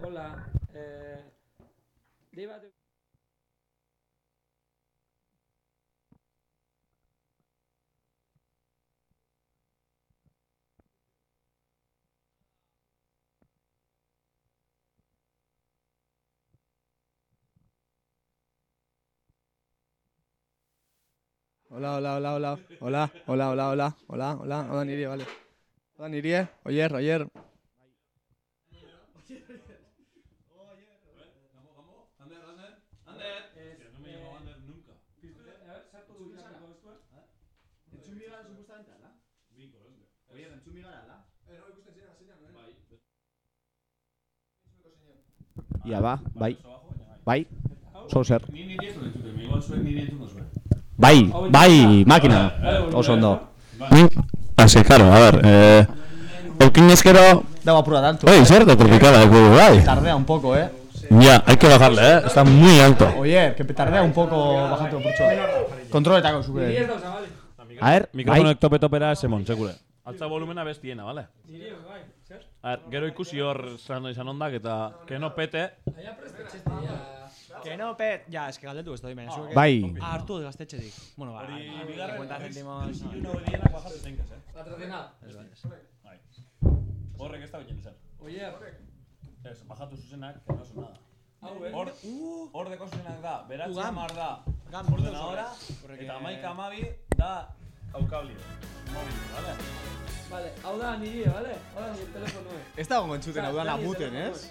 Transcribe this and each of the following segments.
Hola. Eh, Hola, hola, hola, hola. Hola, hola, hola, hola. Hola, hola. Hola, niri, vale. Hola, niri, eh. Oyer, oyer. Ia ba, bai. Bai. Zo zer. Ni entzuten, igual Bai, bai, makina. Oso ondo. Así, claro, a ver, eh... Eukin ezkero... Daba apura tanto. Oye, tropicala de cubo, bai. Tardea un poco, eh. Ya, hay que bajarle, eh. Está muy alto. Oye, que tardea un poco bajando. Kontroletako zuke. Niri ez dauza, bale. A ver, Mikrofonoek tope topera semon, sekule. Altza volumena bestiena, vale? Bai. A ver, gero ikusi hor zan izan ondak eta que no pete. Ja. Que no, pet. Ya, es que galdetu ez da dime. zuek- Bai. Ah, hartu dut gaztetxetik. Bueno, ba. Hori bai, bigarren 50 centimos. Uno hodienak bajatu zeinkaz, eh? Patrocinal. Ez bai, ez. Bai. Horrek ez da beten zer. Oyer. Ez, bajatu zuzenak, que no son nada. Eh? Hor, hor deko zuzenak da, beratzi Gam. amar da, Gam, ordenadora, Horrek, eta eh, amaika amabi da aukablio. Mobil, vale? Vale, hau da niri, vale? Hau da nire telefonue. Ez da gongo entzuten, hau da labuten, ez?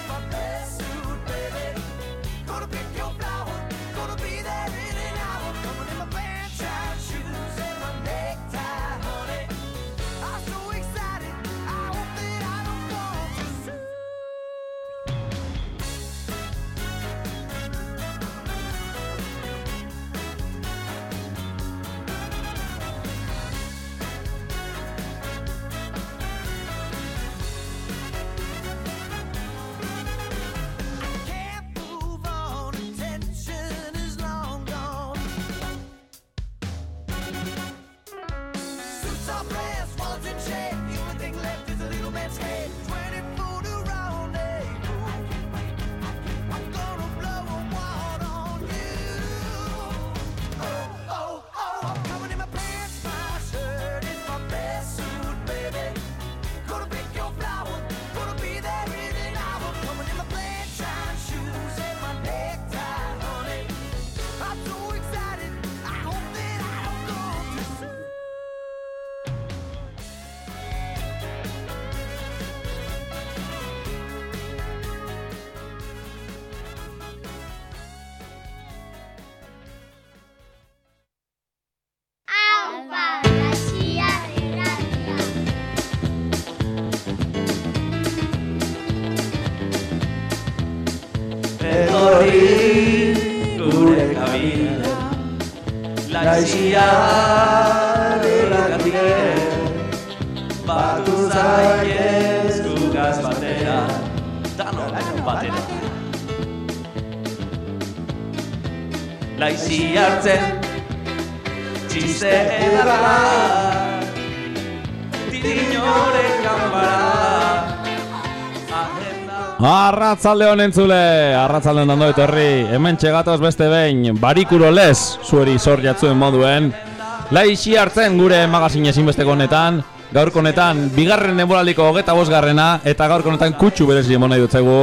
Laizi hartzen Txiste edarra Tinoren kanbara Arratzalde honen zule, arratzalde honen etorri, hemen txegatoz beste behin, barikuro lez, zueri zor jatzuen moduen, laixi hartzen gure magazin ezinbesteko honetan, gaurko honetan, bigarren denboraldiko hogeta bosgarrena, eta gaurko honetan kutsu berezi emon nahi dutzegu,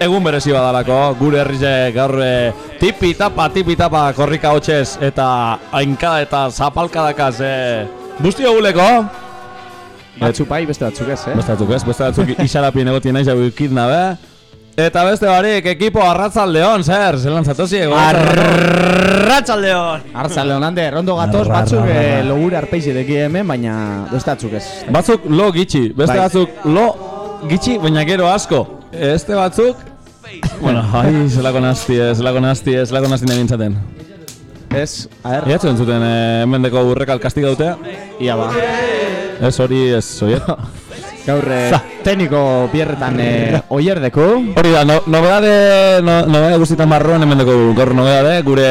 egun berezi badalako, gure herrize gaur eh, tipi tapa, tipi tapa korrika hotxez, eta ainkada eta zapalkadakaz, eh, buztio guleko, Batzuk bai, beste batzuk ez, eh? Beste batzuk ez, beste batzuk isarapien egotien naiz hau ikidna, be? Eta beste barik, ekipo arratzaldeon, zer, zelan zatozi ego? Arratsaldeon. Artzale honande, rondo gatoz, batzuk eh, logure arpeixeteki hemen, baina bestatzuk ez. Batzuk lo gitxi, beste Bai. batzuk lo gitxi, baina gero asko. Este batzuk, bueno, ai, zelako nastie, zelako nastie, zelako nastie nebintzaten. Ez, a ber, Iatzen zuten, eh, hemendeko urrekal kastiga dute, ia ba. ez hori, ez oiet. Gaur, eh, tekniko bierretan eh, oierdeko. Hori da, no, nobedade, no, nobedade guztietan barruan hemendeko gaur nobedade, gure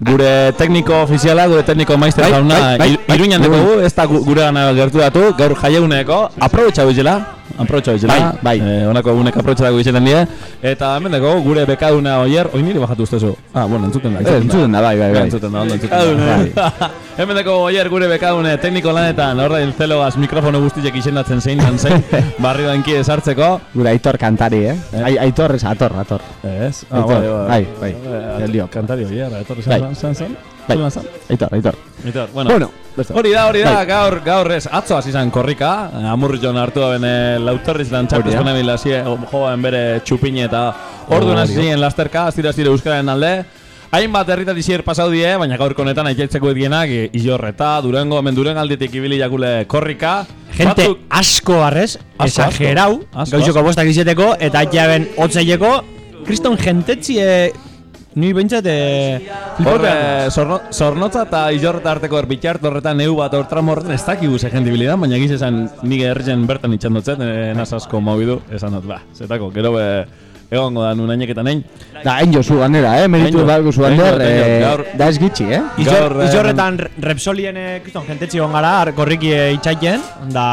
gure tekniko ofiziala, gure tekniko maizter Bai, jauna, bai, bai, ir- iruñan dekogu, ez da gu- gure gana gertu datu, gaur jaieguneko, aprobetxa bizela, aprobetxa bizela, Bai, bai. eh, honako egunek aprobetxa dago izaten die, eta hemen dekogu gure bekaduna oier, oi niri bajatu ustezu, ah, bueno, entzuten da, Eh, entzuten da, bai, bai, bai. Entzuten da, ondo entzuten da. Bai. Hemen deko oier gure bekadune tekniko lanetan, horra hiltzelogaz mikrofono guztiek izendatzen zein lan zein, barri danki esartzeko. Gure aitor kantari, eh? Ai, aitor ator, ator. Ez, Aitor, bai, bai, Eh, el lío. Kantari oier, aitor Bai. esan zan zen? Bai. Aitor, aitor. Aitor, bueno. Bueno. Hori da, hori da, Bai. gaur, gaur ez, atzo hasi zan korrika, amurriton hartu da bene lautorriz lan txartuz bene bilazie, joan bere txupine eta orduan hasi ziren lasterka, aztira aztira euskararen alde, Hainbat herritat izier pasau die, baina gaurko honetan aitzaitzeko edienak, Iorreta, Durango, hemen Durango aldetik ibili jakule korrika. Gente Batzuk- asko arrez, esagerau, gauzoko bostak izeteko, eta jaben hotzaileko, kriston jentetzi, e, ni behintzat, e, eh, zorno, zornotza eta Iorreta arteko erbitxart horretan neu bat hortramorren ez dakigu ze jentibilidan, baina giz esan nik herritzen bertan itxandotzen, eh, naz asko mobidu, esan dut, ba, zetako, gero be, egongo da nun aineketan egin. Da, hain jozu ganera, eh? Meritu bat guzu hain jo- gander, hain jo, eh, gaur- da ez gitxi, eh? Gaur, eh, Izorretan Repsolien e, kriston jentetzi gara, ar- korriki e, itxaiten, da,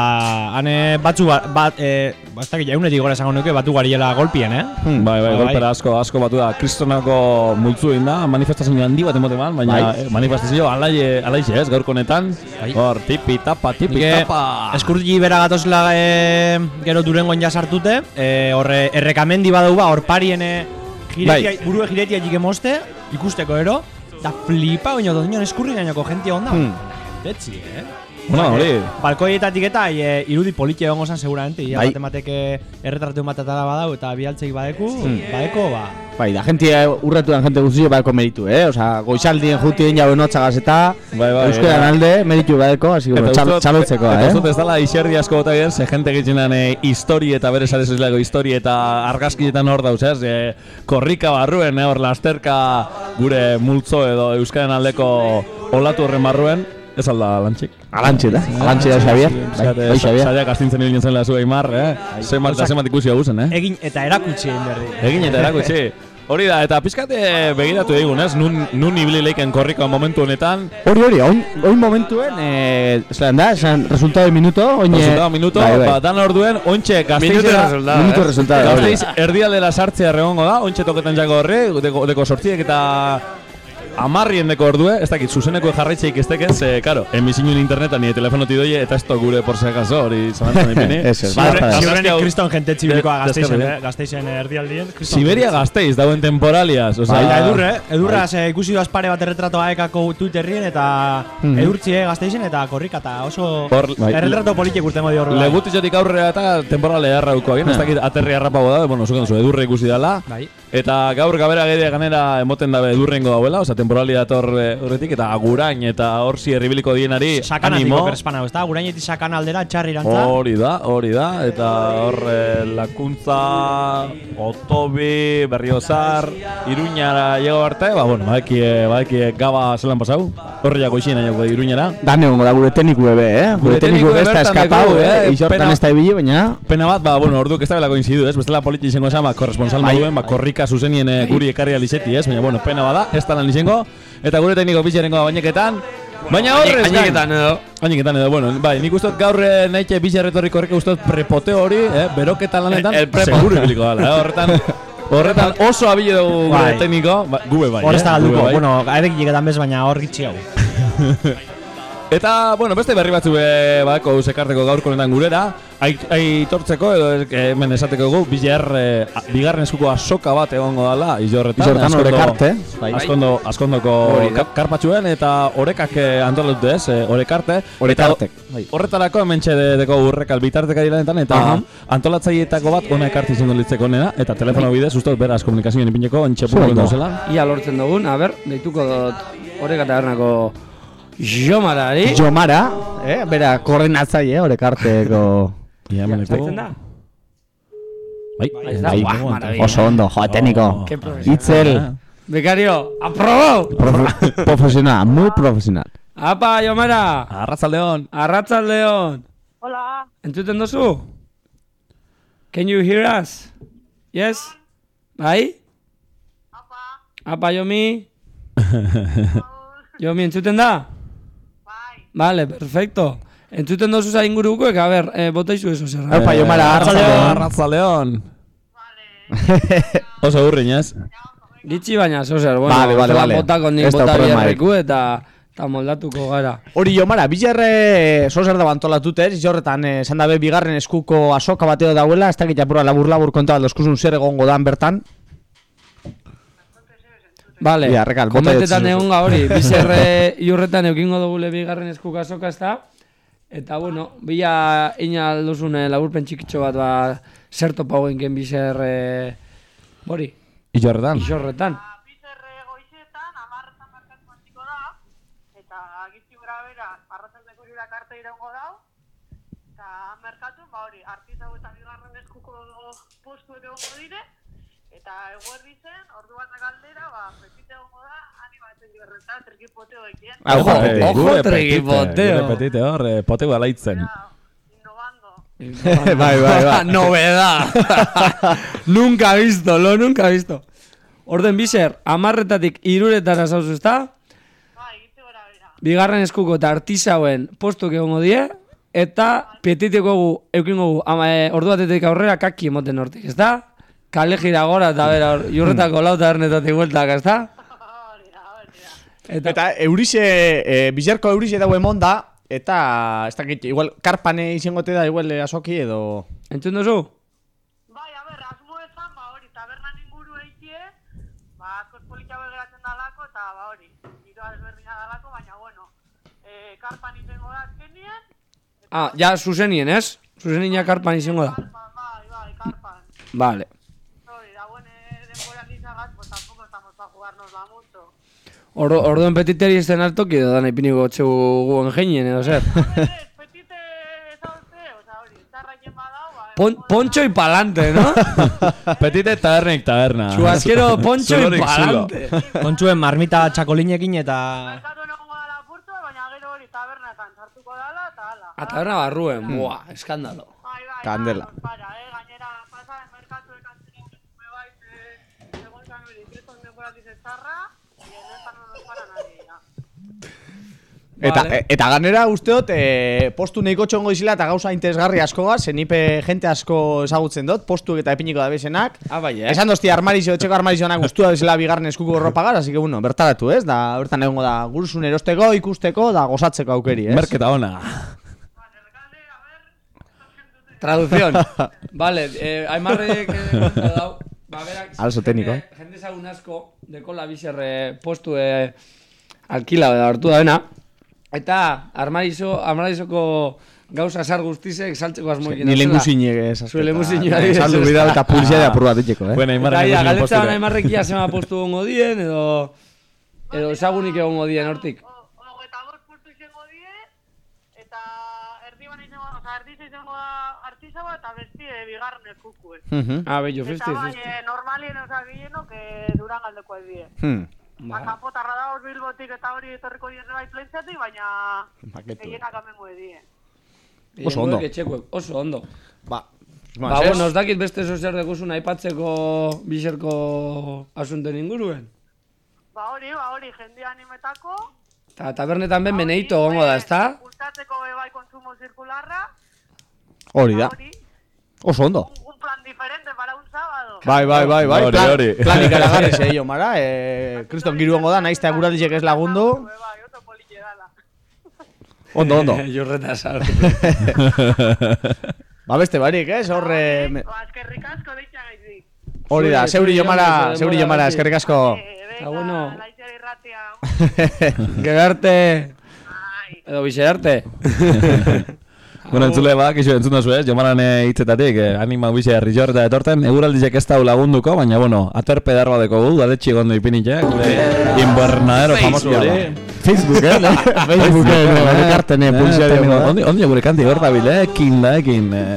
hane batzu bat, bat e, bastak jaunetik gora esango nuke, batu gariela golpien, eh? Hmm. Bai, bai, Bai. golpera asko, asko batu da. Kristonako multzu egin da, manifestazio handi bat emote man, baina Bai. eh, manifestazio alai, alaixe ez, gaurko honetan. Bai. Hor, tipi, tapa, tipi, Nik tapa. eskurti bera gatozela e, gero durengoen jasartute, e, horre errekamendi badau ba, hor parien e, jiretia, Bai. burue jiretia jike moste, ikusteko ero, da flipa, oino dodinon eskurri gainako jentia onda. Hmm. Tetzi, eh? Bueno, hori. Balkoietatik eta e, irudi politia egongo zen seguramente, ia Bai. bat emateke erretratu bat atara badau eta bialtzeik badeku, Hmm. badeko, ba, Bai, da jentia urratuan jente guztio badeko meritu, eh? Osa, goizaldien jutien jau enotzagaz eta Bai, bai, Euskaran eta- alde meritu badeko, hasi Eta bueno, uste txal, txalotzeko, Eta eh? ez dala iserdi asko bota bien, ze jente egiten e, histori eta bere sare sozialeko histori eta argazkietan hor dauz, ez? E, korrika barruen, eh, hor lasterka gure multzo edo euskaren aldeko olatu horren barruen, ez alda lantxik. Alantxe da, alantxe da Xavier. Bai, bai, Xavier. Zaiak astintzen ibiltzen zela zu Aimar, eh? Zemat eta zemat ikusi guzen, eh? egin eta erakutsi egin berdi. Egin eta erakutsi. Hori da, eta pizkate begiratu digun, ez? Nun, nun ibili leiken korrika momentu honetan, Hori hori, oin, oin momentuen, eh, zelan da, esan resultado de minuto, oin... eh, resultado minuto, bai, bai. ba, dan orduen, ointxe Minuto gazteizera, resultado, Minuto eh? resultado, hori. Gazteiz erdialdera sartzea regongo da, ointxe toketan jako horre, deko, deko sortziek eta amarrien deko ordue, ez dakit, zuzeneko jarraitzeik ez teken, ze, karo, emisinun internetan nire telefonoti doie, eta ez to gure por acaso, hori zalantzan ipini. Ez, ez, Ziurren- basta da. Ziurrenik kriston De- gazteizen, deskarri, eh? Gazteizen erdialdien. kriston Siberia gazteiz, dauen temporaliaz, oza... Bai, eta edurre, eh? edurra ze ikusi doaz pare bat erretrato aekako Twitterrien eta Mhm. edurtzie gazteizen eta korrika eta oso Bai. erretrato politik urtengo dio horrela. Legutitxotik aurrera eta temporale errauko egin, ez dakit aterri harrapago da, bueno, zuken zu edurre ikusi dela. Bai. Eta gaur gabera gede ganera emoten dabe edurrengo dauela, oza, temporali dator eh, horretik, eta agurain eta horzi herribiliko dienari Sakanatik animo. okerespana, ez da? Gurainetik sakan aldera, txarri irantza. Hori da, hori da, eta hor eh, lakuntza, otobi, berriozar, iruñara llego arte, ba, bueno, badaki, badaki gaba zelan pasau, horri jako izien aioko iruñara. Dan egongo da gure tekniku ebe, eh? Gure tekniku ebe ez da eskapau, eh? eh? Pena- ez da ibili, baina... Pena bat, ba, bueno, orduak ez da bela koinzidu, ez? Bestela politi izango esan, ba, korresponsal Bai. moduen, ba, korrika zuzenien eh, guri ekarri alizeti, ez? Baina, bueno, pena bada, ez da lan izango, eta gure tekniko bitxerengo baineketan, Baina horrez gain. Aineketan edo. Aineketan edo, bueno, bai, nik uste dut gaur eh, nahitxe bitxe retorriko horrek uste dut prepote hori, eh, beroketa lanetan, El- el seguru ibiliko dala, eh, horretan, horretan oso abile dugu gure Bai. tekniko, ba, gube bai, Hor ez eh, galduko, bai. bueno, gairek jiketan bez, baina hor gitxi hau. Eta, bueno, beste berri batzu be, badako sekarteko gaurko honetan gurera Ai- Aitortzeko edo eh, hemen esateko gu Bizer, eh, a- bigarren eskuko asoka bat egongo dala Izorretan, Izorretan askondo- orekarte, bai. Askondo, askondoko karpatxuen eta orekak eh, antolatute ez, eh, orekartek Orekartek, Eta bai. Horretarako hemen deko urrekal bitartekari lanetan Eta Aha. antolatzaietako bat ona ekarti izango litzeko nena Eta telefono bidez, ustot beraz komunikazioen ipineko entxepu Zuondo. gultu zela Ia lortzen dugun, a ber, deituko dut tabernako jomarari. Jomara, eh? Bera, koordinatzaile orekarteko... Ia, hemeneko. Zaitzen da? Bai, Bai, maravilla. oso ondo, joa, tekniko. Qué profesional. Itzel, Bekario, aprobau! profe- profesional, muy profesional. Apa, Jomara! Arratzaldeon. Arratzaldeon! Hola. Entzuten duzu? Can you hear us? Yes? Bai? Apa, Jomi? Jomi, entzuten da? Vale, perfecto. Entzuten dozu za inguruko, eka, a ber, eh, bota izu eso zer. Aupa, Jomara, arratzaldeon. Arratzaldeon. Oso urrin, ez? Gitxi baina, zo zer, bueno, Vale, vale, vale. Ez da bota biharreku eta, eta moldatuko gara. Hori Jomara, bizarre zozer da bantolatute, ez? Jorretan, eh, esan dabe bigarren eskuko asoka bateo dauela, ez dakit apura labur-labur konta bat dozkuzun zer egongo dan bertan. Bota komentetan egon hori, bizerre iurretan eukingo dugule bigarren eskuka soka ez da. Eta bueno, bila ina alduzune laburpen txikitxo bat ba, zerto pauen gen bizerre... Bori, Iorretan. isorretan. Bizerre goizetan, amarretan merkatu hasiko da, eta gizti gura bera, arratzaldeko hirurak arte iraungo dau, eta merkatu, ba hori, artizau eta bigarren eskuko postuek egongo dire, eta eguerdi zen, ordu bat galdera, ba, petite egongo da, animatzen gerreta, trikipoteo ekien. Ah, ojo, ojo, trikipoteo. Gure petite hor, eh, poteu alaitzen. bai, bai, bai. Novedad. nunca visto, lo nunca visto. Orden bizer, amarretatik iruretara zauzu ezta? Bigarren eskuko eta artisauen postuk egongo die, eta petiteko gu, eukingo gu, ama, e, ordu batetik aurrera kaki emoten hortik, ezta? Kale gira gora eta bera, hor, jurretako lau tabernetatik bueltak, ezta? Eta, eta eurixe, e, bizarko eurixe dago emon da, eta, ez dakit, igual, karpane izangote da, igual, eh, asoki edo... Entzun duzu? Bai, a ber, asmo ezan, ba hori, tabernan inguru eikie, ba, askoz polita begeratzen dalako, eta ba hori, giroa desberdina dalako, baina bueno, eh, karpan izango da azkenien, Ah, ja, zuzenien, ez? Zuzenien ja karpan izango da. bai, bai, karpan. Vale. Para jugárnosla mucho. Ordu, orduen petiteri esten hartoki edo dan ipiniko txeu guen genien edo zer. Pon, poncho y pa'lante, ¿no? Petite tabernik taberna. Chubasquero, poncho y pa'lante. Kontzuen marmita txakolinekin eta... baina gero hori tabernetan sartuko dala, eta ala. A taberna barruen, buah, eskandalo. Kandela. Para, eh, gainera, pasa en merkatu de kantzera, me vais, eh, egon zan hori, kriston denbora dize txarra, y en esta no nos para nadie, ya. Eta, Vale. eta ganera usteot, e, postu nahiko txongo izila eta gauza interesgarri asko gaz, zenipe jente asko ezagutzen dut, postuek eta epiniko da bezenak. Ah, bai, eh? Esan dozti armarizio, etxeko armarizioanak guztua bezala bigarren eskuko ropagar, así que bueno, bertaratu ez, da bertan egongo da gurusun erosteko, ikusteko, da gozatzeko aukeri, ez? Merketa ona. Traducción. vale, eh, aimarrek eh, dau. Ba, berak, Arazo tekniko. jende- Jende ezagun asko, dekola bizerre postu eh, alkila da hartu da bena. Eta armarizo, armarizoko gauza sar guztizek saltzeko asmoekin. Ni dauzela. lemusinek ez. Zure lemusinak adibidez, Saldu ez bidal da. eta publizitate apur bat etxeko, eh? Bueno, Eta Aimarren ia, ikusi galdetza postura. aimarrek ia zema postu gongo dien, edo... Edo ezagunik egongo dien hortik. Hogeita bost puntu izango die, eta erdi bana izango, oza, erdi izango da artizaua eta besti eh, bigarren eskukue. Ah, bello, festi, bai, eh, normalien oza gehieno, que duran Ba, kanpotarra da hor bilbotik eta hori etorriko diez bai plentzatik, baina Maketu. gehienak amengo edie. Oso ondo. Horiek etxekoek, Oso ondo. Ba, Ba, bueno, ez dakit beste zo zer dekuzun aipatzeko bizerko asunten inguruen. Ba hori, ba hori, jende animetako, Ta tabernetan ben beneito gongo da, ezta? bultatzeko be bai kontsumo zirkularra, Hori da. hori, Oso ondo. un plan diferente para un sábado. Bai, bai, bai, bai. Hori, Plan- hori. Planik aragarrez, eh, Jomara. Eh, kriston giruango da, naizta guratiek ez lagundu. Ondo, ondo. Jurreta sal. Ba beste barik, ez? Horre... me- Ba, eskerrik asko deitxa gaizik. Hori da, zeuri jomara, jomara, zeuri jomara, gati. eskerrik asko. Eh, Ah, bueno. laizzer irratia. Gebarte. Ai. Bueno, entzule bak, iso entzun dozu ez, jomaran eh, hitzetatik, eh, anima bize herri jorreta etorten, eguraldizek ez dau lagunduko, baina, bueno, aterpe darba deko gu, daletxi gondo ipinit, eh, gure invernadero famoso hori. Facebook, eh? Facebook, eh? no? Ekartene, pulsioa Ondi, ondi gure kanti hor dabil, eh, ekin da, ekin, eh.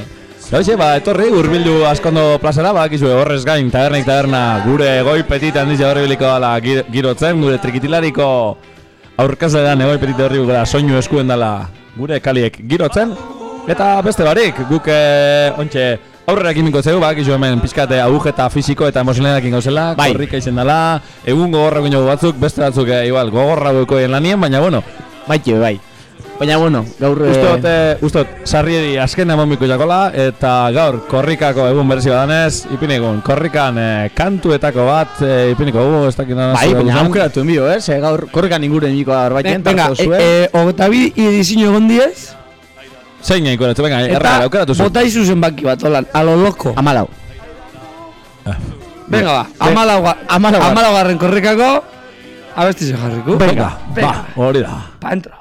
Hoxe, ba, etorri, urbildu askondo plazara, ba, kizu, horrez gain, tabernaik taberna, gure goi petit handizia horri biliko dala gir- girotzen, gure trikitilariko aurkazlean egoi petit horri gara soinu eskuen dala gure kaliek girotzen. Eta beste barik, guk eh, ontxe aurrera kimiko zeu, ba, kizu hemen pizkate agujeta fisiko eta emozionalekin gauzela, Bai. korrika izen dela, egun gogorra gino batzuk, beste batzuk, eh, igual, gogorra goikoen lanien, baina, bueno, Baitxe, bai. Baina, bueno, gaur... Eh, eh, uste dut, sarrieri azken emomiko jakola, eta gaur korrikako egun berzio danez, ipinigun, korrikan eh, kantuetako bat, eh, ipiniko gu, ez dakit nana Bai, baina aukeratu enbio, eh? Ze gaur korrikan inguren miko arbaiten, Venga, tartu zuen. eh, eh, ogeta bi edizio egon diez. Zein egin konetu, venga, erra, aukeratu zu. bota izu zenbaki bat, holan, a lo loco. Amalau. Venga, ba, amalauga, Amalaugarren. amalaugarren korrikako, abesti jarriko. Venga, ba, hori da. Pa entro.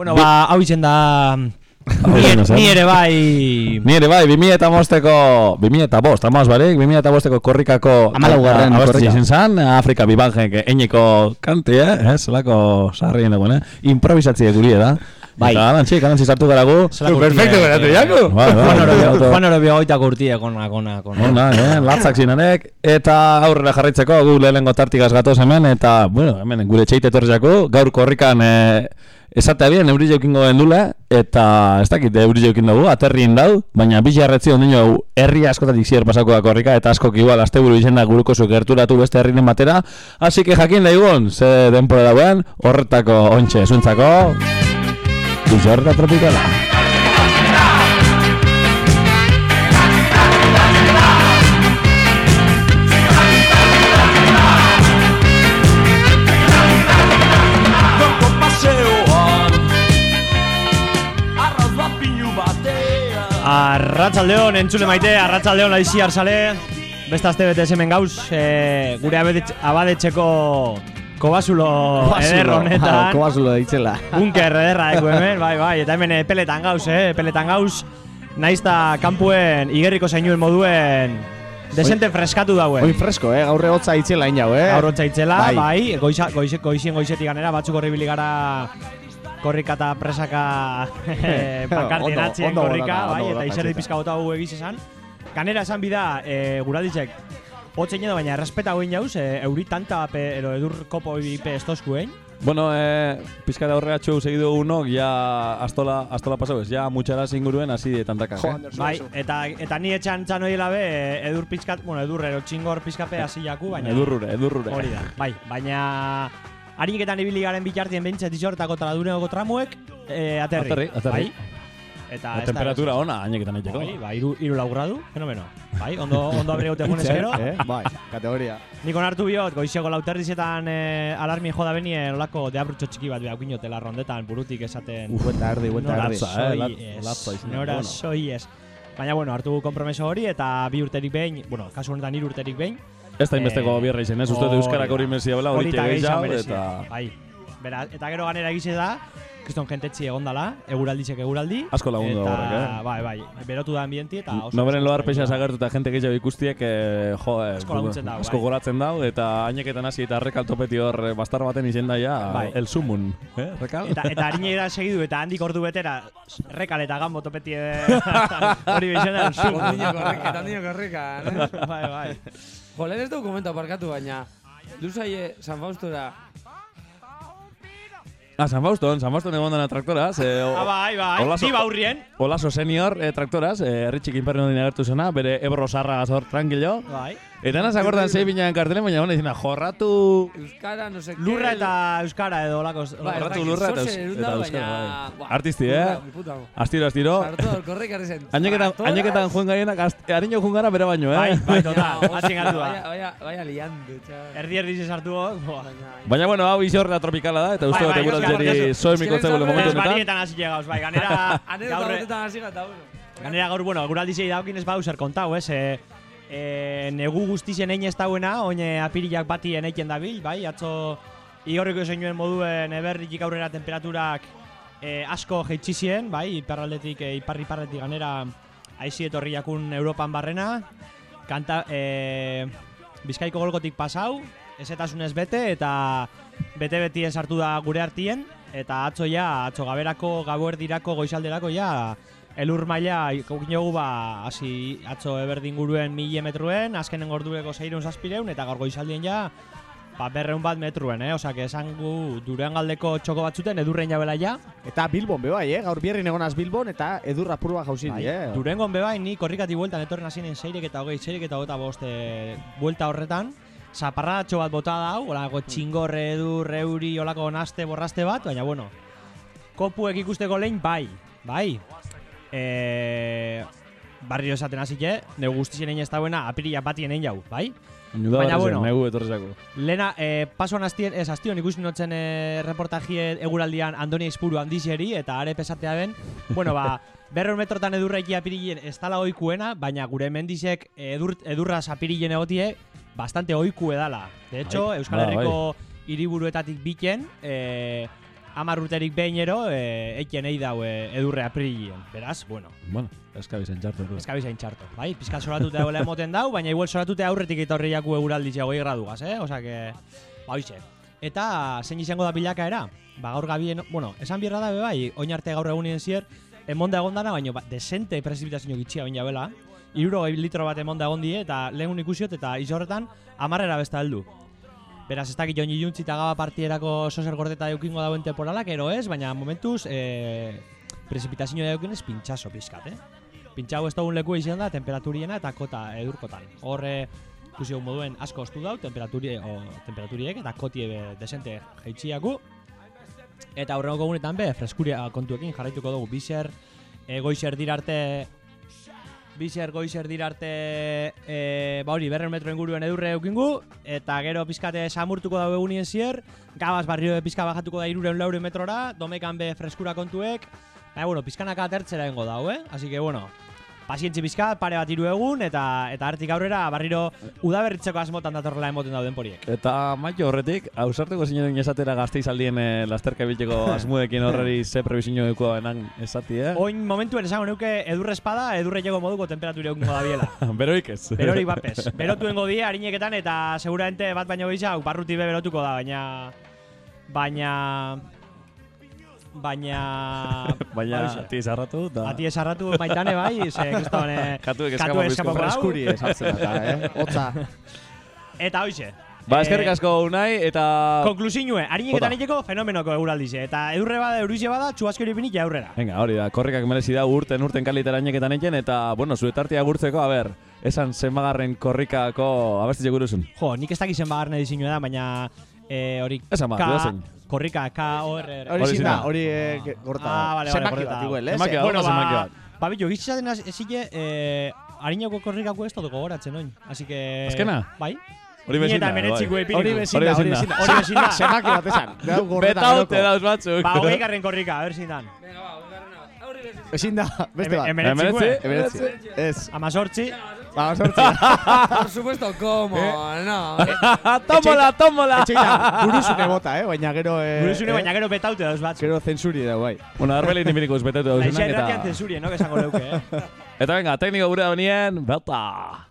Bueno, ba, hau izen da... Ni, zen. ni ere bai... Ni ere bai, 2000 eta bosteko, 2000 eta bost, amaz barik, 2000 eta bosteko korrikako Hamalaugarren abesti korrika. izan zan, Afrika bibanjek eineko kanti, eh? Ez, zelako sarrien dagoen, eh? Improvisatzie gurie da. Bai. Eta galantzi, galantzi sartu gara gu. Perfecto, geratu jako. Bai, bai, Juan Orobio, goitako urtie, kona, kona, kona. Ona, eh, latzak zinanek, eta aurrera jarraitzeko, gu lehenengo tartigaz gatoz hemen, eta, bueno, hemen gure txeite etorriako, gaur korrikan eh, esatea bien, euri jaukingo gendula, eta ez dakit euri jaukin dugu, aterrien dau, baina bi jarretzi ondino herri askotatik zier pasako da korrika, eta askok igual asteburu izena guruko zu gerturatu beste herrinen batera, así que jakin daigun, ze denpore dauen, horretako ontxe, zuntzako, Bizorra tropikala. Arratsaldeon entzule maite, arratsaldeon aizi arsale. Beste aste bete hemen gauz, e, gure abadetx- abadetxeko kobasulo eder honetan. Kobasulo ditzela. Bunker ederra eko hemen, bai, bai, eta hemen eh, peletan gauz, eh, peletan gauz. Naizta kanpuen igerriko zainuen moduen desente freskatu dauen. Oin fresko, eh? Gaurre hotza itzela inau, eh? Gaur hotza itzela, Bai. bai, goiza, goize, goizien goizetik ganera, batzuk horribili gara korrika eta presaka eh, pankartien atzien ondo korrika, bai, ondo eta izerdi pizka bota gu egiz esan. Ganera esan bida, e, guraldizek, hotzen edo, baina errespeta guen jauz, e, euri tanta pe, ero edur kopo ipe estoskuein. Bueno, eh, pizkara horreatxo segidu unok, ja astola, astola pasau ez, ja mutxara zinguruen hasi de tantakak, eh? Bai, eta, eta ni etxan txan hoiela be, e, edur pizkat, bueno, edur ero txingor pizkape hasi jaku, baina... Edurrure, edurrure. Hori da, bai, baina hariketan ibili garen bitartien behintzat izortako traduneoko tramuek e, aterri. Aterri, aterri. Bai? Eta La ez da- temperatura ona, haineketan egiteko. Bai, bai, iru, iru lau gradu, fenomeno. Bai, ondo, ondo abregote egunez gero. eh? Bai, kategoria. Nik onartu biot, goizeko lauterrizetan e, alarmi joda benien olako deabrutxo txiki bat behaukinote rondetan burutik esaten. Uf, buelta erdi, buelta Nora erdi. Latza, eh, da, nora ez. Baina, bueno, hartu kompromiso hori eta bi urterik behin, bueno, kasu honetan hiru urterik behin. Ez da inbesteko Eh, bierra izen, ez? Uste euskarak hori mesia bela, hori gehiago, gehiago eta... Bai. Bera, eta gero ganera egize da, kriston jentetzi egondala, eguraldizek eguraldi. Asko lagundu eta, horrek, eh? Bai, bai, berotu da ambienti eta oso... Noberen peixa da. zagertu eta jente gehiago ikustiek, eh, jo, eh, Asko laguntzen dau, asko bai. goratzen dau, eta haineketan hasi eta rekaltopeti hor eh, bastar baten izen daia, Bai. el sumun, eh, rekal? Eta, eta harinera segidu eta handik ordu betera rekal eta gambo topeti eh, hori bizena el korrika, eta ondino korrika, ne? bai, bai. Jo, lehen ez dugu komenta parkatu, baina Luzaie San Faustora Ah, San Fauston, San Fauston egon dena traktoraz. Eh, o- Ah, bai, bai, Olaso- bi baurrien. Olaso senior eh, traktoraz, eh, herri txikin perri nodin agertu zena, bere ebro sarra zor tranquilo. Bai. Eta naz akordan zei binean kartelen, baina hona izena, jorratu... Euskara, no qué Lurra eta euskara edo olako... Bai, jorratu lurra eta, baina- euskara, Buah, bai. Artisti, eh? Astiro, astiro. Sartor, korrika arri zen. Haineketan joan gaienak, harino joan gara bere baino, eh? Bai, bai, total, hostia, atzin gatu da. Vaya, vaya, vaya liando, chaval. Erdi erdi ze sartu hor, boa. Baina, bueno, hau izorra tropikala da, eta uste Bai, dut bai, eguraltzeri Euskal soe Eske mikotzegu ez momentu Ez honetan. barietan hasi llegauz, bai, ganera... Gaur- bueno. Ganera gaur, bueno, guraldizei daukin ez bau zer kontau, ez? E, e, negu guztien egin ez dauena, oine apirilak bati eneiken dabil, bai? Atzo igorriko zeinuen moduen eberritik aurrera temperaturak e, asko jeitsizien, bai? Iparraldetik, e, iparri iparretik ganera aizi etorri jakun Europan barrena. Kanta, e, Bizkaiko golkotik pasau, ezetasunez bete, eta bete-betien sartu da gure artien, eta atzo ja, atzo gaberako, gauerdirako, goizalderako ja, elur maila ikokin ba, hasi atzo eberdin guruen mila metruen, azkenen ordureko zeireun zazpireun, eta gaur goizaldien ja, ba, berreun bat metruen, eh? Osa, que esan gu durean galdeko txoko batzuten edurren jabela ja. Eta Bilbon be bai, eh? Gaur bierrin egonaz Bilbon eta edurra purua jauziri, Bai, eh? Durengon bebai, ni korrikati bueltan etorren hasinen seirek eta hogei, seirek eta hogeta bost eh, buelta horretan. Zaparratxo bat bota da hau, olako txingorre edur, euri, olako naste, borraste bat, baina bueno, kopuek ikusteko lehen bai, bai. E, barrio esaten hasike, neu guztizien egin ez dauena apirila batien egin jau, bai? Baina, bueno. Negu etorrezako. Lena, eh, pasoan hastien, ez hastion ikusi notzen eh, reportaje eguraldian Andoni Espuru handizeri eta are pesatea ben. Bueno, ba, berreun metrotan edurraiki apirilien ez tala oikuena, baina gure mendizek edur, edurraz apirilen egotie bastante oiku edala. De hecho, Bai. Euskal Ba, Herriko hiriburuetatik biken, eh, amar urterik behinero, eh, eikien ei dau eh, edurre apirilien. Beraz, bueno, Bueno, eskabizen txartu. du. Eskabizain txarto, bai? Pizka soratute dagoela emoten dau, baina igual soratute aurretik etorri jaku eguraldi hogei gradugaz, eh? Osa que, ba, hoxe. Eta zein izango da bilakaera? Ba gaur gabien, bueno, esan bierra da be bai, oin arte gaur egunien zier, emonda egon dana, baina ba, desente prezipitazio gitxia baina bela. Iruro litro bat emonda egon die, eta lehen ikusiot, eta izo horretan, amarrera besta heldu. Beraz, ez dakit joan iluntzi eta gaba partierako soser gordeta eukingo dauen temporalak, ero ez, baina momentuz, e, prezipitazio eukin ez pintxaso pizkat, eh? Pintxau ez dugun leku izan da, temperaturiena eta kota edurkotan. Horre, ikusi egun moduen asko ostu dau, temperaturi, o, temperaturiek eta kotie be desente jaitxiaku. Eta aurrengo egunetan be, freskuria kontuekin jarraituko dugu. Bizer, e, goizer dirarte Bizer goizer dirarte e, ba hori, berren metro inguruen edurre eukingu eta gero pizkate samurtuko dago egunien zier gabaz barrio pizka bajatuko da iruren laure metrora domekan be freskura kontuek Baina, bueno, pizkanaka atertzera dengo dau, eh? Así que, bueno, pazientzi pizka, pare bat hiru egun, eta eta hartik aurrera barriro udaberritzeko asmotan datorrela emoten dauden poriek. Eta maio horretik, ausartuko zinen esatera gazteizaldien eh, lasterka biltzeko asmuekin horreri ze prebizio duko enan esati, eh? Oin momentuen esango neuke edurre espada, edurre llego moduko temperatura egungo da biela. Beroik ez. Berorik bapes. Berotuengo die harineketan eta seguramente bat baino gehiago barruti be berotuko da, baina baina baina Baina, Hauxe. ti zarratu, da... Ati esarratu baitane bai, ze kriston eh, Katuek katu eskapako dau. Freskuri esaltzen da, eh? Otza. Eta hoize. Ba, eskerrik asko unai, eta... Konklusinue, harineketan Bota. egiteko fenomenoko eguraldize. Eta edurre bada, euruize bada, txuaskero ipinik aurrera. Venga, hori da, korrikak merezi da urten urten kalitera aineketan egin, eta, bueno, zuetartia gurtzeko, a ber, esan zenbagarren korrikako abestitze guruzun. Jo, nik ez dakizen bagarne dizinua da, baina eh, hori... Esan ba, K- edozein. Korrika, K, O, R, R. Hori Hori zin da, zina. hori eh, gorta. Ah, vale, vale, Zemaki bat igual, eh? Zemaki bat. Bueno, zenbaki ba, bat. ba, billo, ezile, eh, harinoko korrikako ez dut gogoratzen oin. Así que... Azkena? Bai? Hori Ni bezin eta da, hemeretziko bai. Hori bezin Hori da, hori bezin bezin da. da. Hori bezin da, zemaki bat esan. Betaute geroko. dauz batzuk. Ba, hogei garren korrika, a ver si dan. Ezin da, beste bat. Hemeretziko, Hemeretzi? Eberetzi. Ez. Amazortzi. Ba, sortzi. Por supuesto, como, no. tómola, tómola! Etxeita, buruzune bota, eh? Baina gero... Eh, Guruzune, eh, baina gero betaute dauz batzuk. Gero zentsuri da, bai. Bueno, arbelin inbiriko uzbetetu Laixa dauzenak, erratian eta... zensurien, no? Que esango leuke, eh? Eta venga, tekniko gure da benien, beta!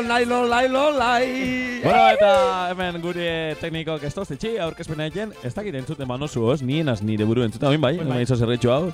Lala, lolai, lolai, lolai. Bueno, eta hemen gure teknikok ez toztitxi, aurkezpena egin, ez dakit entzuten manozu hoz, nienaz nire buru entzuten, bai, hemen izo zerretxu hau.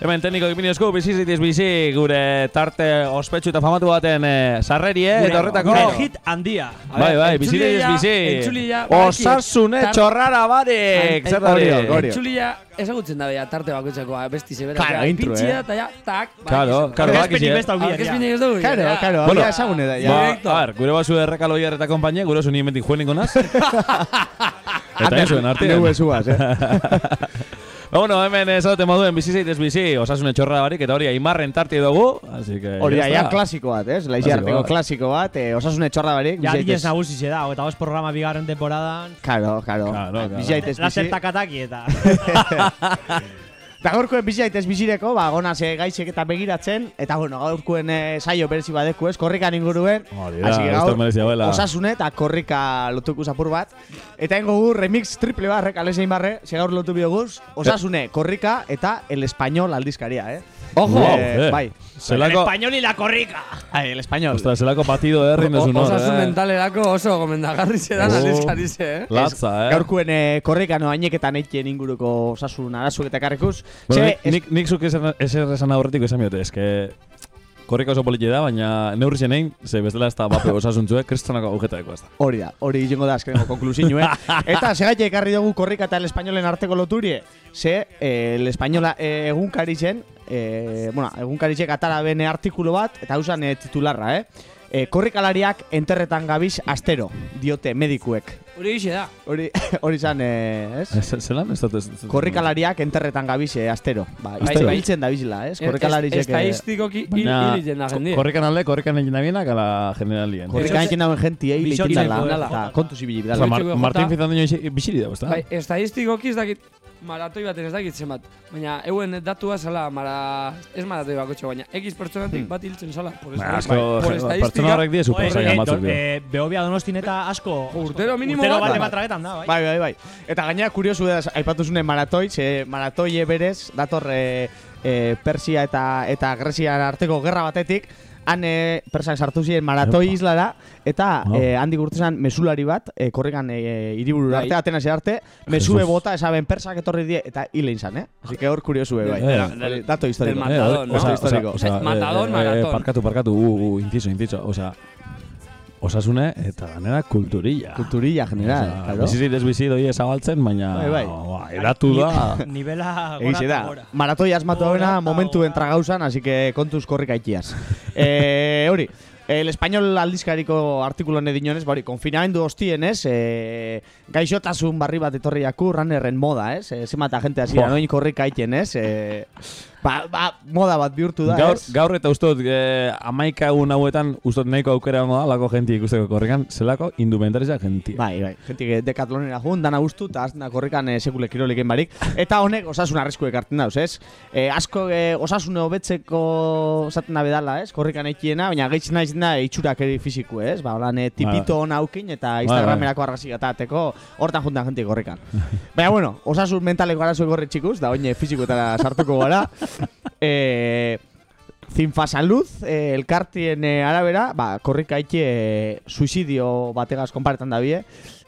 Hemen teknikok ipini esku, bizizitiz bizi, gure tarte ospetsu eta famatu baten eh, sarrerie, eta horretako... Gure hit handia. Bai, bai, bizizitiz bizi. Entzulia, Osasune tar- txorrara barik, zer da Gorio, hori? gorio. Entzulia ezagutzen da bea tarte bakoitzakoa besti zebera. Claro, intro, Pintxia eh. eta ja, tak. Claro, claro, Aurkezpenik bakizi, eh? Aurkezpenik ez dugu. Claro, claro, Bueno, hori ezagune da, ja. Ba, a ver, gure basu errekalo eta konpainia, gure oso ni hemendik juen ingonaz. eta ez zuen artean. Neu ezuaz, eh? Bueno, hemen ezauten moduen bizi zaitez bizi, osasune txorra barik, eta hori aimarren tarti dugu, así que... Hori ja, está. klasiko bat, ez? Laizi Klasiko arteko klasiko bat, eh, osasune txorra barik. Ja, bizi dinez nagusi da, eta os programa bigarren temporadan. Claro, claro. Claro, claro. Bizi daitez bizi. Lazer takataki eta. Eta gaurkoen bizi daitez bizireko, ba, gonaz eh, gaizek eta begiratzen, eta bueno, gaurkoen eh, saio berezi badeku ez, korrikan inguruen. Hori gaur, osasune eta korrika lotuko zapur bat. Eta ingo gu remix triple barrek, alezein barre, ze gaur lotu bioguz, osasune, korrika eta el español aldizkaria, eh? Ojo! Wow, Eh, eh. bai. El Zelako, español y la corrica. Ai, el español. ostras, zelako partido de herrin O- desun hor, Osasun eh? mentalerako oso gomendagarri zedan Oh. aldizkarize, eh? Latza, eh? Gaurkuen eh, korrika no aineketan eitien inguruko osasun arazuk eta karrikuz. Bueno, Ze, nik, nik, nik zuk esan, esan esan aurretik esan miote, eske... Korrika oso politxe da, baina neurri zenein, ze bestela ez da bape osasuntzuek, kristonako agujetako ez da. Hori da, hori izango da azkenengo konklusinue. eta segatik ekarri dugu korrika eta el espainolen arteko loturie. Ze, eh, el espainola eh, egunkari zen, eh, bueno, egunkari zen atara bene artikulu bat, eta hausan eh, titularra, eh? Eh, korrikalariak enterretan gabiz astero, diote medikuek. Hori gixe da. Hori, hori zan, eh, ez? Zelan? Ez dut ez... Korrikalariak enterretan gabiz eh, astero. Ba, astero bai. hiltzen da bizila, ez? Korrikalariak... Estadistikoki hil Baina, hil da ko- jendie. korrikan alde, korrikan egin da bienak, ala generalien. Korrikan egin dauen jentiei Bizotzeko leitzen dala, dela. eta kontu zibili Osa, bidala. Martin Fizandeño bisiri da, ezta? Bai, estadistikoki ez dakit maratoi baten ez dakit zenbat. Baina euen datua zala, mara, ez maratoi bakotxo, baina X pertsonatik bat hiltzen zala. Por Ba, asko, por pertsona horrek die super zaila batzuk dira. Eh, Behobia donostin eta asko. Urtero minimo Urtero bat, bate bai. bat tragetan da, bai. Bai, bai, bai. Eta gainera kuriosu da aipatu zuen maratoi, ze maratoi berez dator e, e, Persia eta eta Grecia arteko gerra batetik, han e, persak sartu ziren maratoi Opa. islara eta Wow. e, handik urtezan mesulari bat, e, korrikan e, hiriburura Bai. arte, Atenas arte, mesue Jesus. bota esaben persak etorri die eta hile izan, eh? Así que hor kuriosu bai. Eh, Dato historiko. del matador, Eh, no? osa- Histórico. osa- osa, Matador, eh, eh, maratón. Parkatu, parkatu, uh, uh, inciso, inciso. Osa, osasune eta ganera kulturilla. Kulturilla general, claro. Bizi zitez bizi doi ezabaltzen, baina... Bai, bai. ba, eratu da... Nivela gora da, gora. maratoi asmatu hauena eta momentu entra gauzan, así que kontuz korrika itiaz. eh, hori, el español aldizkariko artikuloan edinonez, ba hori, konfinamendu hostienez, eh, gaixotasun barri bat etorri jaku, runnerren moda, ez? Eh, Zemata gente hasi noin korrika iten, ez? Eh, ba, ba, moda bat bihurtu da, Gaur, ez? gaur eta ustot, eh, amaika egun hauetan, ustot nahiko aukera hongo da, lako jenti ikusteko korrikan, zelako indumentaritza jenti. Bai, bai, que dekatlonera jun, dana ustu, eta azten da korrikan e, sekule kiroleken barik. Eta honek osasun arrisku ekartzen dauz, ez? E, asko e, osasune hobetzeko zaten da bedala, ez? Korrikan eikiena, baina gehitzen naiz da itxurak eri fiziku, ez? Ba, holan, e, tipito hona aukin eta Instagramerako argazki gatateko hortan juntan jenti korrikan. baina, bueno, osasun mentaleko arazo gorri txikuz, da oine fizikoetara sartuko gara. e, Zinfasalud, eh, elkartien eh, arabera, ba, korrika ite eh, suizidio bategaz konparetan da bie,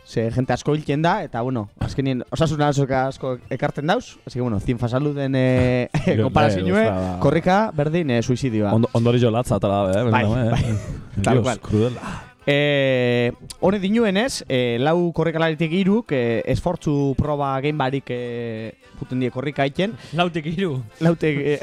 ze jente asko hiltzen da, eta bueno, azkenien osasun asko ekarten dauz, así que bueno, zinfasaluden eh, Bai, konparazioe, ostra, ba. korrika berdin eh, suizidioa. Ondo, ondori jo latza eta da, eh? Bai, benetan, bai. eh? Tal Dios, cual. krudela. Eh, hone dinuenez, eh, lau korrikalaritik iruk, eh, esfortzu proba game barik eh, puten die korrika iten, Lautik iru. lautek...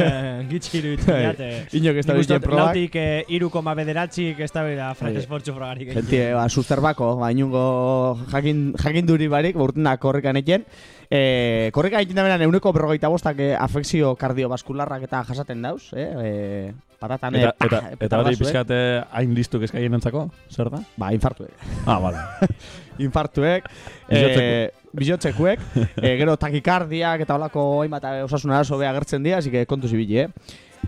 Eh, Gitsi iru Bai, itziate. Inok ez da bitien probak. Lautik eh, iru koma bederatzik ez da bera Bai. esfortzu fragarik. Gente, ba, susterbako, ba, inungo jakin, jakinduri barik, ba, urten da korrikan eken. E, korrika egiten da beran euneko berrogeita bostak eh, afekzio kardiobaskularrak eta jasaten dauz, eh? E, patatan, eh, Eta, eta, eta hori eh? pixkate hain listuk eskaien entzako, zer da? Ba, infartuek. Ah, bale. Infartuek. Eh, bizotzekuek, e, gero takikardiak eta holako hainbat osasun arazo beha agertzen dira, así que kontu zibili, eh?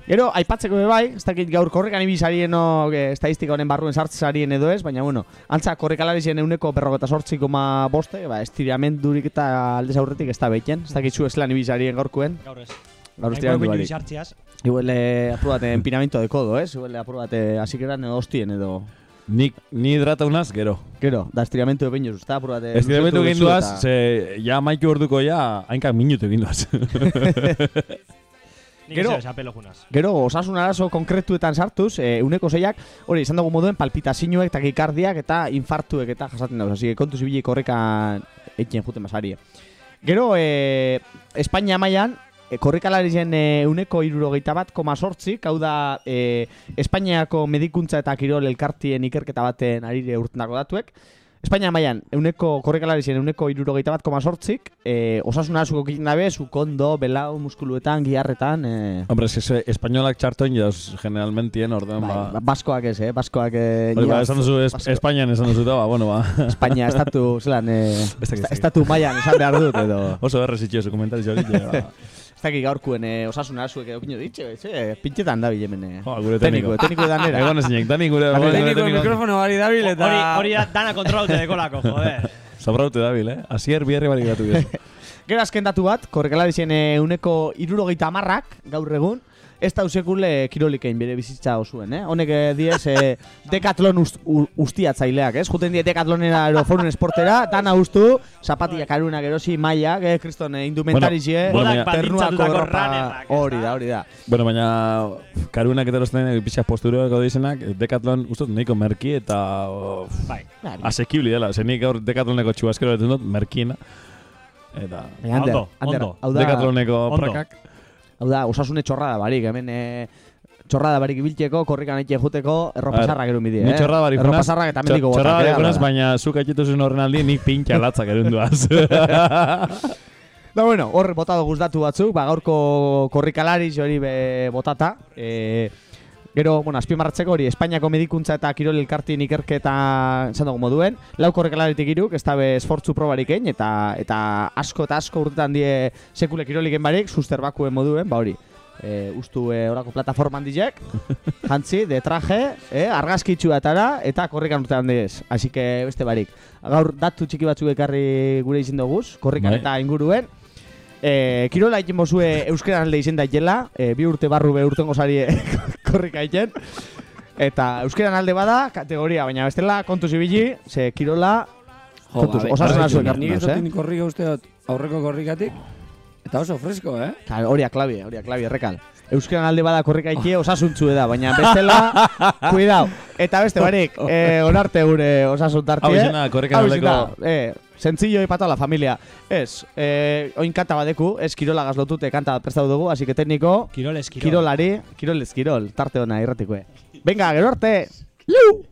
Gero, aipatzeko be bai, ez dakit gaur korrekan ibizarien o, e, estadistika honen barruen sartzarien edo ez, baina bueno, antza korrekalarien euneko berrogeta sortzi koma boste, ba, estiramendurik eta aldez aurretik ez da behiten, ez dakit zu eslan ibizarien gaurkuen. Gaur ez. Gaur minutu barik. sartziaz. Igual eh, aprobate empinamiento de codo, eh? Igual aprobate asikeran edo hostien edo... Nik, ni hidrataunaz, gero. Gero, da estiramentu de peños, está aprobate... Estiramentu luzetu egin duaz, eta- ze ja maiku orduko ja, hainkak minutu egin duaz. Gero- Gero, osasun arazo konkretuetan sartuz, e, uneko zeiak, hori, izan dugu moduen, palpitazioek, takikardiak eta infartuek eta jasaten dauz. Así que kontu zibilik horrekan eitien juten basari. Gero, e, Espainia mailan, e, korrikalarien e, uneko irurogeita bat, koma sortzik, hau da, e, Espainiako medikuntza eta kirol elkartien ikerketa baten arire urtendako datuek. Espainia mailan, euneko korrikalarien euneko irurogeita bat koma sortzik, e, osasun arazuko egiten dabe, zukondo, belau, muskuluetan, giharretan, e, Hombre, es que espainolak txartoin jauz generalmentien orduan, ba... ba, baskoak ez, eh? Baskoak... Eh, Hori, ba, esan duzu, es, Espainian esan duzu ba, bueno, ba. Espainia estatu, zelan, eh, Ez ez estatu mailan esan behar dut, edo... Oso errezitxo zu komentarizo hori, ba. Ez dakit gaurkuen eh, osasun arazuek edo kino ditxe, eh, pintxetan da bilemen, eh. Jo, gure Tekniko, tekniko. tekniko danera. Egon ezinek, dani gure... Tekniko mikrofono bari dabil eta... Hori, hori da, dana kontrolaute dekolako, joder. Zabraute dabil, eh? Asier bierri barik gatu gez. Gero azken datu bat, korrekalarien eh, uneko irurogeita amarrak, gaur egun, ez da usekule kirolikein bere bizitza osuen, eh? Honek eh, diez eh, dekatlon ust, ustiatzaileak, ez? Juten die dekatlonera ero forun esportera, dana ustu, zapatiak arunak erosi maiak, eh? Kriston eh, indumentarizie, Bueno, bueno, baina- ternuako ropa, hori da, hori da. bueno, baina karunak eta erosten pixak posturoako dizenak, Decathlon ustot nahiko merki eta Bai. asekibli dela. Ze nik gaur Decathloneko txuaskero dut, merkiena. Eta Ander, Ondo, Ander, ondo. hau da, Decathloneko Ondo. prakak. Hau da, osasune txorrada barik, hemen eh, txorrada barik ibiltzeko, korrikan eitxe juteko, erropasarrak erun bidie, Ni eh? txorra barik funaz, Erropasarrak eta mendiko botak, txorra eh, barik baina zuk aitzitu zuen horren aldi, nik pintxa latzak erunduaz. Da bueno, hor bota dugu datu batzuk, ba gaurko korrikalari hori be botata. E, gero, bueno, azpimarratzeko hori Espainiako medikuntza eta kirol elkartien ikerketa esan dugu moduen. Lau korrikalaritik iruk, ez da esfortzu probarik egin, eta, eta asko eta asko urtetan die sekule kiroliken barik, suster bakuen moduen, ba hori. E, ustu e, orako plataforma handizek, jantzi, de traje, e, argazkitxua etara, eta korrikan urtean diez. Así que beste barik. Gaur datu txiki batzuk ekarri gure izin doguz, korrikan Bai. eta inguruen. E, kirola egin bozue euskaran alde izen daitela, e, bi urte barru be urtengo sari korrika egiten. Eta euskaran alde bada kategoria, baina bestela kontu zibili, ze kirola kontuz, osasuna zuek hartu Nik ez dut eh? korrika uste dut aurreko korrikatik. Eta oso fresko, eh? Claro, hori klabi, hori klabi errekal. Euskaran alde bada korrika ikie osasuntzu da, baina bestela, cuidao. Eta beste barik, eh, onarte gure osasun tartie. Hau izena, korrikan Hau aldeko- eh, sencillo y para toda la familia. Ez, eh, oin kanta badeku, ez kirola gazlotute kanta prestatu dugu, así que técnico, Kirol ez kirol. kirolari, kirol ez kirol, tarte ona irratikoe. Venga, gero arte! Iu!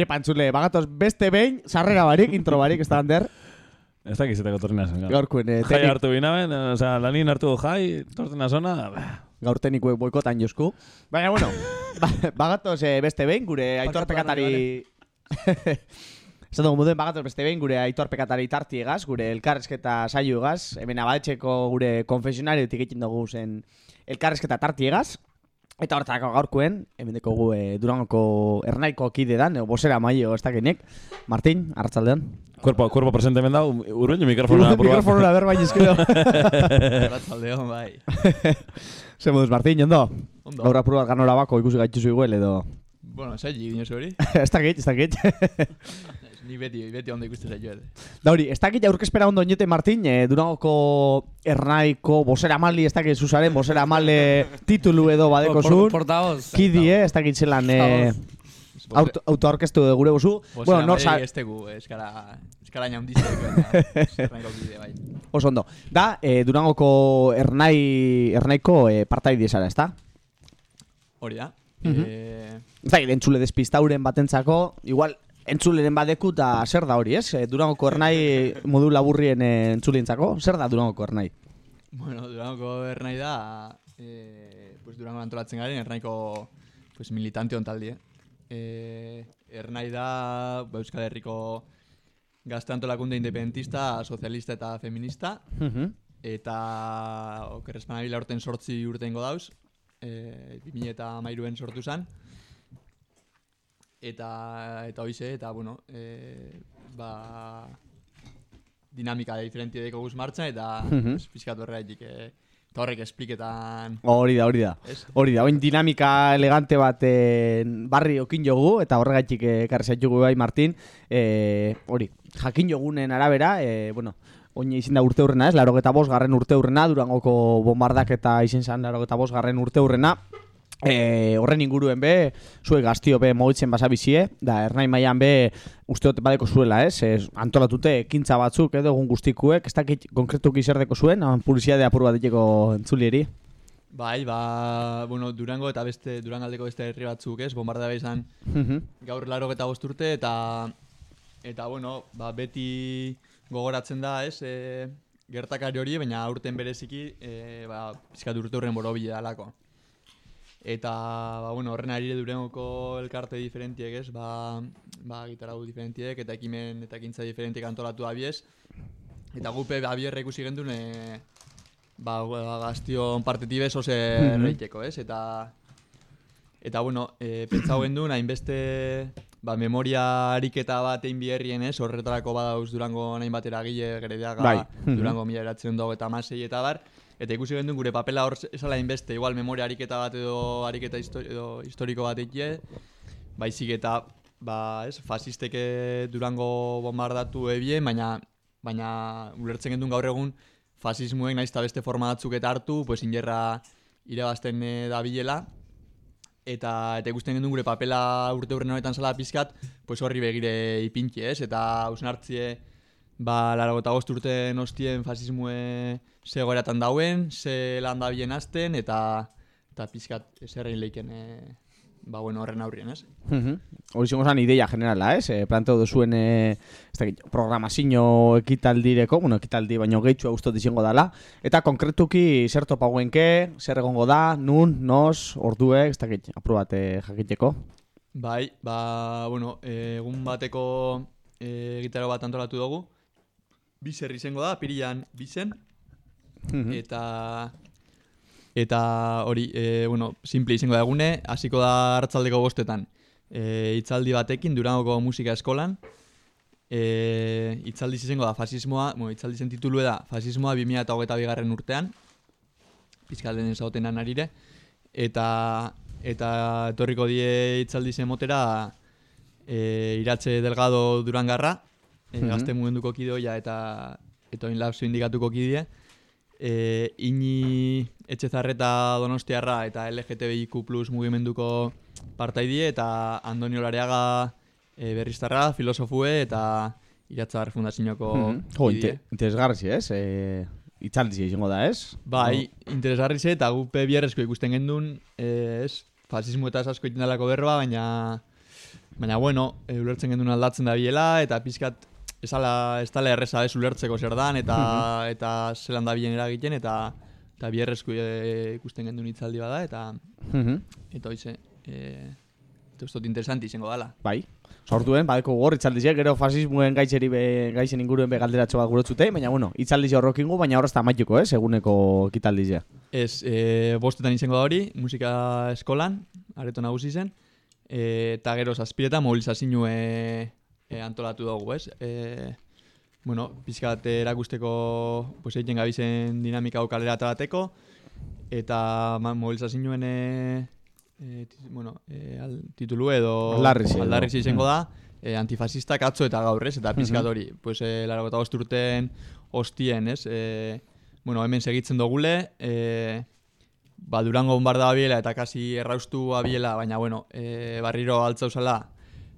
Je, pantzule, bagatoz beste behin, sarrera barik, intro barik, ez da hander. Ez dakiz eta gotorrena zen. Gaurkoen, eh, Jai hartu binaben, o sea, lanin hartu jai, tortena zona, Gaur teknikuek boikotan josku. Baina, bueno, ba- bagatoz eh, beste behin, gure aitor pekatari... Esan dugu moduen bagatoz beste behin, gure aitor pekatari tartiegaz, gure elkarrezketa saioegaz, hemen abaltxeko gure konfesionariotik egiten dugu zen elkarrezketa tartiegaz. Eta hortako gaurkoen, hemen dekogu e, Durangoko ernaiko kide dan, e, bosera maio ez dakinek. Martin, arratzaldean. Cuerpo, cuerpo presente hemen dau, urbeño mikrofonora. Urbeño mikrofonora ber baino eskero. Arratsaldeon, bai. Zer moduz, Martin, ondo? Ondo. Gaur apur bat ganora bako ikusi gaituzu iguel edo... Bueno, saili dinosu hori. ez dakit, ez dakit. Ni beti, beti ondo ikuste zaio. Da hori, ez dakit aurkezpera ondo oinete Martin, eh, Durangoko ernaiko bosera mali, ez dakit zuzaren bosera male titulu edo badeko Por- zuen. portavoz. Kidi, eh, ez dakit zelan eh, auto, autoorkestu de gure bozu. Bueno, nor sa- ez tegu, eskara, eskara inaundizte. Zernaiko bide, bai. Oso ondo. Da, eh, Durangoko ernai, ernaiko eh, partaide zara, ez da? Hori da. Mhm. Eh, Ez dakit, entzule despistauren batentzako, igual, entzuleren badeku eta zer da hori, ez? Eh, Durangoko ernai modu laburrien eh, entzulientzako, zer da Durangoko ernai? bueno, Durangoko ernai da, eh, pues Durango antolatzen garen, ernaiko pues, militante ontaldie. Eh, ernai da ba, Euskal Herriko gazte antolakunde independentista, sozialista eta feminista. Mhm. Eta okerrezpan abila urten sortzi urtengo dauz. E, 2000 eta mairuen sortu zen. Eta, eta hoize, eta bueno, e, ba, dinamika diferentia deko guz martxan, eta Mhm. pues, pixkat horregatik, e, eta horrek espliketan... Hori da, hori da. Hori da, oin dinamika elegante bat eh, barri okin jogu, eta horregatik eh, ekarri zaitugu bai, Martin. Eh, hori, jakin jogunen arabera, eh, bueno, oin izin da urte hurrena, ez? Laro bost garren urte hurrena, Durangoko bombardak eta izen zan laro bost garren urte hurrena. E, horren inguruen be, zuek gaztio be mogitzen basabizie, da ernai mailan be uste dut badeko zuela, ez? ez antolatute ekintza batzuk edo egun guztikuek, ez dakit konkretuki zer deko zuen, publizitate apur bat diteko entzulieri. Bai, ba, bueno, Durango eta beste, Durangaldeko beste herri batzuk, ez? Bombarda izan Mhm. gaur laro eta urte, eta, eta bueno, ba, beti gogoratzen da, ez? E, gertakari hori, baina aurten bereziki, e, ba, pizkat urte horren borobile dalako. Eta, ba, bueno, horren arire Durangoko elkarte diferentiek, ez? Ba, ba, gitarau diferentiek, eta ekimen eta ekintza diferentiek antolatu abiez. Eta gupe abierre ikusi gendun, e, ba, ba, gaztion partetibez oso Mhm. reiteko, ez? Eta, eta bueno, e, pentsau gendun, hainbeste ba, memoria ariketa bat egin biherrien, ez? Horretarako badauz Durango nahin batera gile, Gerediaga, Bai. Mhm. Durango mila eratzen dago eta masei eta bar. Eta ikusi gendun gure papela hor esala hainbeste, igual memoria ariketa bat edo ariketa histo edo historiko bat egie, baizik eta ba, ez, fasisteke Durango bombardatu ebien, baina baina ulertzen gendun gaur egun fasismoek naiz eta beste forma batzuk eta hartu, pues ingerra irabazten e, dabilela, eta eta ikusten gendun gure papela urte hurren honetan zala pizkat, pues horri begire ipintxe, ez? Eta hausen hartzie, ba, laro eta urte nostien fasismoe ze goeratan dauen, ze lan da bien azten, eta, eta pizkat zerrein leiken, e, ba, bueno, horren aurrien, ez? Mhm. Hori zingo zan ideia generala, ez? E, planteo duzuen e, programazio ekitaldireko, bueno, ekitaldi baino gehitxua ustot izango dala. Eta konkretuki zer topaguenke, zer egongo da, nun, nos, orduek, ez dakit, apur bat eh, jakiteko. Bai, ba, bueno, eh, egun bateko e, gitaro bat antolatu dugu. Bizer izango da, pirilan bizen. Mhm. Eta eta hori, e, bueno, simple izango da egune, hasiko da hartzaldeko bostetan. E, itzaldi batekin, Durangoko musika eskolan. E, itzaldi izango da fasismoa, bueno, itzaldi zen titulu da fasismoa 2008 bigarren urtean. Pizkalden ezagotenan arire. Eta eta etorriko die itzaldi zen motera e, iratxe delgado durangarra, e, Mhm. gazte mugenduko kidoia eta eta oin lapsu indikatuko kidie. E, ini etxezarreta donostiarra eta LGTBIQ plus mugimenduko partaidie eta Andonio Lareaga e, berriztarra, filosofue eta Iratzar Fundazioko. Jo, kidie. inte, interesgarri, ez? E, itzaldi izango da, ez? Bai, interesgarri ze, eta gupe bierrezko ikusten gendun, eh, ez, fasismo eta asko egiten dalako berba, baina, baina bueno, e, ulertzen gendun aldatzen da biela, eta pizkat, esala, ez dala erreza ez ulertzeko zer dan, eta, eta zelan da bien eragiten, eta, eta bierrezko e, ikusten gendun hitzaldi bada, eta, Mhm. eta hoize, e, eta uste dut interesanti izango dala. Bai. Sortuen, badeko gor itzaldizek, gero fasismoen gaitzeri be, gaitzen inguruen be galderatxo bat gurotzute, baina bueno, itzaldize horrokingu, baina horrez amaituko, ez, eguneko kitaldizea. Ez, e, bostetan izango da hori, musika eskolan, areto nagusi zen, e, eta gero zazpireta mobilizazio e, antolatu dugu, ez? E, bueno, pizkat erakusteko, pues egiten gabizen dinamika hau kalera atarateko, eta mobilizazioen e, e, bueno, e, al, titulu edo Aldarrisi edo. aldarrisi izango da, e, antifasistak atzo eta gaur, ez? Eta pizkat Mhm. hori, pues, e, laro eta urten ostien, ez? E, bueno, hemen segitzen dogule, e, ba, Durango bombarda biela eta kasi erraustu abiela, baina bueno, e, barriro altza usala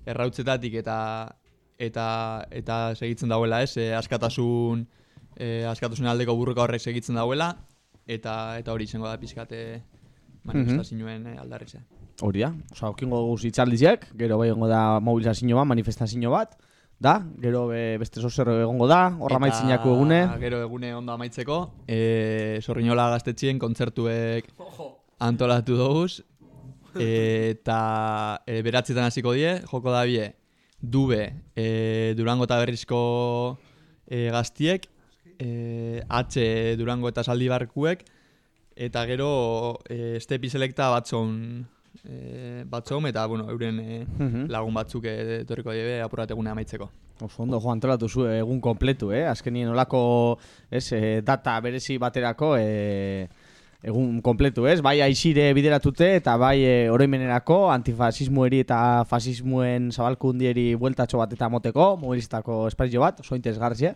errautzetatik eta eta eta segitzen dauela, ez? E, askatasun e, askatasun aldeko burruka horrek segitzen dauela eta eta hori izango da pizkate manifestazioen e, aldarritza. Hori da, oza, okingo guz itzaldizek, gero bai egongo da mobilizazio bat, manifestazio bat, da, gero be, beste zozer egongo da, horra maitzinako egune. Gero egune ondo amaitzeko, e, Sorrinola gaztetxien kontzertuek antolatu doguz, eta e, beratzietan hasiko die, joko da bie, dube, e, Durango eta Berrizko e, gaztiek, e, H Durango eta Zaldibarkuek, eta gero e, Stepi Selecta batzon e, batzon, eta bueno, euren e, lagun batzuk etorriko die apurategune amaitzeko. Oso ondo, jo, antolatu zu egun kompletu, eh? Azkenien olako, ez, eh, data berezi baterako, eh, egun kompletu, ez? Bai aixire bideratute eta bai e, oroimenerako antifasismoeri eta fasismoen zabalkundieri bueltatxo bat eta moteko, mobilistako esparizio bat, oso interesgarria.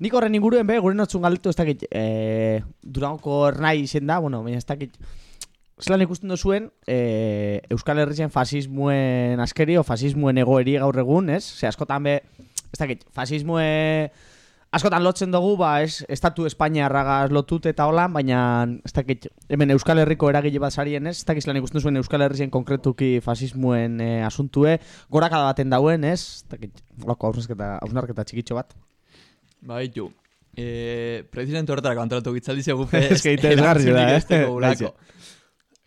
Nik horren inguruen be, gure notzun galdetu ez dakit, e, Durangoko ernai izen da, bueno, baina ez dakit, zelan ikusten duzuen e, Euskal Herrien fasismoen askeri o fasismoen egoeri gaur egun, ez? Ze askotan be, ez dakit, fasismoe askotan lotzen dugu, ba, ez, estatu Espainiarragaz lotut eta holan, baina ez dakit, hemen Euskal Herriko eragile bat sarien, ez? Ez dakit zelan ikusten zuen Euskal Herrien konkretuki fasismoen e, asuntue, gorakada baten dauen, ez? Ez dakit, loko hausnarketa, hausnarketa txikitxo bat. Baitu. Eh, precisamente horretarako antolatu gitzaldi ze gupe Ez que interesgarria da, eh? Bai,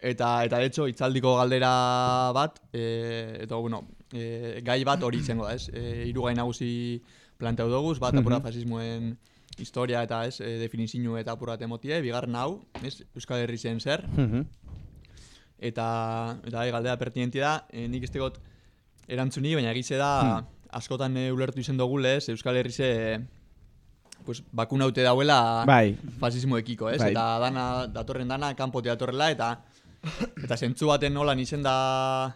Eta, eta de hecho, itzaldiko galdera bat, eh, eta bueno, eh, gai bat hori izango da, ez? Eh, hiru gai nagusi planteau doguz, bat apura Mhm. fasismoen historia eta ez, eh, definizio eta apura temotie, bigarren hau, ez, Euskal Herri zen zer, Mhm. eta, eta bai, galdera pertinentia da, eh, nik ez tegot erantzuni, baina egize da, Hmm. askotan eh, ulertu izen dogulez, Euskal Herri ze, pues, bakunaute dauela Bai. fasismoekiko, ez? Bai. Eta dana, datorren dana, kanpote datorrela, eta eta zentzu baten nolan izen da,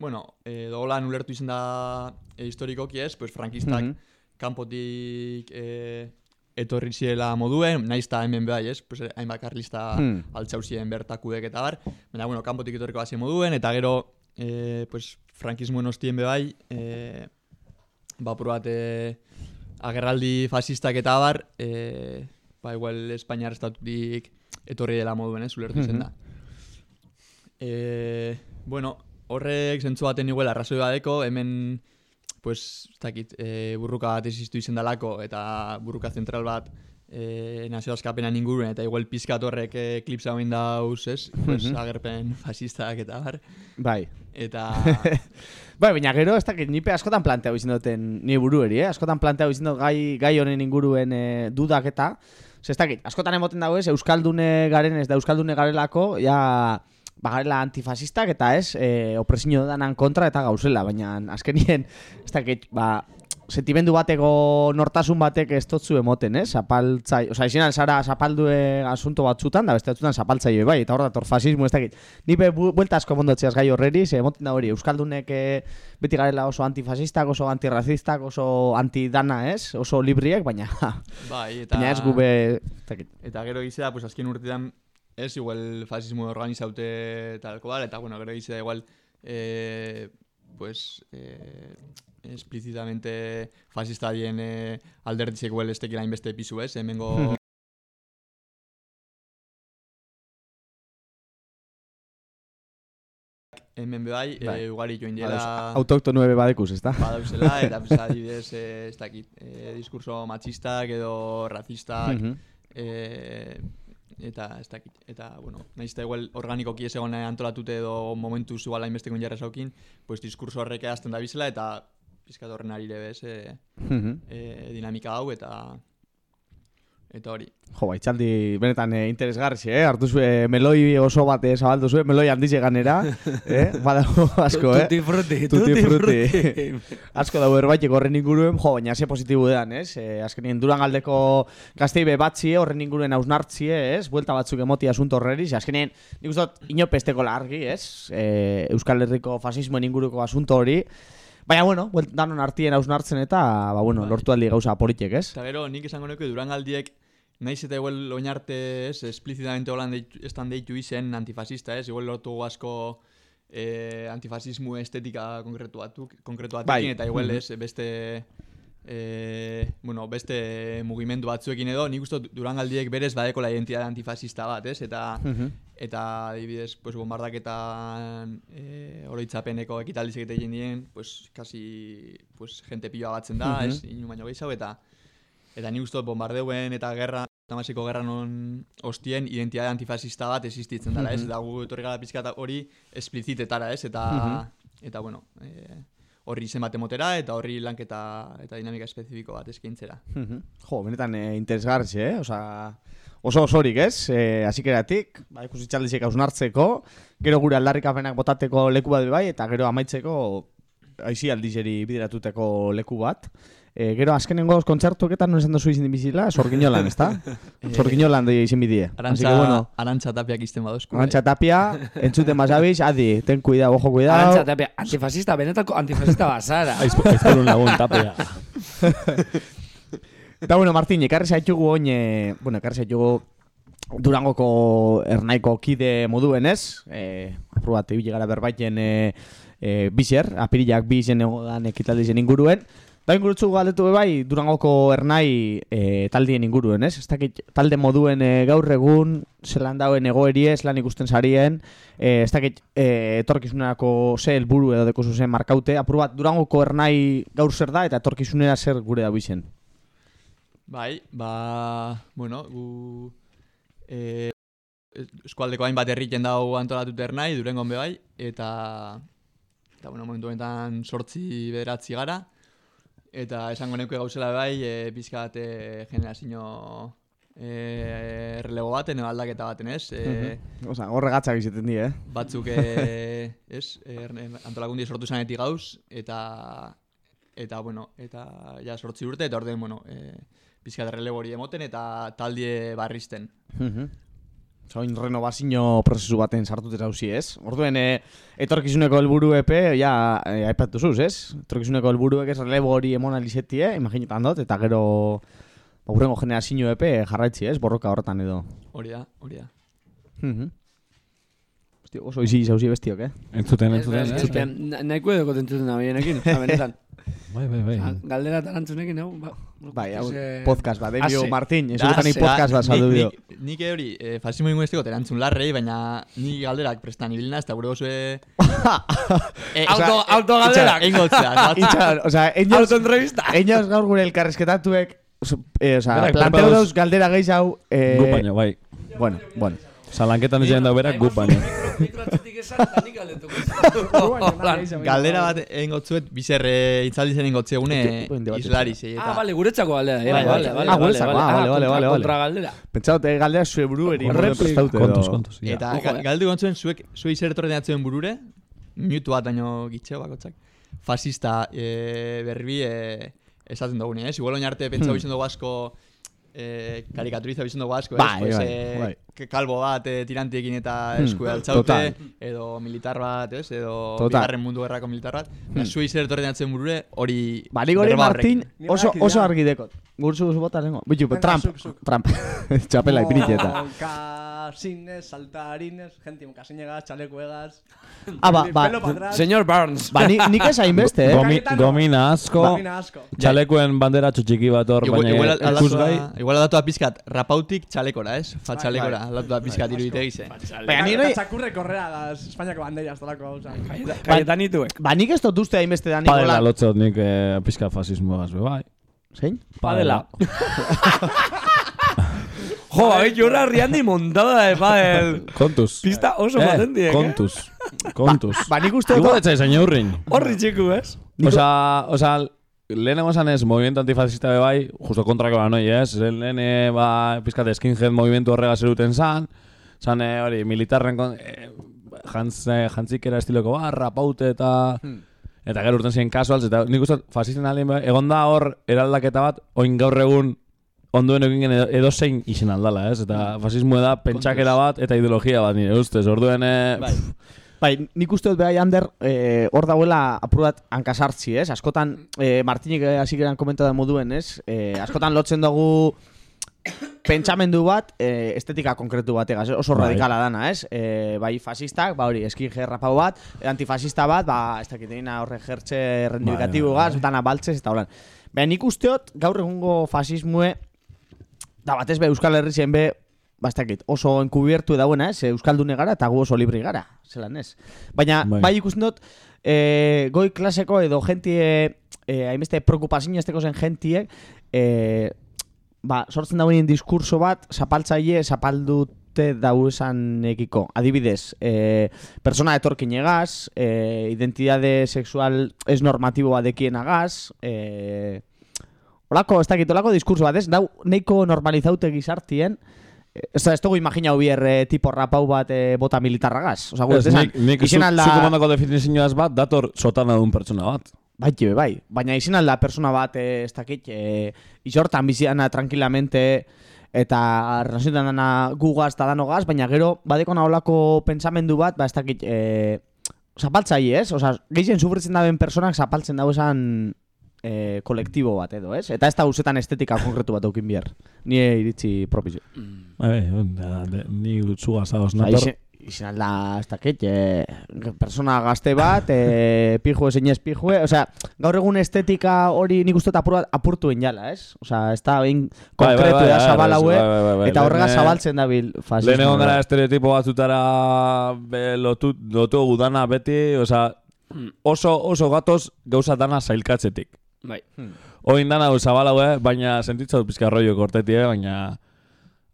bueno, e, dolan ulertu izen da e, historikoki ez, pues frankistak Mhm. Kanpotik e, etorri ziela moduen, naiz eta hemen bai, ez? Pues, hainbat karlista Hmm. altzauzien bertakudek eta bar, baina, bueno, kanpotik etorriko hasi moduen, eta gero, e, pues, frankismoen ostien be bai, e, bapur bat, e, agerraldi fasistak eta bar, e, ba, igual Espainiar estatutik etorri dela moduen, ez, ulertu zen da. E, bueno, horrek zentzu baten igual arrazoi badeko, hemen, pues, ez dakit, e, burruka bat existu izen dalako, eta burruka zentral bat e, nazio askapenan inguruen, eta igual pizkat horrek eklipsa hoin dauz, ez? Pues, Mhm. agerpen fasistak eta bar. Bai. Eta... bai, baina gero, ez dakit, nipe askotan planteau izin duten ni burueri, eh? Askotan planteau izin dut gai, gai honen inguruen e, dudak eta, ez dakit, askotan emoten dago ez, Euskaldune garen ez da Euskaldune garelako, ja, bagarela antifasistak eta ez, e, opresio danan kontra eta gauzela, baina azkenien, ez dakit, ba, sentimendu bateko nortasun batek ez totzu emoten, eh? Zapaltzai, oza, izin alzara zapaldue asunto batzutan, da beste batzutan zapaltzaio bai, eta hor dator fasismo, ez dakit. Nipe bu buelta asko mondotzeaz gai horreri, ze emoten da hori, Euskaldunek eh, beti garela oso antifasistak, oso antirrazistak, oso antidana, ez? Oso libriek, baina, Bai, eta... baina ez gube, ez dakit. Eta gero gizea, pues azken urtean, ez igual fasismo organizaute talko bal, eta bueno, gero gizea igual eh, pues, eh, explícitamente fascista dien eh, alderditzek huel ez tekila inbeste pisu ez, hemengo hemen bai, Bai. eh, ugari Baduz, dira Autoktono ebe badekuz, ezta? badauzela, eta pues, adibidez, eh, ez dakit, eh, diskurso machistak edo racistak, Mhm. eh, eta ez dakit, eta, bueno, nahiz eta igual organikoki ez egon antolatute edo momentuz igual hainbesteko jarra zaukin, pues diskurso horrek eazten da bizela, eta pizkat horren ari bez, eh, Mhm. eh, dinamika hau, eta eta hori. Jo, ba, itxaldi benetan eh, interesgarri, eh? Hartu zue meloi oso bat eh, zabaldu zue, meloi handize ganera, eh? Badago asko, eh? Tutti frutti, Tutti tutti frutti. asko dago erbaitek horren inguruen, jo, baina ze positibo dean, ez? Eh, azkenien Durangaldeko gaztei be batzie, horren inguruen hausnartzie, ez? Buelta batzuk emoti asunto horreri, azkenien, nik uste dut inopesteko largi, ez? Eh, Euskal Herriko fasismoen inguruko asunto hori, Baina, bueno, danon artien hausnartzen eta, ba, bueno, lortu aldi gauza politek, ez? Eta gero, nik esango nuke Durangaldiek naiz eta igual oinarte, ez, explizitamente holan deitu, estan deitu izen antifasista, ez, igual lortu asko eh, antifasismo estetika konkretu batuk, konkretu batekin, Bai. eta igual ez, beste eh, bueno, beste mugimendu batzuekin edo, nik uste Durangaldiek berez badekola identitate antifasista bat, ez, eta Mhm. eta adibidez, pues, bombardaketan eh, oroitzapeneko ekitaldiz egiten dien, pues, kasi, pues, gente pila batzen da, Mhm. ez, inu baino gehiago, eta eta ni uste bombardeuen eta gerra, tamasiko gerran on ostien identitate antifasista bat existitzen dela, ez, Mhm. eta gu etorri gara pizkat hori esplizitetara, ez, eta, Mhm. eta bueno, eh, horri izen bat emotera, eta horri lanketa eta dinamika espezifiko bat eskaintzera. Mhm. Jo, benetan eh, interesgarri, eh? Osa, oso osorik, ez? Eh, Azikeratik, ba, ikusi txaldizek hausnartzeko, gero gure aldarrikapenak botateko leku bat bai, eta gero amaitzeko aizi aldizeri bideratuteko leku bat. E, gero azkenengo kontzertuketan non esan dozu izin bizila, sorginolan, ezta? sorginolan de izin bidie. Así Arantza, que bueno, arantza tapiak izten badozku. Arantxa Tapia, entzuten basabiz, adi, ten cuidado, ojo cuidado. Arantxa tapia, antifasista, benetako antifasista bazara. Aizpurun lagun tapea. Eta bueno, Martín, ekarri zaitugu oin, eh, bueno, ekarri zaitugu Durangoko ernaiko kide moduen ez, eh, apru bat ibili gara berbaiten eh, eh, bizer, apirilak bi izen egodan ekitaldi zen inguruen, Da ingurutzu galdetu be bai Durangoko ernai eh, taldien inguruen, ez? Ez talde moduen eh, gaur egun zelan dauen egoeri ez lan ikusten sarien, eh, ez dakit eh, etorkizunerako ze helburu edo deko zuzen markaute, apur bat Durangoko ernai gaur zer da eta etorkizunera zer gure da bizen. Bai, ba, bueno, gu eh, eskualdeko hainbat herriten dau antolatut ernai, durengon be bai, eta, eta bueno, momentu sortzi bederatzi gara, eta esango neuke gauzela bai, e, pizkat e, generazio e, errelego baten, edo aldaketa baten, ez? E, Osa, horregatzak izaten di, eh? batzuk e, ez, er, antolakundi sortu zanetik gauz, eta eta bueno, eta ja sortzi urte, eta orden, bueno, e, pizkat errelego hori emoten, eta taldie barrizten. Mhm. Zoin renovazio prozesu baten sartute zauzi, ez? Orduen, e, etorkizuneko helburu epe, ja, e, aipatu zuz, ez? Etorkizuneko helburuek ez relebo hori emon alizetie, imaginetan dut, eta gero ba, urrengo generazio epe jarraitzi, ez? Borroka horretan edo. Hori da, hori da. Mhm. Hostia, oso izi zauzi bestiok, eh? Entzuten, entzuten, ez, eh? ez, Nahiko edo kotentzuten da benekin, benetan. Bai, bai, bai. Ah, Galdera eta erantzunekin, hau, ba, Bai, hau, eh, podcast bat, Emio ase. Martín, ez dutan zera, podcast bat saldu dio. nik- hori, e, fasismo ingo esteko erantzun larrei, baina ni galderak prestan ibilna, ez da gure oso e... e, Auto- autogalderak. Ingotzea, Itxar, osea, eños, Autoentrevista. eños gaur gure elkarrezketatuek, eh, Berak planteo dauz galdera gehiago, eh, Gup baino, bai. Bueno, bueno. Salanketan ez jaren da berak, gup baino. Galdera bat egin gotzuet, bizerre itzaldi zen ingotze egune islari zei. Ah, bale, guretzako galdera, eh, Bai, vale, bai. vale, Ah, vale, guretzako, vale, ah, vale, vale, kontra- vale, Kontra vale. galdera. Pentsatu, eh, galdera. Replika. prestaute edo. Kontuz, kontuz. Eta eh. galdu gontzuen, zuek, zuei zer datzuen burure, minutu bat baino gitxeo bakotzak, fasista e, berbi e, esaten dugune, ez? Igual oin arte pentsau Hmm. izan dugu asko, e, karikaturiza izan dugu asko, Bai, ez? Pues, bai, bai. k- kalbo bat e, tirantiekin eta Hmm, esku altzaute, edo militar bat, ez? Edo Total. bigarren mundu gerrako militar bat. Hmm. Hmm. Zuei zer etorri datzuen burure, hori... Gori berba horrekin. Martín oso, oso argi dekot. Gurtzu guzu bota lengo. Bitu, Trump. Trump. Txapela ipinitxe eta. Pasines, saltarines, gente mocasinegas, chalecuegas. Ah, ba, ba, pelo pa atrás. Señor Barnes. Ba, ni, nik ez hainbeste, eh? Gomi, gomina asko, Gomina asko. txalekuen bandera txiki bat hor, Igual, baina igual, ikusgai. aldatua, igual aldatua pizkat rapautik txalekora, ez? Fa txalekora, aldatua pizkat iruditegi ze. Baina ni Eta noi, txakurre korreagaz, Espainiako banderas, talako, oza. Kaietanituek. ba, nik ez dut uste hainbeste da Padela Nikola. lotzot nik eh, pizka fasismo gaz, bai. Zein? Padela. Jo, abeit jorra riandi montada de padel. Kontuz. Pista oso Eh, potentie, eh? kontuz. Kontuz. Ba, nik uste Igual dut... etzai zain eurrin. Horri txiku, ez? Osa, osa, lehenengo esan ez, movimiento antifascista be bai, justo kontrako da noi, ez? Lehen, eh, ba, pizkat skinhead movimentu horrega zeruten zan, zan, eh, hori, militarren, kon, eh, jantz, eh, jantzikera estiloko ba, rapaute eta... Eta gero urten ziren kasualz, eta nik uste fasisten bai, egon da hor eraldaketa bat, oin gaur egun onduen egin edo, zein izen aldala, ez? Eta fasismo da pentsakera bat eta ideologia bat nire ustez, orduen... Eh, Bai. Bai, nik uste dut behai Ander, eh, hor dauela apur bat hankasartzi, ez? Askotan, eh, Martinik hasi geran komenta da moduen, ez? Eh, askotan lotzen dugu pentsamendu bat eh, estetika konkretu bategaz, oso Bai. radikala dana, ez? Eh, bai fasistak, ba hori, eskin gerrapau bat, eh, antifasista bat, ba, ez dakit egina horre jertxe rendibikatibo bai, gaz, dana baltzez, eta holan. Baina nik usteot, gaur egungo fasismue, da batez be Euskal Herri zen be, ba, ez dakit, oso enkubiertu dauena, ez? Euskaldune gara eta gu oso libri gara, zelan ez. Baina, Bai. bai, ikusten dut, eh, goi klaseko edo jentie, eh, hainbeste preokupazio esteko zen jentiek, eh, ba, sortzen dauen diskurso bat, zapaltzaile, zapaldute dauesan ekiko. Adibidez, eh, persona etorkin egaz, eh, identidade sexual ez normatibo badekien agaz, eh, Olako, ez dakit, olako diskurso bat, ez? Dau, neiko normalizaute gizartien, eh, ez da, ez dugu imaginau bier eh, tipo rapau bat eh, bota militarragaz. Osa, gu, Ez, nik, nik zu, alda... zuko definizioaz bat, dator sotana duen pertsona bat. Bai, bai. Baina izin alda persona bat, eh, ez dakit, eh, izortan biziana tranquilamente, eta relazioetan dana gugaz eta danogaz, baina gero, badeko naholako pentsamendu bat, ba, ez dakit, eh, zapaltzaile, ez? Osa, gehien sufritzen daben personak zapaltzen dago esan eh, kolektibo bat edo, ez? Eta ez da usetan estetika konkretu bat aukin bihar. Ni iritzi propizio. Da, de, ni zugaz zaoz, Osa, nator. izen alda, ez dakit, eh, persona gazte bat, eh, pijue zein ez pijue, osea, gaur egun estetika hori nik uste apur, apurtu jala, ez? Osea, ez da behin Bai, bai, konkretu bai, da bai, zabalaue, bai, bai, bai, bai. eta horrega eh, zabaltzen dabil fasismo. Lehen egon gara estereotipo batzutara be, lotu, lotu gudana beti, osea, oso, oso gatoz gauza dana zailkatzetik. Bai. Oin dana hau zabalau, eh? baina sentitza dut pizka rollo korteti, eh? baina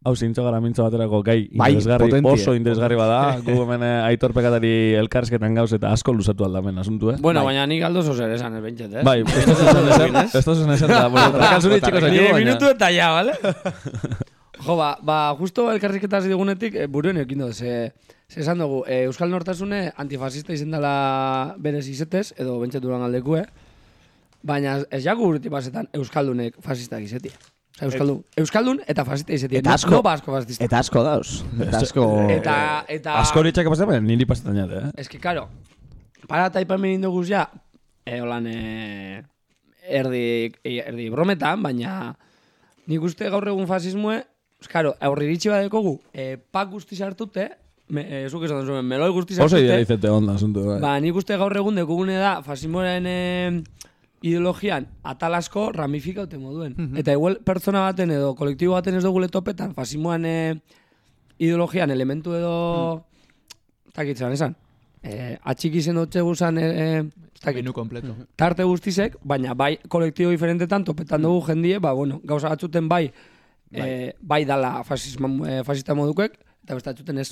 hau zintzo gara mintzo baterako gai Bai, interesgarri, potentie. oso interesgarri bada, gu hemen eh, aitor pekatari elkarrizketan gauz eta asko luzatu aldamen asuntu, eh? Bueno, baina nik aldo zozer esan, ez bentset, eh? Bai, esto es esan esto es esan da, bueno, trakalzuri txiko zaitu, Ni baina... minutu eta ja, vale? jo, ba, ba, justo elkarrizketa hasi dugunetik, e, buruen eukin dut, ze, ze esan dugu, e, Euskal Nortasune antifasista izen dela berez izetez, edo bentset duran aldekue, baina ez jaku urti basetan Euskaldunek fasistak izetia. Osa, Euskaldun, Euskaldun eta fasista izetia. Eta asko, No, ba asko fasista. eta asko dauz. Eta asko... Eta, eta... Asko hori txaka pasetan, baina niri pasetan jate, eh? Ez que, karo, para eta ipamen indoguz ja, e, holan, e, erdi, erdi brometan, baina nik uste gaur egun fasismoe, karo, aurri iritsi badekogu, e, pak guzti sartute, me, e, zuk esan zuen, meloi guzti Oso sartute, idealizete onda, asuntu, bai. ba, nik uste gaur egun dekugune da, fasismoaren e, ideologian atal asko ramifikaute moduen. Eta igual pertsona baten edo kolektibo baten ez dugu topetan, fasismoan e, ideologian elementu edo... Mm. Takitzen esan. E, atxik izen dutxe guzan... E, e, ez dakit. Menu kompleto. tarte guztizek, baina bai kolektibo diferentetan topetan dugu jendie, ba, bueno, gauza batzuten bai, bai, bai dala fasisma, e, fasista modukek, eta beste batzuten ez.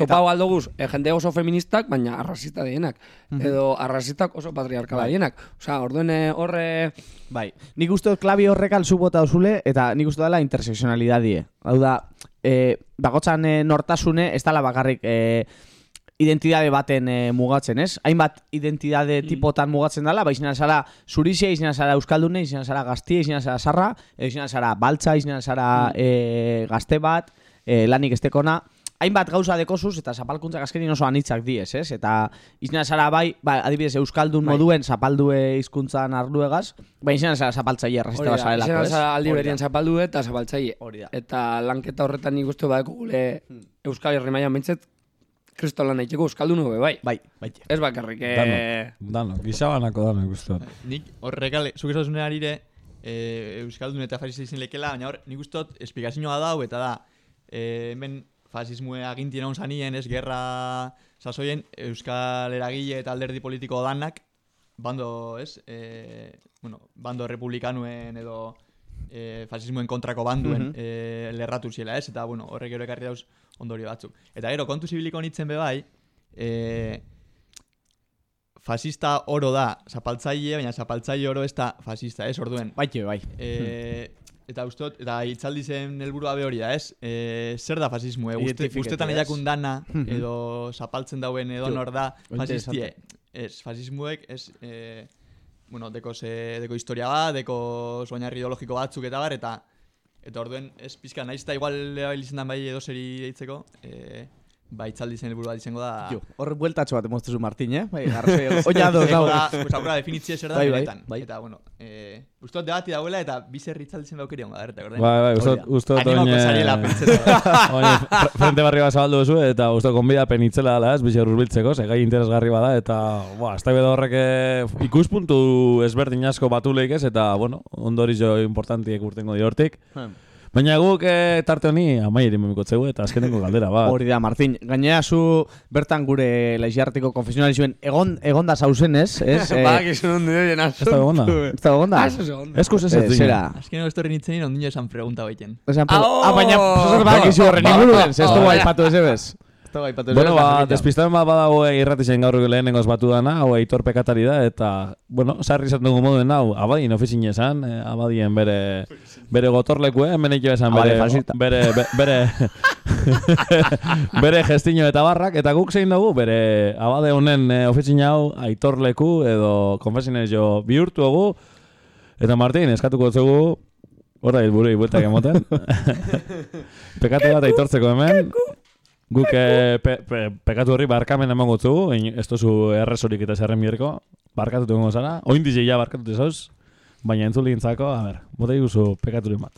Topau aldo guz, e, jende oso feministak, baina arrasista dienak. Edo arrasistak oso patriarkala dienak. Osea, orduen eh, horre... Bai, nik uste klabi horrek alzu bota osule, eta nik uste dela interseksionalidadie. Hau da, e, bagotzan e, nortasune, ez dala bakarrik e, identidade baten e, mugatzen, ez? Hainbat identidade tipotan mugatzen dela, ba, izan zara zurizia, izan zara euskaldune, izan zara gaztia, izan zara sarra, izan zara baltza, izan zara e, gazte bat, e, lanik estekona, hainbat gauza dekozuz eta zapalkuntzak azkenin oso anitzak diez, ez? Eta izena zara bai, ba, adibidez Euskaldun Bai. moduen zapaldue hizkuntzan arduegaz, bai izena zara zapaltzaile Hori errazite da, bazarelako, izena ez? zara aldi berien zapaldu eta zapaltzaile. Hori da. Eta lanketa horretan nik uste badeko gule Euskal Herri mailan bintzet, kristolan egiteko Euskaldun hobe, bai. Bai, bai. Ez bakarrik, eh... Dano, dano, gizabanako dano ikustu. Nik horrekale, zuk esan zuen arire, e, Euskaldun eta izin lekela, baina hor, nik ustot esplikazioa dau, eta da, e, hemen fasismue agintien hon zanien, ez gerra sasoien, Euskal eragile eta alderdi politiko danak, bando, ez, e, bueno, bando republikanuen edo e, fasismoen kontrako banduen Mhm. e, lerratu ziela, ez? Eta, bueno, horrek gero ekarri dauz ondorio batzuk. Eta gero, kontu zibiliko nitzen be bai, e, fasista oro da zapaltzaile, baina zapaltzaile oro ez da fasista, ez? Orduen. Bai, bai. E, eta ustot, eta hitzaldi zen helburua be hori da, ez? E, zer da fasismo, eh? Uste, ustetan ez? ejakun dana, Mhm. edo zapaltzen dauen edo nor da fasistie. Ez, fasismuek, ez, e, bueno, deko, ze, deko historia bat, deko oinarri ideologiko batzuk eta bar, eta eta orduen, ez pizka, naiz eta igual erabiltzen dan bai edo seri deitzeko, e, ba, hitzaldi zen helburu bat izango da... Jo, horre bueltatxo bat emoztezu Martin, eh? Bai, garrasoi, oina dos, dago. da, pues aurra definitzia zer da Bai, bai, benetan. bai. Eta, bueno, eh, ustot debati dagoela eta bizerri hitzaldi zen baukeri onga, erretak, orden? Bai, bai, ustot, ustot. Oine, fr- frente barri bat zabaldu duzu, eta ustot konbida penitzela dela, ez, bizi urbiltzeko, ze gai interesgarri bada, eta, boa, ez da bedo horrek eh, ikuspuntu ezberdin asko batuleik ez, eta, bueno, ondorizo importantiek urtengo di hortik. Hmm. Baina guk eh, tarte honi amaieri memikotzegu eta azkenengo galdera, bat. Hori da, Martin. Gainera zu bertan gure laixiarteko konfesionalizuen egon, egonda zauzen, ez? ez? eh, Badakizu non dioen Ez da egonda? Ez da egonda? Ah, ez. Eskuz ez ez Eh, dina. zera. Azkeneko estorri nintzen nire ondino esan pregunta baiten. Esan, Ah, oh! ah, baina, zozer badakizu horren Ba- inguruen, ba- ze ez dugu ba- aipatu ez ebez. Ez dugu aipatu ez Bueno, ba, Angelita. despistamen bat badago irratizen gaur lehenengoz batu dana, hau eitor pekatari da, eta, bueno, sarri izan dugu moduen hau, abadien ofizin esan, eh, abadien bere, bere gotorleku, eh, hemen esan Abade bere, bere, be- bere, bere gestino eta barrak, eta guk zein dugu, bere abade honen eh, ofizin hau aitorleku edo konfesinez jo bihurtu dugu, eta Martin, eskatuko zugu, Hora hilburui bueltak emoten. Pekatu bat aitortzeko hemen. Guk eh, pe, pe, pekatu horri barkamen emango zugu, ez tozu errezorik eta zerren bierko. Barkatu dugu zara. Oin dizi ja barkatu zauz. Baina entzulintzako, a ber, bota iguzu pekaturin bat.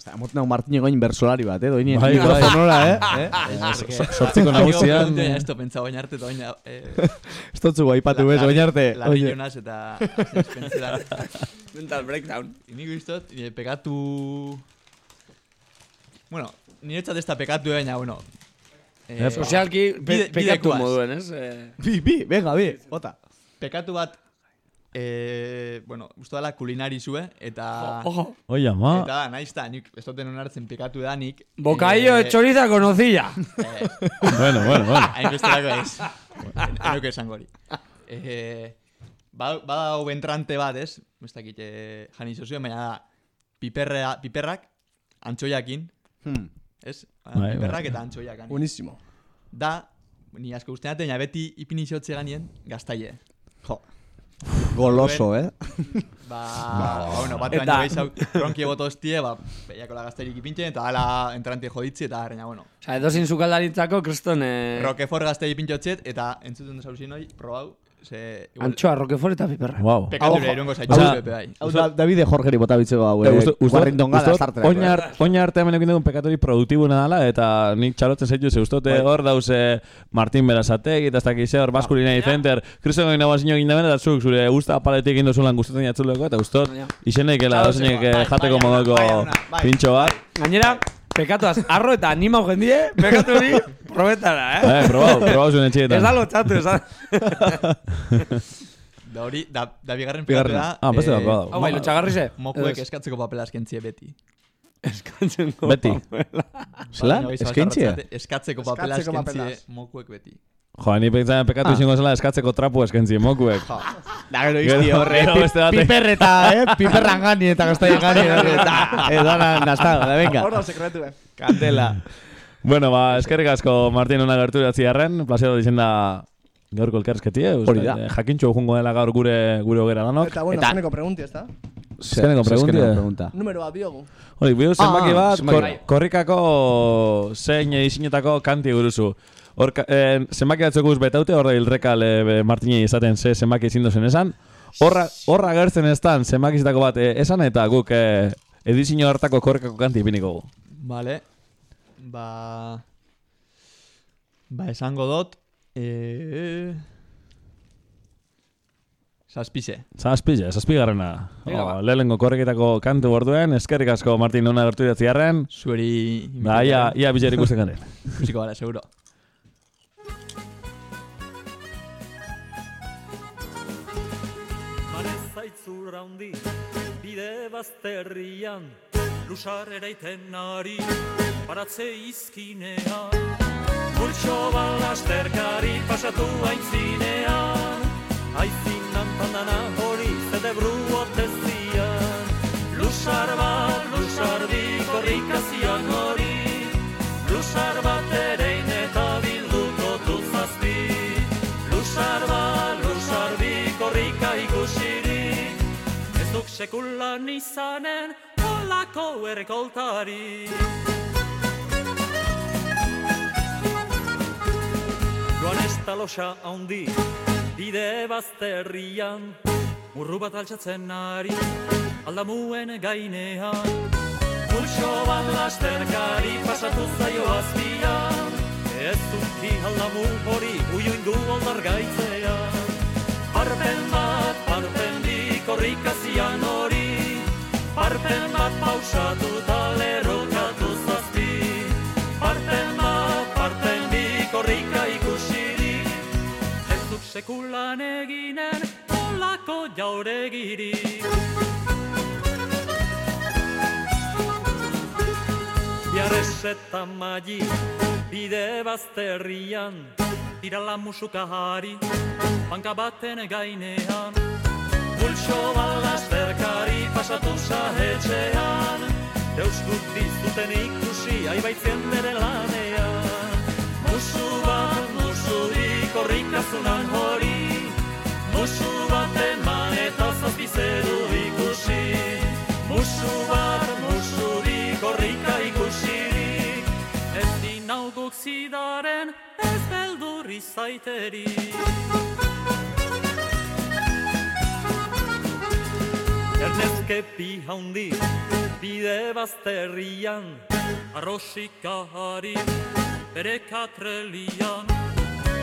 Osta, moten hau Martin egoin bersolari bat, eh? Doini Bai, bai. mikrofonora, eh? eh? Eh, so- so- sortziko nagusian. Esto pentsa oin arte oin... Eh, Ez dut zugu aipatu bez, oin arte. La rillonas eta... Mental breakdown. Nik ustot, nire pekatu... Bueno, niretzat ez da pekatu, baina, bueno... Eh, Sozialki, pe, pekatu moduen, ez? Eh, Bi, bi, venga, bi, bota. Pekatu bat, eh, bueno, uste dela kulinari zue, eta... Ojo. Oi, ama. Eta da, naiz da, nik ez duten onartzen pekatu danik. Bocadillo de choriza conocilla. Eh, Bueno, bueno, bueno. Hainbesterako ez. Enuke esango hori. Eh, ba- Badago bentrante bat, ez? Dakit eh, jani zozio, baina da, piperra, piperrak antxoiakin, Hmm. Ez? Bai, piperrak bai. eta antxoiak. Buenísimo. Da, ni asko ustean baina beti ipini xotze ganien, gaztaile. Jo. Goloso, eh? Ba, ba, bueno, bat Eta- baino gehiago bronkie boto hostie, ba, behiako la gaztairik ipintzen, eta ala entrante joditzi, eta garrina, bueno. Osa, edozin zukaldaritzako kriston... Eh, Roquefort gaztai ipintxotzet, eta entzuten desauzin hoi, probau, ze... igual- Antxoa, Roquefort eta piperra. Wow. Pekature Ojo. irungo zaitxu, pepe bai. Hau da, Davide Jorgeri bota bitzeko hau, Eh, eh? uste- uste- Guarrindonga da uste- starterako, Oin eh? ar- oin arte hemen egin dugun pekatori produktibuna dela, eta nik txalotzen zaitu ze ustote hor dauze Martin Berasatek, eta ez dakize hor Masculinity Center, Kristo goi nagoa zinio egin eta zuk zure usta apaletik egin duzulan gustatzen jatzuleko, eta ustot, izenek ela Txalo dozinek zegoa, bai, jateko bai, modoko bai, bai. pintxo bat. Gainera, pekatuaz, arro eta anima jendie, pekatu hori, probetara, eh? Eh, probau, probau zuen Ez etxietan. da lotxatu, ez da... Da hori, da, da bigarren Bigarren. pekatu da... Ah, beste bat bada. Hau bai, lotxagarri ze? Mokuek ez? eskatzeko papela eskentzie beti. Eskatzen Beti. Zelan? Eskaintzia? Eskatzeko Eskatzeko papela Eskatzeko eskentzie mokuek beti. Jo, ni pentsa pekatu Ah. izango zela eskatzeko trapu eskentzi mokuek. Da, gero izti horre, piper eta, eh? Piperran gani eta gaztaien gani, eta, eta, nastado, da, venga. Oro sekretu, eh. Kandela. Bueno, ba, eskerrik asko Martin ona gertu datzi harren, plazero dizen da gaurko elkarrizketi, eh? Hori da. Jakintxo jungo dela gaur gure gure hogera danok. Eta bueno, Eta- azkeneko pregunti, ez da? Azkeneko preguntia. azkeneko pregunta. Numero bat biogu. Hori, bihu zenbaki Ah, bat, kor, korrikako zein izinetako kanti guruzu. Hor, eh, zenbaki batzuk guz betaute, horre hilrekal eh, Martini izaten ze zenbaki ezin dozen esan. Horra, horra gertzen ez dan, zenbaki izatako bat eh, esan eta guk eh, edizio hartako korrikako kanti ipiniko gu. Vale. Ba... Ba, esango dot... Eh... Zazpize. Zazpize, zazpigarrena. Ba. Oh, lehenengo korriketako kantu orduen, eskerrik asko Martin nona gertu idatzi harren. Zueri... Da, ia, ia bizar ikusten garen. Ikusiko gara, seguro. Zaitzur handi, bide bazterrian, lusar eraiten ari, baratze izkinean. Pultxo balasterkari pasatu aintzinean, aizinan pandana hori zede bruotezian. Lusar bat, lusar bi korrikazian hori, lusar bat erein eta bilduko duzazpi. Lusar bat, lusar bi korrika ikusirik, ez duk sekulan izanen olako errekoltari. Joan ez talosa handi, bide bazterrian, murru bat altxatzen ari, aldamuen gainean. Pulso bat lasterkari pasatu zaio azpian, ez duki aldamu hori uiuindu oldar gaitzean. Parpen bat, parpen bi korrikazian hori, parpen bat pausatu talerokatu zazpi. Parpen bat, parpen bi korrika ikusirik, ez duk sekulan eginen olako jauregirik. Biarrez eta magi, bide bazterrian, irala musuka hari, banka baten gainean. Pulso balazterkari pasatu zahetxean, euskut dizuten ikusi aibaitzen bere lanean. Musu bat, musu di korrikazunan hori, musu bat eman eta zazpizeru ikusi. Musu bat, musu di korrika ikusirik, ez dinauguk zidaren ez beldur izaiterik. Ernezke pi handi, bide bazterrian, arrosikari, bere katrelian.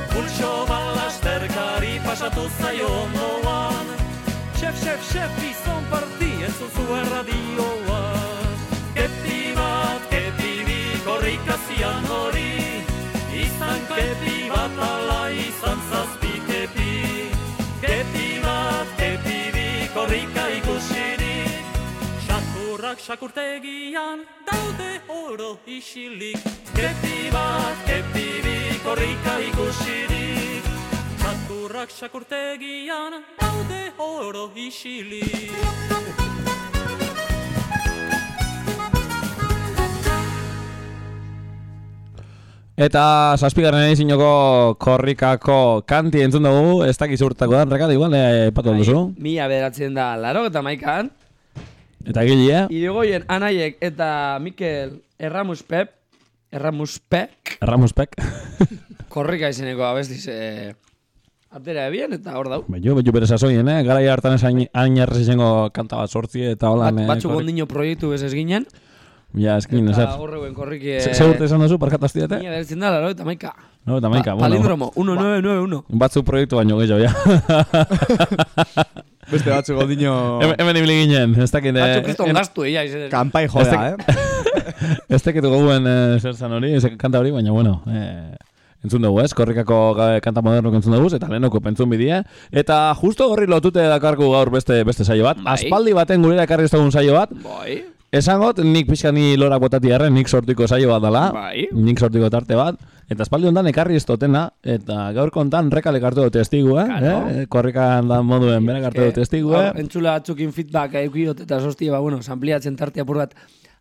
Pulso balasterkari pasatu zaio ondoan, Chef, chef, chef, bizon parti, ez duzu erradioa. Kepi bat, kepi bi, korrikazian hori, izan kepi bat ala izan zazpi kepi. Kepi korrika ikusirik, Sakurrak sakurtegian daude oro isilik. Kepi bat, kepi bi, korrika ikusirik, Sakurrak sakurtegian daude oro isilik. Eta zazpigarren edizinoko korrikako kanti entzun dugu, ez dakiz urtako da, rekal, igual, eh, patu duzu. Mila beratzen da, laro eta maikan. Eta gile, Irigoyen anaiek eta Mikel Erramus Pep, Erramus Pek, Ramos Pek. korrika izeneko abestiz, eh, atera ebien eta hor dau. Bello, bello bere sasoien, eh? Garai hartan ez hain errez izango kanta bat sortzi eta holan... Bat, eh, batzuk ondino proiektu bez ez ginen, Ja, eskin, eta ezer. horreuen korriki... Ze ze urte esan duzu, parkatazti dute? Mila beratzen da, laro eta maika. No, eta maika, bueno. palindromo, 1991. Batzuk proiektu baino gehiago, ja. Beste batzuk ondino... Hemen- ibili ginen, ez dakit... eh, Batzuk kriston gastu, ella, Ez joda, dak- eh? Ez dakit goguen eh, zer zan hori, ez kanta hori, baina bueno... Eh, entzun dugu, ez? Korrikako kanta moderno entzun dugu, eta lehenoko pentzun bidie. Eta justo horri lotute dakargu gaur beste beste saio bat. Bai. Aspaldi baten gurera ekarri ez dugun saio bat. Bai. Esangot, nik pixka ni lorak botati erren, nik sortiko saio bat dala. Bai. Nik sortiko tarte bat. Eta aspaldi hontan ekarri ez dotena, eta gaur kontan rekale kartu du testigu, eh? Claro. eh? Korrikan da moduen bere kartu du testigu, eh? Entzula batzukin feedback eukiot eta sostia, ba, bueno, sampliatzen tarte apur bat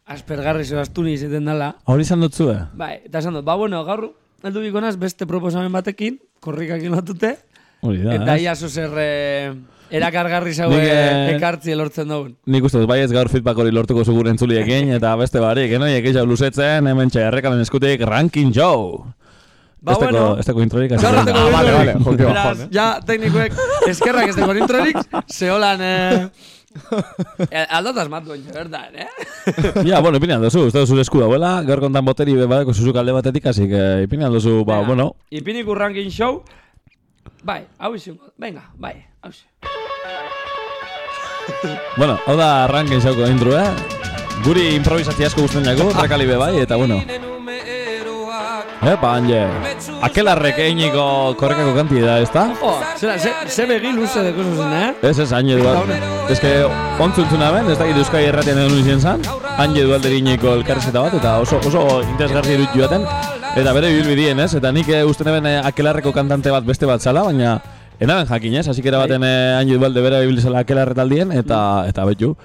aspergarri zebastuni izaten dela. Hori izan dut zu, eh? Bai, eta esan dut, ba, bueno, gaur heldu bikonaz beste proposamen batekin, korrikakin lotute, Hori da, eta ez? ia zozer, eh, erakargarri zau Nik, eh, ekartzi lortzen dugun. Nik uste dut baiez gaur feedback hori lortuko zugur entzuliekin, eta beste barik, enoiek eixau luzetzen, hemen txarrekalen eskutik, Ranking Joe. Ba, ez teko, bueno. ez teko introrik, hasi ez teko Ah, vale, vale, Beraz, eh. ja, teknikoek eskerrak ez teko introrik, zeholan, eh... eh, Aldotaz mat duen, berdan, eh? Ja, bueno, ipinean dozu, uste zure esku dauela, gaur kontan boteri be badeko zuzuk alde batetik, así que ipinean dozu, ba, bueno, Ipiniku ranking show. Bai, hau izango. Venga, bai. Bueno, hau da ranking zauko intro, eh? Guri improvisazio asko guztien jago, rekali be bai, eta bueno. Epa, anje, akelarrek einiko korrekako kanti da, ez da? Oh, zera, ze, ze begi luze deko zuzen, eh? Ez ez, anje dual. Ez que, ontzuntzuna ben, ez dakit Euskai erratean egon izan zan, anje dual derineko elkarrizketa bat, eta oso, oso interesgarri dut joaten, eta bere bilbidien, ez? Eta nik eh, neben eh, akelarreko kantante bat beste bat zala, baina enaben jakin, ez? Hasik baten eh, anje dual de bere bilbizela akelarretaldien, eta, eta betu.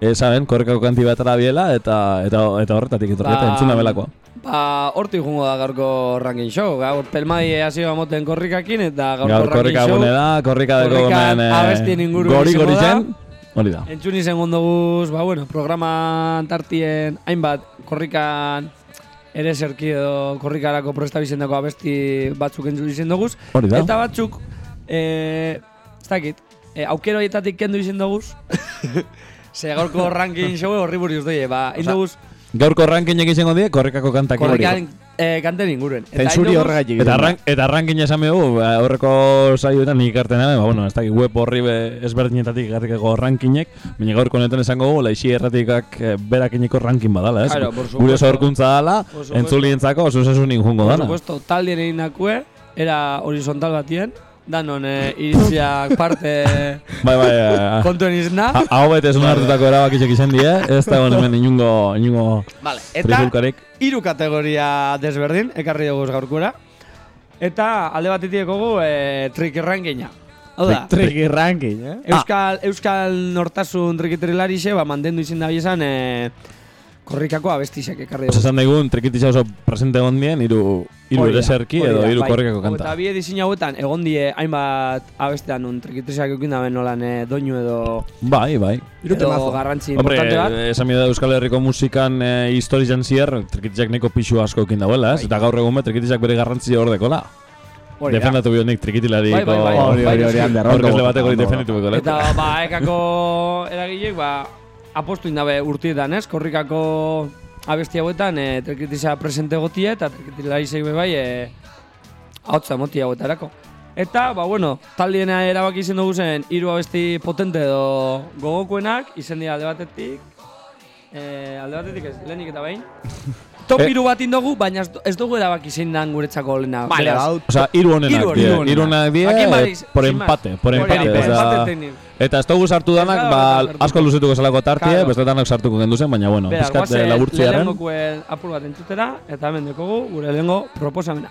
Eh, saben, korrekako kanti bat biela, eta, eta, eta horretatik etorri, eta Ba- entzuna belakoa. Ba, horti jungo da gaurko ranking show. Gaur pelmai hasi moten korrikakin eta gaurko Gaur ranking korrika show. gune da, korrika deko hemen abestien inguru gori gori zen, hori da. Entzun izan gondoguz, ba, bueno, programan tartien, hainbat, korrikan ere zerki edo korrikarako proesta bizendako abesti batzuk entzun izan doguz. Hori da. Eta batzuk, eh, ez dakit, eh, aukero horietatik kendu izan doguz. Ze gaurko ranking show horri buruz doie, ba, indoguz, Gaurko rankinek izango die, korrikako kantak korrikan eh, kanten Zentsuri indoguz- horregatik. Eta, rank, eta rankin esan dugu, ba, aurreko saioetan nik ikarten ba, bueno, ez dakit web horri be ezberdinetatik ikarteko rankinek, baina gaurko honetan esango dugu, laixi erratikak eh, berakineko rankin badala, ez? Claro, Gure sorkuntza dala, entzulientzako oso sasunik jungo Por dana. supuesto, taldien egin dakue, era horizontal batien, danon eh, iritziak parte Bai, bai, eh, kontuen izna. ha- Hau bete esun hartutako erabakitxek izan die, ez da hemen inungo, inungo Vale, eta hiru kategoria desberdin, ekarri dugu gaurkura. Eta alde batetik dugu e, trik rankina. Hau da, Triki ranking, eh? Euskal, Euskal Nortasun trikitrilarixe, ba, mantendu izin da bizan, e, korrikako abestixek ekarri dugu. esan daigun, trikitisa oso presente egon dien, iru, iru Hori ereserki hori edo iru bai. korrikako kanta. Eta bi edizin hauetan, egon die hainbat abestean un trikitrisak eukin daben nolan e, doinu edo, Bai, bai. edo garrantzi Hombre, importante bat. esan mi da Euskal Herriko musikan e, historizan zier, trikitisak neko pixu asko ekin dauela, ez? Eta gaur egun be, trikitisak bere garrantzi hor dekola. Hori da. Defendatu bio nik trikitilariko... Bai, bai, bai. Hori, hori, hori, ander, ondo Aurkezle bota, batek hori ondo defenditu beko, Eta, ba, ekako eragilek, ba, apostu indabe urtietan, ez? Korrikako abesti hauetan, e, trikitisa presente gotie, eta trikitilarisek be bai, e, hautza moti hauetarako. Eta, ba, bueno, taldiena erabaki izan dugu zen, hiru abesti potente edo gogokuenak, izen dira alde batetik, e, alde batetik ez, lehenik eta behin. Top Eh. hiru bat indogu, baina ez, dugu erabaki zein dan guretzako lehena. Vale, hau, Osa, hiru honenak Hiru die, hiru honenak die, Aquí Maris, por empate, por empate. por empate tekniko. Eta ez dugu sartu danak, ba, asko luzetuko zelako tartie, Claro. besteetanak sartuko gendu zen, baina bueno, pizkat eh, laburtziaren. lehenengokuen apur bat entzutera, eta hemen dekogu gure lehengo proposamena.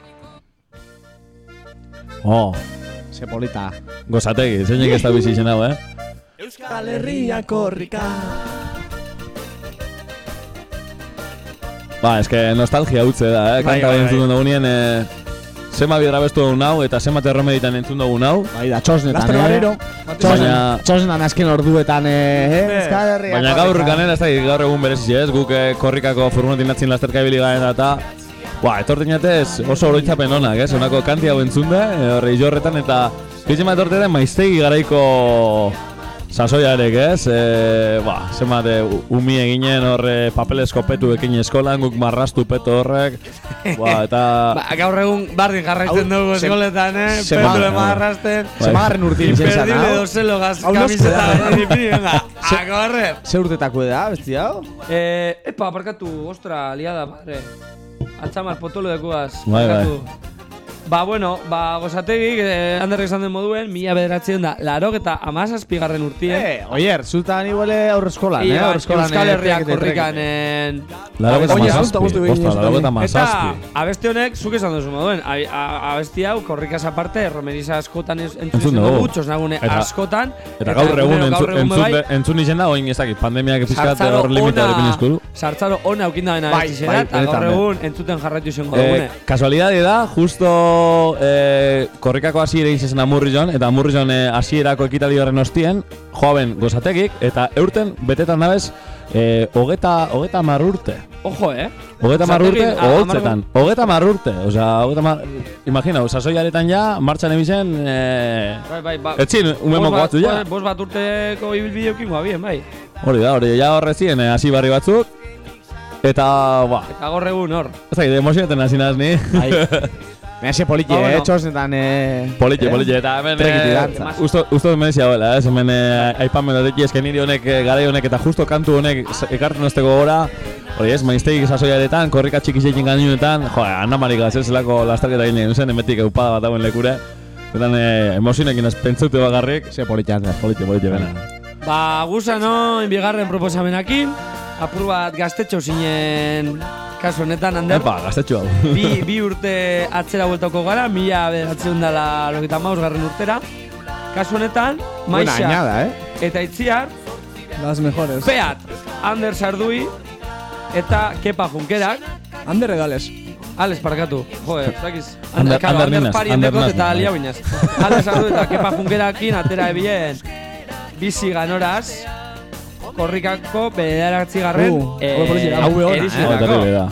Oh, Se polita. gozategi, zeinek ez da bizi izen hau, eh? Euskal Herria korrika. Ba, eske nostalgia utze da, eh? Bai, Kanta bai, bai, entzun bai. dugun nien, eh, zema bidra bestu dugun hau, eta zema terromeditan entzun dugun hau. Bai, da, txosnetan, Laster eh? Baina- Txosnetan azken orduetan, eh? eh? Baina gaur ganera ez da gaur egun berezi ez, guk eh, korrikako furgonetin atzin lasterka ibili garen eta Ba, etorten jatez oso oroitzapen onak, ez? Honako kanti hau entzunde, e, horre jorretan eta Gizien bat etorte den maiztegi garaiko sasoiarek, ez? E, ba, zenbat, e, u- umi eginen horre papelesko petu ekin eskolan, guk marrastu peto horrek Ba, eta... Ba, gaur egun bardin jarraitzen dugu se- eskoletan, eh? se- Petro bai. marrasten. Bai. Semagarren urtin izan zan, Imperdible hau? dozelo gaz Hau nosko kamiseta. da. ipini, venga, a correr. Ze urtetako da, besti hau? Eh, epa, aparkatu, ostra, liada, padre. Atxamar, potolo dekuaz. Bai, bai. Ba, bueno, ba, gozategik, eh, handerrek esan den moduen, mila bederatzen da, larok eta amazazpigarren urtien. Eh, oier, zutan iguale aurreskolan, eh? Ia, Aurreskolan, Euskal eh, Herriak trekete, korrikanen... Laro eta Oye, mazazpi, asunto guzti egin ostra, duzu laro eta también. Eta mazazpi abesti honek, zuk esan duzu moduen, abesti hau korrikaz aparte, romeriza askotan entzun dugu. txosnagune Eta- askotan. Eta gaur egun entzun, gaur entzun, bai, da, oin ezakit, pandemiak pizkat sartzaro hor limita ere pinizkuru. Sartzaro ona aukin da Bai, abesti zera, bai, eta gaur benetan, egun entzuten jarraitu izango Eh, dugune. kasualidade da, justo e, korrikako hasiera izan amurrizon, eta amurrizon e, hasierako ekitaldi horren ostien, joaben gozategik, eta eurten betetan dabez, e, hogeta, hogeta mar urte. Ojo, eh? Hogeta mar urte, Zategik, a- oholtzetan. Hogeta mar urte, osea, hogeta mar... Imagina, sasoiaretan ja, martxan ebizen, e, Bai, bai, ba. etzin, ume bost moko bat- batzu ja. Bost bat urteko ibilbideokin guabien, bai. Hori da, hori, ja horrezien, e, hasi barri batzuk, eta, ba, Eta gaur egun hor. ez dakit, emozionetan hasi naz ni. Bai. Ze politxe, bueno. eh, txosnetan, eh... Politxe, eh? politxe, eta hemen... Trekiti eh. Usto, usto merezia hola, ez? Hemen eh, aipamen datek esken niri honek, eh, garai honek eta justo kantu honek s- ekartzen ozteko gora, hori ez, maizteik sasoiaretan, korrika txikisekin gainunetan, jo, anamarik gaz, zelako lastarketa ginen, zen, emetik eupada bat dauen lekure. Eta eh, emozionekin ez pentsaute bagarrik. Ze politxe, Politxe, politxe, bena. Ba, guzano, bigarren proposamenakin, apur bat gaztetxo zinen kasu honetan, Ander. Epa, gaztetxo hau. bi, bi urte atzera bueltako gara, mila beratzen dela logita maus garren urtera. Kasu honetan, Buena Maixa añada, eh? eta Itziar, Las mejores. Peat, Ander Sardui eta Kepa Junkerak. Ander regales. Ales parkatu, joder, zakiz. Ander- claro, Ander Ander Ander dekot Nas, eta bai. liau inaz. Ales Sardui eta Kepa Junkerakin atera ebien bizi ganoraz. Korrikako bederatzi garren Uh, da. Hau ona, eh? Hau.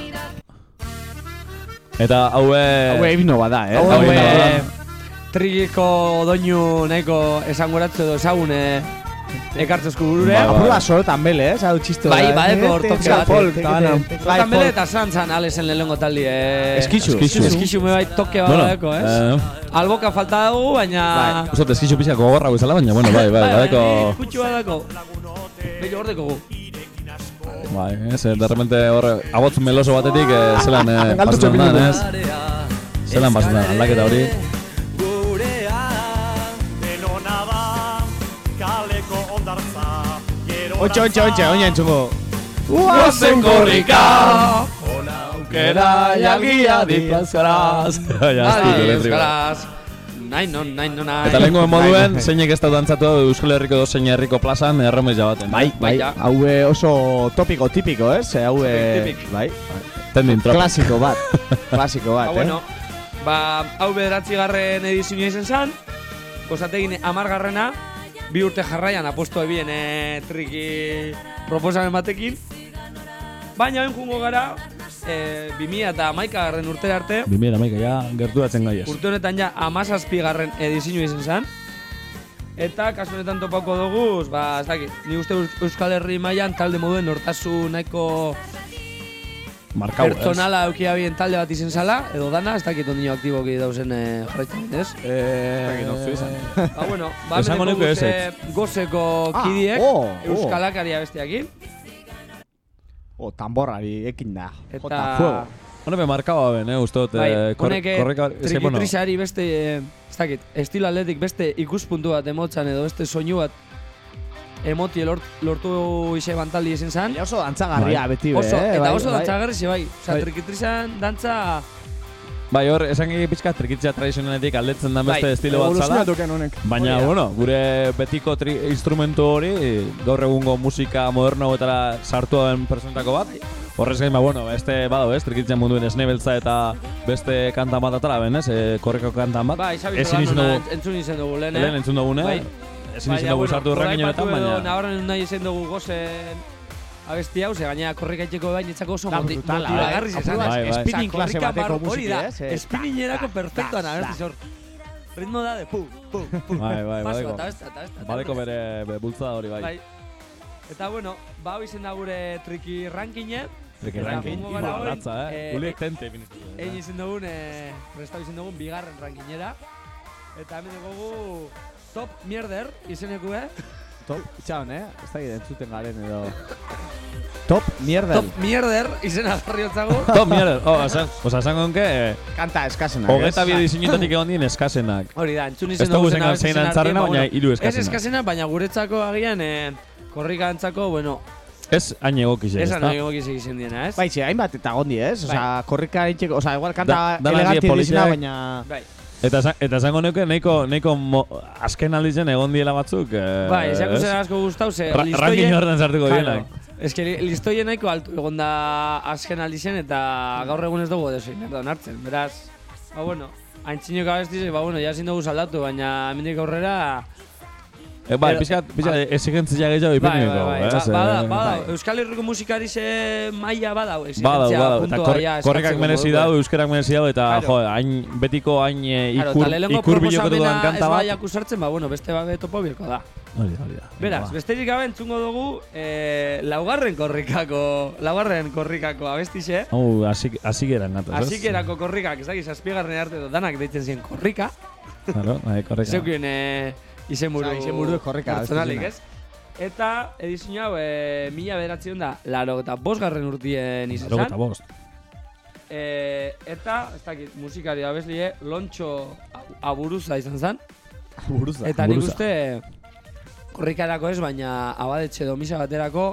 Eta haue... Haue himno bada, eh? Hau Hau himno bada. eh, trigiko doinu nahiko esangoratze edo ezagune ekartzezko burure. Bai, bai. Apur bat sorotan bele, eh? Zau txiste Bai, badeko eh? hor toke Tek- bat. eta Bai, Zotan bele eta zantzan alesen lehenengo taldi, eh? Eskitxu. Eskitxu. Eskitxu me bai toke bat badeko, eh, Alboka falta dugu, baina... Uste, teskitxu pixak gogorra bezala, baina, bueno, bai, bai, badeko... Kutxu badako. Bello gordeko gu. Bai, ez, eh, de repente horre, abotz meloso batetik, eh, zelan, eh, pasatzen txopin da, ez? Zelan pasatzen da, aldaketa hori. Ontxe, ontxe, ontxe, oina entzungo. Guazen korrika, ona aukera jalgia dipazkaraz. Ja, ez Nain non, nain non, nain. Eta lehenko moduen, zeinek ez da dantzatu Euskal Herriko dozein herriko plazan erromes jabaten. Bai, bai, hau eh, oso topiko, tipiko, ez? Eh, Hau, eh, Tipik, tipik. bai, Tendin trop. klasiko bat, klasiko bat, Ah, eh? bueno, ba, hau bederatzi garren edizioa izan zen, osategin amargarrena, bi urte jarraian aposto ebien e, triki proposamen batekin, baina ben jungo gara, e, 2000 eta maika garren urtera arte, Bimera maika, ja, gerturatzen gai ez. urte honetan ja amazazpi garren edizioa izan zen, Eta kasu honetan topako dugu, ba, ez dakit, ni uste Eus- Euskal Herri mailan talde moduen nortasun nahiko Markau, pertsonala eukia bien talde bat izen zala, edo dana, ez dakit ondino aktiboki dauzen eh, jarraitzen, ez? Eh, Ba, bueno, ba, Esango hemen nuke dugu ezetz. ze gozeko Ah, kidiek, oh, oh. Euskalakaria besteakin, O, tamborrari ekin da. Eta- Jota, fuego. Hone be markaba ben, eh, ustot, bai, eh, honek bueno, trikitrisari beste, eh, ez dakit, estilo atletik beste ikuspuntu bat emotzan edo beste soinu bat emoti lort, lortu ise bantaldi izin zan. Baina oso dantzagarria Bai. beti be, Oso, eh? eta bai, oso bai. dantzagarri ze bai. Osa, trikitrisan dantza... Bai, hor, esan gegi pixka trikitzea tradizionaletik aldetzen da beste Bai, estilo bat zala. Baina, Hori da. bueno, gure betiko tri instrumentu hori, gaur egungo musika moderno hauetara sartu den personetako bat. Horrez gain, ba, bueno, beste, bado, ez, trikitzen munduen esnebeltza eta beste kanta bat atala ben, ez, e, korreko kantan bat. Bai, Xabi dugu, entzun izan dugu lehen, eh? lehen entzun dugune, Bai. ezin izan dugu sartu rankin honetan, baina... Nabarren nahi izan dugu gozen abesti hau, ze gainera korrikaiteko bain etzako oso Da, moti- brutala, motibagarriz eh? esan. Bai, bai. spinning Osea, klase korrika bateko musiki, da, ez? Eh, Spinningerako tak, perfectoan tak. hor. Ritmo da de pum, pum, pum. Bai, bai, badeko. Badeko beste. bere, bultzada hori, bai. Bai. Eta bueno, ba hau izen da gure triki rankine. Triki ranking, gara hori, ratza, eh? eh, Guliek tente, finitu. Egin izan dugun, eh, prestau izan dugun bigarren rankinera. Eta hemen dugu top mierder izeneku, eh? Top, itxaron, eh? Ez da entzuten garen edo... Top mierda. Top mierder izena jarri hotzago. Top mierda, oh, esan, oza, esan gonke, eh, Kanta eskasenak, hogeta bi dizinetatik egon dien eskasenak. Hori da, entzun Ez izan dugu zein- antzarrena, baina hiru Ez eskasena. eskasena, baina guretzako agian, eh, korrika antzako, bueno, Ez hain egokize, ez da? nahi egokizik izan diena, ez? Bai, txe, hainbat eta gondi, ez? Osa, korrika itxeko, osa, igual kanta Da- dana eleganti die dizena, politak. baina... Bai. Eta eta esango nuke nahiko, nahiko mo, azken aldizen egon diela batzuk. Eh, Bai, esak ez? uzen asko gustau, ze Ra- ranking horretan sartuko dienak. Ez que li- listoien nahiko altu egon da azken aldizen eta gaur egun ez dugu desoin, erdo hartzen, beraz, ba bueno, Aintzinok abestize, ba, bueno, jazin dugu saldatu, baina hemendik aurrera... E, bai, Pero- pizkat, pizkat, exigentzia gehiago Bai, ipiniko, bai, bai, ez? ba- bada, Eh, bada, bai. Euskal Herriko musikari ze maila badau, exigentzia badau, eta puntua kor, eskatzeko merezi dau, euskerak merezi dau, eta jo, hain betiko hain eh, ikur, ikur bilokotu proposamena den kanta ez bat. baiak usartzen, ba, bueno, beste babe topo birko da. Hori da, hori da. Beraz, Ba. besterik gabe entzungo dugu eh, laugarren korrikako, laugarren korrikako abestixe. Hau, hasi geran gatoz, ez? Hasikerako korrikak, ez dakiz, zazpigarren arte danak deitzen ziren korrika. Claro, bai, korrika. Zeukien eh, izenburu, Osea, izenburu korrika pertsonalik, ez? abestizena. Eta edizio hau, e, mila bederatzen da, laro eta bosgarren urtien izan Laro eta bost. E, eta, ez dakit, musikari abeslie, lontxo aburuza izan zen. Aburuza. Eta nik uste korrikarako ez, baina abadetxe domisa baterako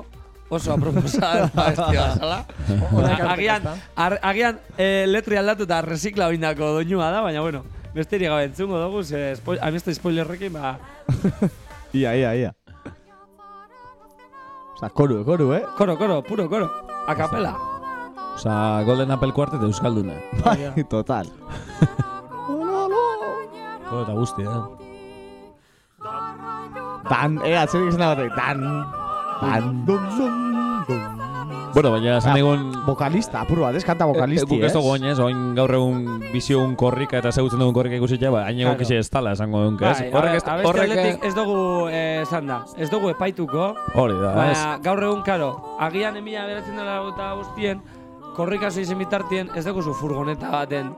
oso aproposa abestia bazala. agian, ar, agian e, letri aldatu eta resikla oindako doinua da, baina bueno, besterik gabe entzungo dugu, ze spoil, ameste spoilerrekin, ba, Ia, ia, ia. Osa, koru, koru, eh? koro, koro, puro koro, a capela. Osa, Golden Apple Quartet euskalduna. Bai, total. Jo, eta guzti, eh? Dan, eh, atzerik izan batek. Dan, dan, dum, dum, dum. Bueno, baina esan Ah, egon... Vokalista, apur bat, ez kanta vokalisti, Guk ez ez? dugu oin, ez? Oin gaur egun bizio un korrika eta ezagutzen dugun korrika ikusitzea, ba, hain Claro. kisi ez tala esango duen, ez? Bai, Horrek ez, horrek... ez dugu eh, esan da, ez dugu epaituko, Hori da, ez? gaur egun, karo, agian emila beratzen dela eta guztien, korrikazo izen bitartien, ez dugu zu furgoneta baten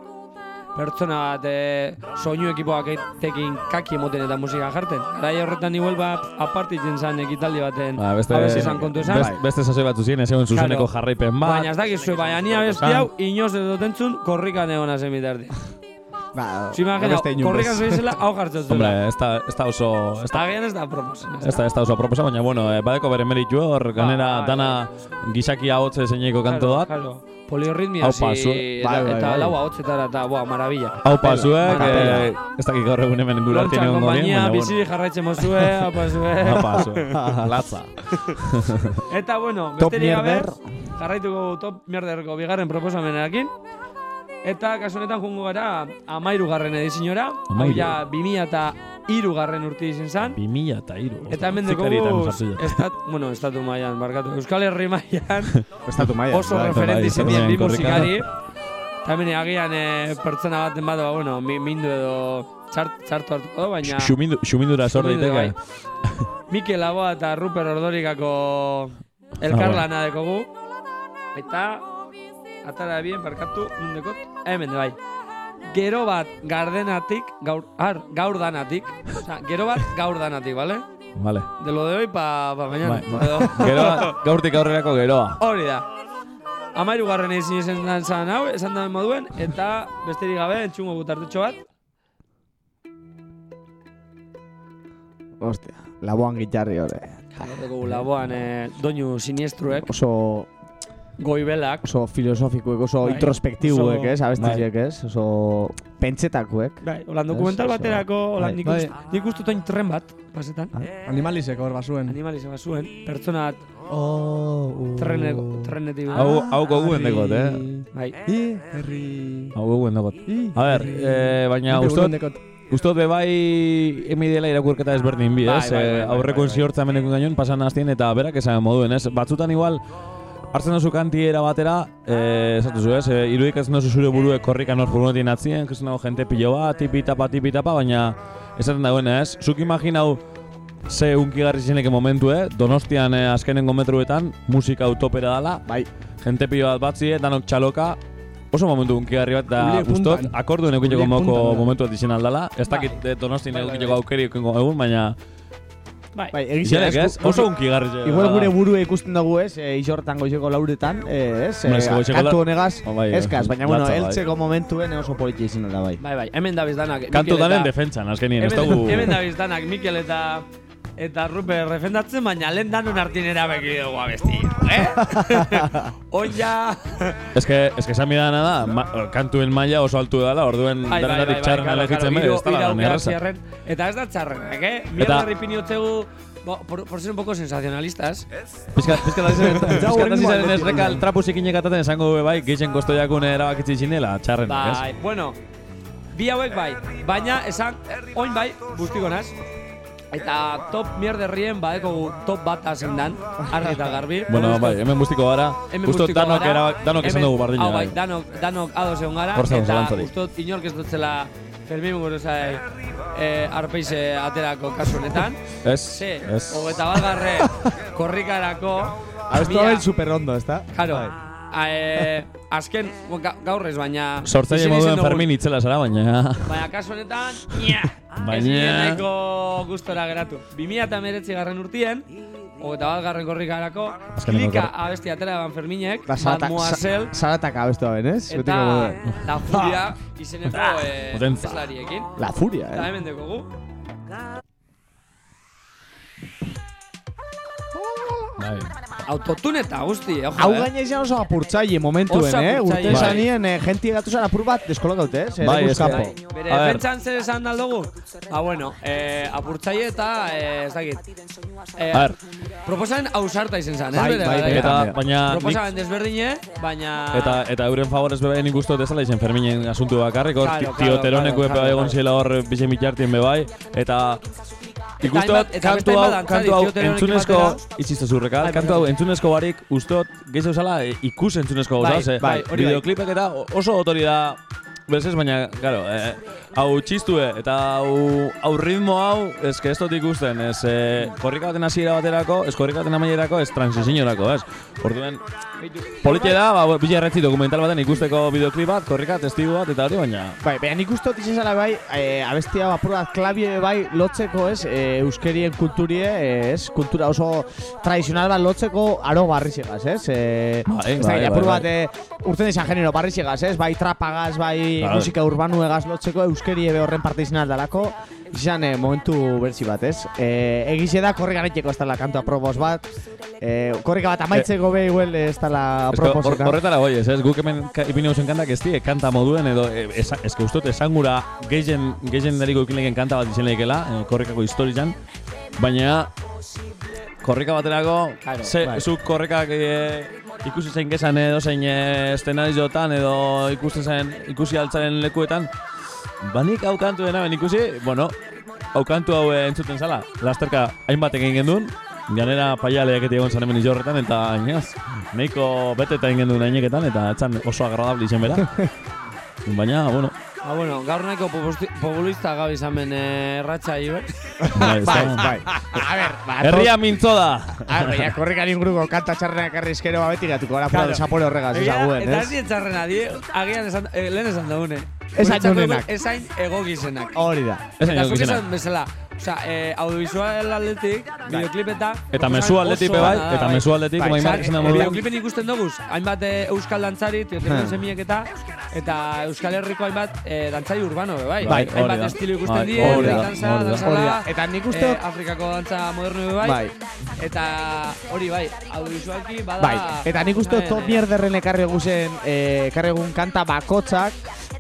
pertsona bat e, soinu ekipoak tekin kaki emoten eta musika jarten. Garai horretan igual ba apartitzen zan ekitaldi baten Ba, beste, abesti izan kontu esan. best- beste sasoi batzu ziren, ez egon zuzeneko jarraipen bat. Baina ez dakizu, baina ni abesti hau inoz edo tentzun korrikan egon zen bitarti. Ba, Si imagina, beste inun korrikan bez. zoizela, hau jartzen zuela. Hombre, ez da, ez da oso... Ez da, Agian ez da proposen. ez da, ez da oso aproposa, baina, bueno, eh, badeko bere meritu hor, ganera bai, dana gizaki ahotze zeineko kanto bat. Claro, poliorritmia Hau pasu, eta, bai, bai, eta bai. lau ahotsetara, eta, boa, maravilla. Hau pasuek, eh, ez dakik gaur egun hemen artean egongo dien, kompainia, baina, bizi jarraitzen mozue, hau pasue. Hau pasu, latza. Eta, bueno, Top besterik gabe, jarraituko top mierderko bigarren proposamenarekin. Eta kasu honetan jungo gara amairu garren ediziora. Amairu. ja, 2000 eta iru garren urte izan zen. 2000 eta iru. Eta hemen dugu, estat, bueno, estatu mailan, barkatu, Euskal Herri mailan Estatu maia. oso bai. referenti bai, zenien bi musikari. Eta hemen agian eh, pertsona baten bat, ba, bueno, mi- mindu edo txart, txartu hartuko du, baina... Xumindu, xumindura sor daiteke. bai. Mikel Laboa eta Ruper Ordorikako elkarlana dekogu. Eta atara bien parkatu nundekot hemen bai. Gero bat gardenatik, gaur, ar, gaur danatik, Osea, gero bat gaur danatik, ¿vale? Vale. De lo de hoy pa, pa mañana. Bai. Geroa, gaurtik aurrerako geroa. Hori da. Amairu garren ezin esan zan hau, esan da moduen, eta besterik gabe entzungo gutartutxo bat. Ostia, laboan gitarri hori. Horreko laboan eh, doinu siniestruek, Oso, goibelak, oso filosofikuek, oso Bai. introspektibuek, Oso- ez? Abestiziek, ez? Oso pentsetakuek. Bai, holan dokumental baterako, holan bai. nik, Bai. nik toin tren bat, pasetan. Animalisek hor basuen. Animali zeba zuen, pertsona bat Oh, uh. treneko, trenetik. Hau, hau goguen dekot, eh? Bai. I, herri. Hau goguen dekot. I, A ber, eh, baina ustot, ustot be bai emi dela irakurketa ezberdin bi, Bai, ez? bai, bai, Eh, bai, Aurreko bai, bai. ziortza meneko gainon pasan hastien eta berak esan moduen, ez? Batzutan igual, hartzen duzu kantiera batera, eh, esatu zu, ez? Eh, irudikatzen duzu zure buruek korrikan hor furgonetien atzien, ikusten dago jente pilo bat, tipi-tapa, tipi-tapa, baina esaten dagoena, ez? Zuk imaginau ze unkigarri zineke momentu, eh? Donostian eh, azkenengo metruetan musika utopera dala, Bai. jente pilo bat batzie, danok txaloka, oso momentu unkigarri bat, da Uliek ustot, puntan. akorduen eukiteko moko momentu bat izan aldala, ez dakit eh, Donostin Bai, bai, eukiteko bai. aukeri eukengo egun, baina Bai. Bai, egizia, ez? Oso unkigarri zen. Igual gure burue ikusten dugu ez, e, isortan goizeko lauretan, eh, ez? Eh, ez, goizeko kantu honegaz, Oh, bai, eskaz, baina bueno, bai. heltzeko momentuen oso politia izan da bai. Bai, bai, hemen dabiz danak. kantu danen defentsan, azkenien, ez dugu... hemen dabiz danak Mikel eta eta Ruper refendatzen, baina lehen danon artinera beki dugu abesti. Eh? Oin ja... Ez que, ez que esan bidana da, ma, kantuen maila oso altu dela, orduen Bai, bai, bai, denetatik bai, txarren elegitzen be, hiru- ez lan aukera erraza. Eta ez da txarrenak, eh? Mierda ripiniotzegu, bo, por, por ser un poco sensacionalistas. Pizkat, pizkat hasi zen, hasi oraingo zen ez rekal trapu zikinek ataten esango be bai, geixen kostoiakun erabakitzi zinela, txarren, Bai, bueno, Bi hauek bai, baina esan, oin bai, guztiko naz. Eta top mierderrien badeko top bat hazen dan, argi eta garbi. Bueno, bai, hemen guztiko gara. Hemen Usto guztiko danok, gara. era, danok esan Hemen- dugu bardina. Hau bai, bai. danok, danok ados egon gara. Hor zago, eta ustot inork ez dutzela Fermin Muguruzai eh, arpeize aterako kasu honetan. Ez, Ze, ez. hogeita balgarre korrikarako. Abestu mila- hau super ondo, ezta? Claro. Bai. Eh, azken, ga- gaur ez, baina... Sortzaile moduen. Fermin itzela zara, baina... Baina kasu honetan, nia, Baina- nahiko gustora geratu. 2019 garren urtien, hogeita bat garren korrikarako, klika abesti atera eban Ferminek, salatak, Mademoiselle, sa- salatak abestu hau, ez? eta. La Furia izeneko eh, eslariekin. La Furia, eh? Eta hemen dekogu. Bai. Autotune eta guzti, ojo, Hau eh? gaina izan oso apurtzaile momentuen, Oso eh? apurtzaile. Urte Bai. zanien, eh, jenti gatu zara apur bat deskolokaute, eh? Bai, Bai, eske- kapo. Bere A ver. defentsan zer esan aldugu? Ah, bueno, eh, apurtzaile eta, eh, ez dakit. Eh, A ver. Proposamen ausarta izen zen, ez Bai, bere bai, garaian. Eta, baina... nik- Proposamen desberdine, baina... Eta, eta euren favorez bebe nik uste dut ezala izen Ferminen asuntu bakarrik, hor Claro, ti- claro, tio Teroneko claro, epe claro, egon claro. ziela hor bize mitjartien bebai, eta Ikustot, kantu hau, kantu hau entzunezko, itxizte zurreka, Bai, kantu hau bai. entzunezko barik, ustot, gehiago zala, e, ikus entzunezko Bai, gauza, bai, hori bai. bideoklipek eta oso otori da, bezez, baina, claro, eh, hau txistue, eta hau, hau ritmo hau, que ez dut ikusten, ez, eh, korrika baten hasiera baterako, ez korrika baten amaierako, ez transizinorako, ez, orduen, Politia da, ba, bila erretzi dokumental baten ikusteko bideoklip bat, korrika, testigu bat, eta hori baina... Bai, baina nik uste dut bai, eh, abestia apur bat klabie bai lotzeko, ez, eh, euskerien kulturie, eh, ez, kultura oso tradizional bat lotzeko aro barrizegaz, ez? Eh, Bai, ez bai, dakit, bai, apur bai. bat, eh, urten izan genero barrizegaz, ez? Bai trapagaz, bai Bai. musika urbanu egaz lotzeko, euskerie be horren parte izan dalako, izan eh, momentu berzi bat, ez? Eh, egize da korrika gaiteko ez dela kantua probos bat, eh, korrika bat amaitzeko be igual ez dela Ez hor- proposena. Horretara goi, ez, guk hemen ipini hausen kantak ez die, kanta moduen, edo, e, ez que ustot esangura gehien, gehien dariko ikinleken kanta bat izan lehikela, e, korrikako historizan, baina korrika baterako, Claro, ze, bai. zuk korrikak e, ikusi zein gezan edo zein e, estenarizotan edo ikusi zen, ikusi altzaren lekuetan, banik hau kantu dena ben ikusi, bueno, hau kantu hau entzuten zala, lasterka hainbat egin gendun, Ganera paialeak eta egon zan hemen izorretan eta inaz, nahiko bete eta egin gendun eta etzan oso agradable izen bera. Baina, bueno, Ah, bueno, gaur nahiko populista gabe izan ben eh, erratxa iber. bai, Bai, ez da- bai. A ver, ba, Herria mintzo da! Ah, baina korrikan inguruko kanta txarrenak arrizkero ba beti gatuko gara Claro. zapore horregaz Egia, ezaguen, Eta ez ez? dientzarrena, die, agian esan, eh, lehen esan dugune. Ez hain Guretzako onenak. Ez hain egokizenak. Hori da. Ez hain Eta zuk egokizenak. esan bezala, Osea, eh, audiovisual aldetik, videoclip eta... Eta mezu aldetik be bai, eta mezu aldetik, bai, eh, moduan. Videoclipen ikusten doguz, hainbat eh, euskal dantzari, tioten Hmm. semiek eta, eta euskal herriko hainbat eh, dantzari urbano, bai. Bai, hainbat estilo ikusten Bai, die, hori da, breakdanza, hori da. danzala, Hori da. Eta nik uste dut- Afrikako dantza moderno, bai. Bai. Eta hori, bai, audiovisualki bada... Bai, eta nik uste top mierderren ekarri guzen, ekarri egun kanta bakotzak,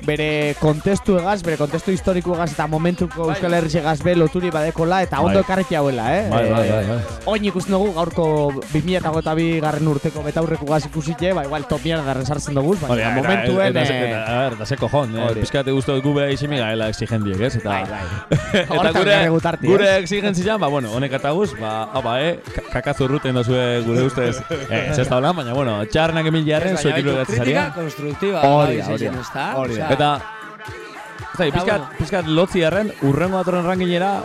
bere kontestu egaz, bere kontestu historiko egaz eta momentuko Bai. Euskal Herri egaz be loturik badekola eta ondo Bai. ekarreki hauela, eh? Bai, bai, bai, bai. Oin ikusten dugu gaurko 2022 garren urteko betaurreko gaz ikusite, ba igual top mierderren sartzen dugu, baina momentuen... eta, eh, eta, a ver, da se cojon, eh, pizkate guztu gube izimi gaela exigendiek, ez? Eta, Bai, bai. eta gure, gutarti, gure exigentzian, ba, bueno, honek eta guz, ba, apa, eh, ka- kakazurruten ruten dozue gure ustez, eh, ez ez da holan, baina, bueno, txarnak emil jarren, iru baitu, gatzen kritika zaria. konstruktiba. Hori hori izan da. ezta? Hori Eta, Eta, pizkat, bueno. pizkat lotzi erren, urrengo datorren ranginera,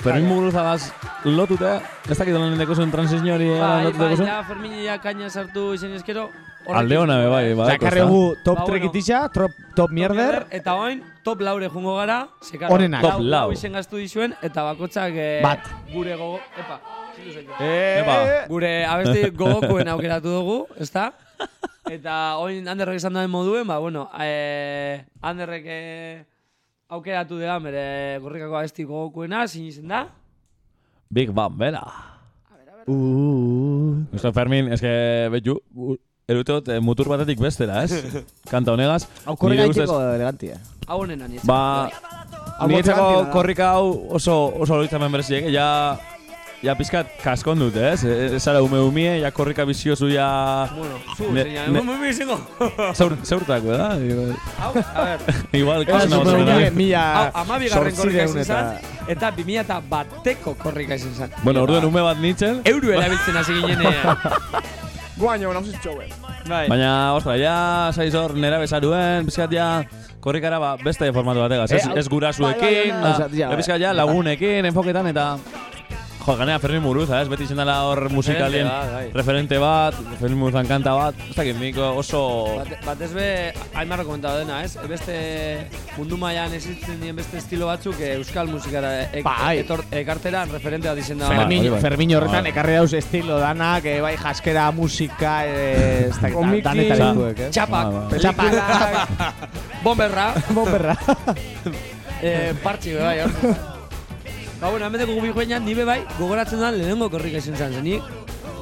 Fermin Muguruzagaz lotute, ez dakit honen deko zuen transizio hori Bai, lotute bai, deko zuen? ja Fermin ja kaina sartu izan ezkero. Alde hona be bai, bai. Osea, ekarri gu top Ba, bueno. trekitisa, top, top mierder, Eta oin, top laure jungo gara. ze, claro, Onenak. Top lau. Lau izen gaztu dizuen, eta bakotzak... eh, Bat. Gure gogo... Epa. Eh, Epa. Gure abesti gogokuen aukeratu dugu, ezta? Eta oin Anderrek esan duen moduen, ba, bueno, eh, Anderrek eh, aukeratu dira, bere gorrikako abesti gogokuena, zin izen da. Big Bang, bera. Uh, Nuestro Fermin, es que, betxu, erutot, eh, mutur batetik bestera, ez? Kanta honegaz. hau korri Nire ustez- gaiteko elegantia. Hau honen anietzen. Ba, dira. korrika hau oso oso loitzamen bereziek, ja ja pizkat kaskon dut, ez? E- Ez ara ume umie, ja korrika biziozu ja... Bueno, zu, señal, muy izango. Zaur, zaurtako, da? Igual- Hau, a ver. Igual, Ez, kasen hau ume zena. umie, mila Hau, amabigarren korrika izan zortziehun zen, eta 2000 eta bateko korrika izan zen. Bueno, orduen ume bat nintzen. Euro erabiltzen hasi ginenean. Guaño, nauzit txouen. Bai. Baina, ostra, ja, saiz hor nera bezaruen, bizkat ja, korrikara ba, beste formatu bategaz, ez, Eh, ez gurasuekin, bai, bai, bizkat ja, lagunekin, enfoketan, eta... Jo, ganea Fermin Muruza, ez, beti izan dela hor musikalien bai. referente bat, Fermin Muruzan kanta bat, ez dakit, nik oso... Bat, bat ez be, Aimarro komentatu dena, ez? Beste mundu mailan existitzen dien beste estilo batzuk eh, euskal musikara ek, Bai. etor, ekartera referente bat izen da. Fermin, hori bai. Fermin horretan Bai. ekarri dauz estilo danak, eh, bai jaskera, musika, eh, ez dakit, Komiki. danetarikoek, eh? Txapak, Bai, bai. pelikulak, bomberra, Bomberra. eh, partxi bai, hor. Ba, bueno, hemen dugu bi joenan, ni be bai, gogoratzen da lehenengo korrika izan zen zen, nik.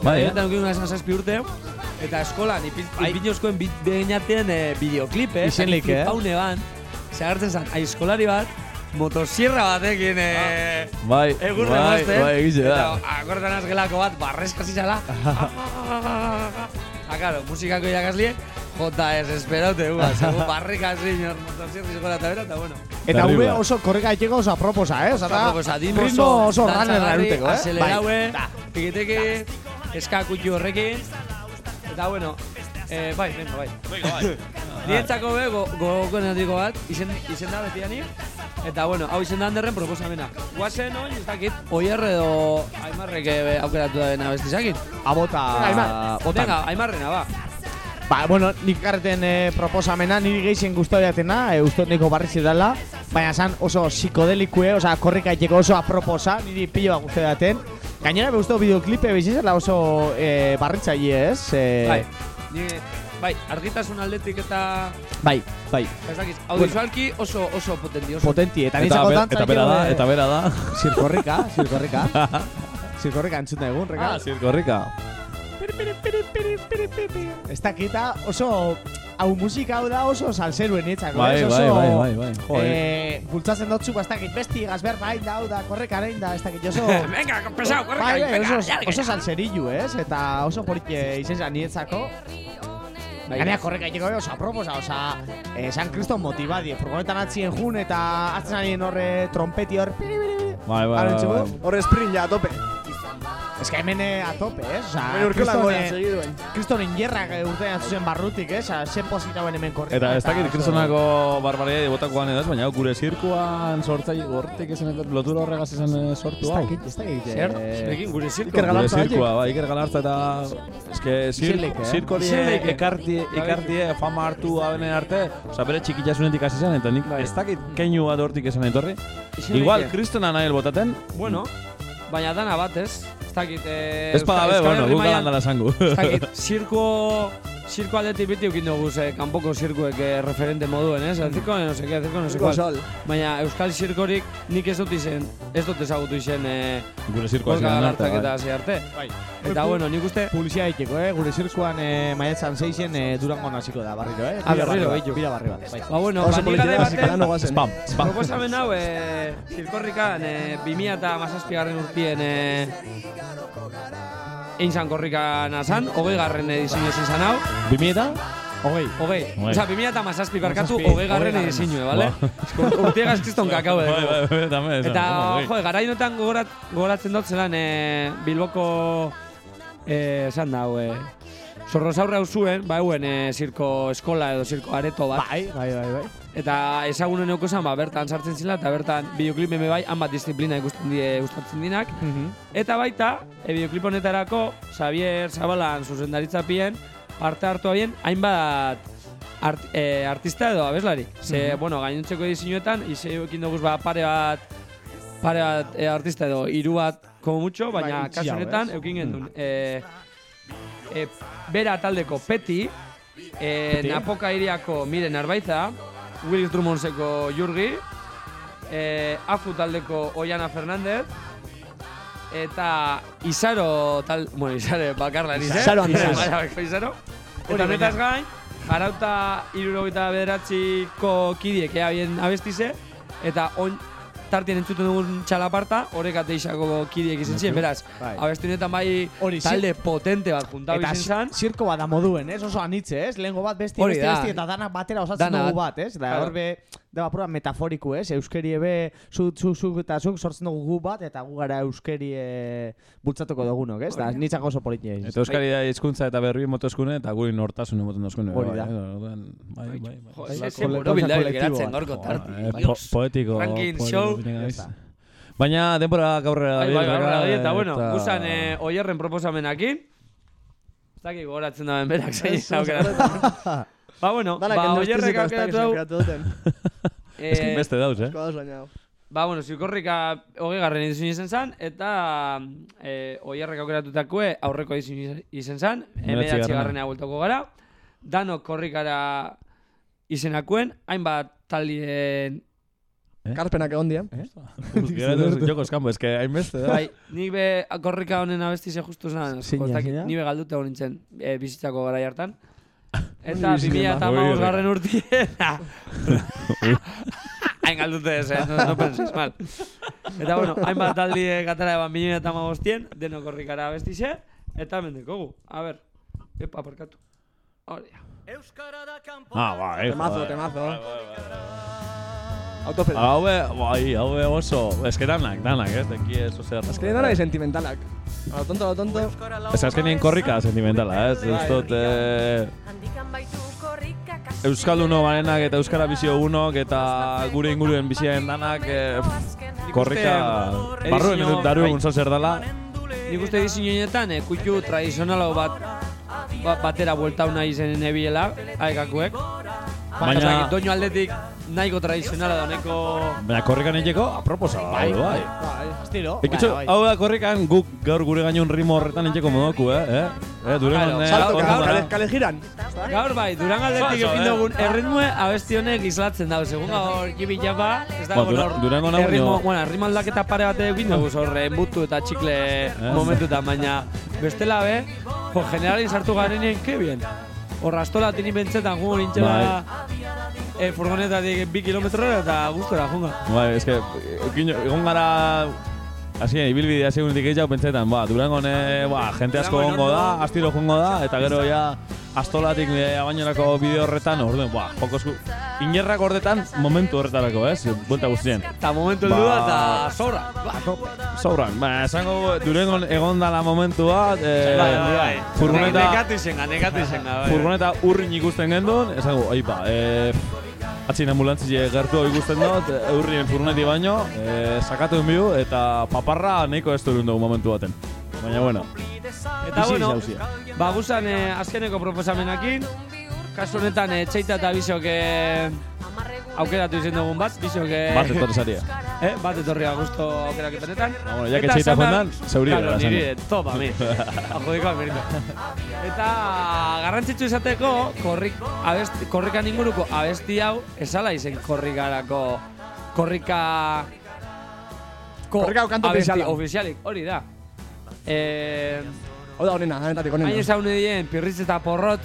Bai, eh? Eta nukin una zazpi urte, eta eskolan, ipinozkoen bideinaten eh, videoklip, eh? Izenlik, eh? Haune ban, segartzen zen, aizkolari bat, motosierra batekin, eh, Bai, Egur bai, bai, egize da. Eta akordan azgelako bat, barrezka zizala. Ah, claro, musikako irakaslie, jota ez esperaute, ua, segun barrika zinor, motosierra zizkola eta bera, eta bueno. Eta hube oso korreka etxeko oso aproposa, eh? Osa, Oso aproposa, ritmo oso oso runner dantzagarri, eruteko, eh? Azeleraue, Bai. pikiteki, eska kutxu horrekin. Eta bueno, eh, bai, venga, bai. Niretzako be, go- gogokoenetiko bat, izen, izen da betiani. Eta bueno, hau izen da handerren proposamena. Guazen oin, ez dakit, oier edo aimarrek eh, aukeratu da dena bestizakin. Abota, botan. Venga, aimarrena, ba. Ba, bueno, nik karreten eh, proposamena, niri gehien guztua jatena, e, uste niko barri zidala, baina zan oso psikodelikue, oza, korrika etxeko oso aproposa, niri pilo bat guztua jaten. Gainera, be guztu bideoklipe bizizela oso e, barritzaile, ez? E, Bai, ni, bai, argitasun aldetik eta... bai, bai. Ez dakit, audiovisualki oso, oso potenti, oso Potenti, eta nintzako dantza eta bera da, eta bera da. Zirkorrika, zirkorrika. zirkorrika entzun da egun, reka. Ah, zirkorrika. Ez dakita oso... Hau musika hau da oso salseruen etzako, Bai, bai, bai, bai, bai. Joder. Eh, bultzatzen dutzu, ba, ez dakit, besti, gazber, bai, da, da, korreka nahi da, ez dakit, oso... Venga, pesau, korreka, Bai, venga, oso, oso salserillu, ez? Eta oso porik eh, izen zan niretzako. Bai. Gainera korreka itxeko oso aproposa, oza, eh, San Kriston motibadi, furgonetan atzien jun eta atzen arien horre trompeti hor. Bai, bai, bai, bai. Horre a tope. Ez que hemen eh, a tope, ez? Oza, Hemen urkelan Kriston, goian eh. Kriston ingerrak eh, urtean zuzen barrutik, ez? Oza, zen positauen hemen korrika. Eta ez dakit kristonako barbaria botakoan edo, baina gure zirkuan sortzai hortik esan eta lotura horregaz esan eh, sortu Ez hau. dakit, ez dakit. Zer? eh, gure zirko. Iker Gure Galarza zirkua, bai, Iker Galarza eta... Izelik, eh? zirkori Izelik, eh? ekarti, ekarti fama hartu abenen arte, oza, bere txikitasunetik hasi zen, eta nik ez dakit keinu bat hortik esan etorri. Igual, eh? kristona nahi botaten, Bueno, baina dana bat, ez? Ez dakit, eh... ez bada be, bueno, Herri guk mailan- galan dala zangu. Ez dakit, zirko... Zirko aldetik beti eukin dugu, ze, kanpoko zirkuek eh, referente moduen, ez? El zirko, no seke, zirko, no sol. Baina Euskal zirkorik nik ez dut izen, ez dut ezagutu izen, eh... Gure zirkoa ziren arte, bai. eta hasi arte. Bai. Eta bueno, nik uste... Publizia egiteko, eh? Gure zirkuan eh, maiatzan zeizen eh, durango hasiko da, barriro, eh? Ah, Bira berriro, barri bat, beitu. Bira barri bat, bai. Ba, bueno, Oso ba, nik alde politiara baten- zikala no guazen. Spam, spam. Proposamen hau, eh, zirkorrikan, eh, 2000 eta mazazpigarren urtien, eh, egin zan korrikan azan, hogei garren edizio ezin zan hau. Bimieta? Hogei. Hogei. Osa, 2000 eta mazazpi barkatu, hogei garren edizio, bale? Urtiegaz kriston kakao Bai, edo. Eta, jo, garainotan gogorat, gogoratzen dut zelan eh, Bilboko, eh, esan da, hau, eh, Zorrozaurra hau zuen, ba, hauen eh, zirko eskola edo zirko areto bat. Bai, bai, bai, bai. Eta ezagunen neuko zen, ba, bertan sartzen zila, eta bertan bideoklip eme bai, han bat disiplina ikusten die gustatzen dinak. Eta baita, e, bideoklip honetarako, Xavier Zabalan zuzendaritzapien, parte hartu abien, hainbat art, e, artista edo abeslari. Ze, bueno, gainontzeko edizioetan, izeuekin dugu ba, pare bat, pare bat e, artista edo hiru bat como mucho, baina Bai, kasu honetan, eukin gendun. E, e, bera taldeko Peti, e, Peti. Napoka iriako Miren Arbaiza, Willis Drummondseko Jurgi, e, Afu taldeko Oiana Fernandez, eta Izaro tal, bueno, Izaro bakarla nize. Izaro Andreas. Izaro, Eta honetaz gain, Arauta irurogeita bederatziko kidiek ea bien abestize, eta on, tartien entzuten dugun txalaparta, horrek ateixako kidiek izan ziren, beraz, Bai. abesti honetan bai Hori, talde potente bat juntau izan zan. zirko bat da moduen, ez? Oso anitze, ez? Lehengo bat besti, besti, besti, eta danak batera osatzen Dana dugu bat. ez? Da, Claro. Be, da, pura metaforiku, ez? Euskeri ebe, zuk, zuk, zuk, eta zuk sortzen dugu gu bat, eta gu gara euskeri e, bultzatuko dugunok, ez? Da, nitzako oso politia. Eta Euskari da hizkuntza eta berri motozkune eta guri nortasun emoten dozkune. Hori da. Bai, bai, bai. Jo, Bai, bai, da geratzen tarti. eh, po Dios. poetiko. Show. Baina denbora aurrera Bai, bai, aurrera doy, eta bueno, guzan eh, oierren proposamenakin. Ez dakik gogoratzen da berak zein Ez, aukeratu. Ba, bueno, Danak ba, hau. aukeratu duten. Ez que beste dauz, eh? Kodos baina. Ba, bueno, zikorrika hogei garren edizun izan zen, eta e, oierrek aukeratutakue aurreko edizun izan zen, Hemeretzi emeratzi garrena. garrenea bueltoko gara. Danok korrikara izenakuen, hainbat taldien Karpenak egon dien. Geratu joko eskampo, eske hainbeste da. Bai, nik be korrika honen abesti ze justu zan, ni be galduta hon nintzen e, bizitzako gara hartan. Eta Bizitzena. 2008 garren urtien, hain galdute ez, eh? no, no penses mal. Eta bueno, hainbat taldi katara eban 2008 deno korrikara abesti ze, eta mendekogu. A ber, epa, parkatu. Hori da. Ah, bai. Temazo, joder. temazo. Autopeda. Haue, bai, haue oso, eske danak, danak, ez, deki ez, zer. Azkenean dara sentimentalak. A lo tonto, a lo tonto. Ez azkenien korrika sentimentala, ez, ez dut, eh, Euskalduno garenak eta Euskara bizio unok eta gure inguruen bizien danak eh, korrika barruen edizio- daru egun zer dela Nik uste dizin honetan, eh, kutxu tradizionalo bat ba, batera bueltau nahi zen ebiela, aekakuek. Baina-. Doño aldetik nahiko tradizionala da, nahiko... Baina korrikan egiteko aproposa da, bai, bai. Bai, estilo. Ikitxo, Bai, bai. hau da korrikan guk gaur gure gainun ritmo horretan egiteko modoku, eh? Eh, eh durengon, Claro, eh, Salto, hor kale, giran. Gaur bai, duran aldetik egin eh. dugun erritmue abesti honek islatzen dago. Segun gaur jibi japa, ez Ba, dago Dura- hor erritmo, bueno, erritmo aldaketa pare bat egin dugu hor enbutu eta txikle momentutan, baina bestela be, jo, generalin sartu garenien, ke bien. Hor astola tini bentzetan gu nintxela e, furgonetatik bi kilometrora eta gustora junga. Bai, eske, ekin, egon gara Hasien, ibilbidea segunetik egitxau pentsetan, ba, Durangon, eh, ba, jente asko Durango gongo da, astiro jongo da, eta gero ja, astolatik e, abainorako bideo horretan, orduen, ba, joko esku, inerrak horretan, momentu horretarako, ez, buelta guztien. Eta momentu heldu da eta sobra. Ba. Sobran, ba, esango Durangon egon dala momentu bat, e, Bai, bai, bai. furgoneta, Nekatu izenga, nekatu izenga, bai. furgoneta urrin ikusten gendun, esango, aipa, e, Atzin ambulantzi gertu ikusten dut, eurrien furgoneti baino, e, sakatu enbiu, eta paparra nahiko ez dugu dugu momentu baten. Baina, bueno. Eta bueno, jauzia. ba guzan eh, azkeneko proposamenakin, kasu honetan eh, txeita eta bizok eh, aukeratu izen dugun bat, bizok... Eh, Bat etorri zaria. Eh, bat etorria gusto aukeraketenetan. Ah, bueno, ya que txeita joan zeuri Claro, niri, topa, mi. Ajudiko almerito. Eta garrantzitsu izateko, korrik, abesti, korrikan inguruko abesti hau, esala izen korrikarako, korrika... Ko Korrika kantu abesti ofiziala. ofizialik, hori da. Eh, Hau da honena, hanetatik honena. Hain ezaune dien, pirritz eta porrotz,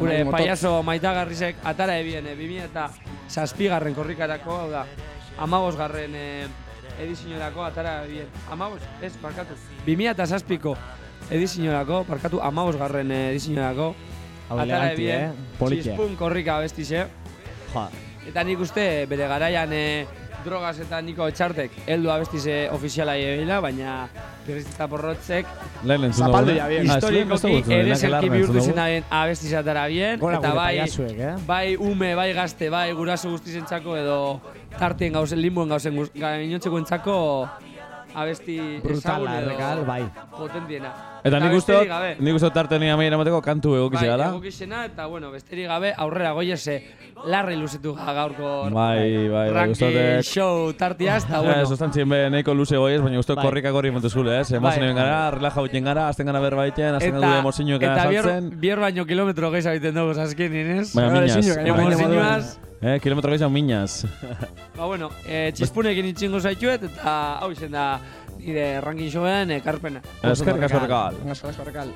gure paiazo maitagarrizek atara ebien, e, 2000 eta zazpigarren korrikarako, hau da, amabos garren e, edizionerako atara ebien. Amabos, ez, barkatu. 2000 eta zazpiko edizionerako, barkatu, amabos garren edizionerako, Hau atara ebien, eh? Politia. txispun korrika abestize. Ja. Eta nik uste bere garaian e, drogas eta niko etxartek heldu abestize ofiziala ebila, baina pirritz eta porrotzek Lehen dugu. Zapaldu ja bien. historikoki ere selki bihurtu zenaren abestizatara bien, Gora eta bai, paiasuek, eh? bai ume, bai gazte, bai guraso guztizentzako edo tartien gauzen, limboen gauzen gainontzeko entzako abesti Brutala, errekal, bai. potentiena. Eta nik uste dut, nik uste dut tarteni amaiera emateko kantu egokize Bai, egokizena, eta bueno, besterik gabe aurrera goiese larri luzetu ga gaurko Bai, bai, bai, ranking gustotek. show tartiaz, eta Eh, bueno. sustantzien be nahiko luze goiez, baina uste Bai. korrika gorri montu zule, ez? Emozioen Bai. gara, relaja gutien gara, azten gara berba egiten, azten gara gure emozioak eta bier, saltzen. bier baino kilometro gehiago egiten dugu azken inez. Baina minaz. Emozioaz. Eh, kilometro gehiago minaz. Ba bueno, eh, txispunekin itxingo zaituet eta hau izen da nire ranking showen ekarpena. Eskerrik asko rekal. Asko, asko, rekal.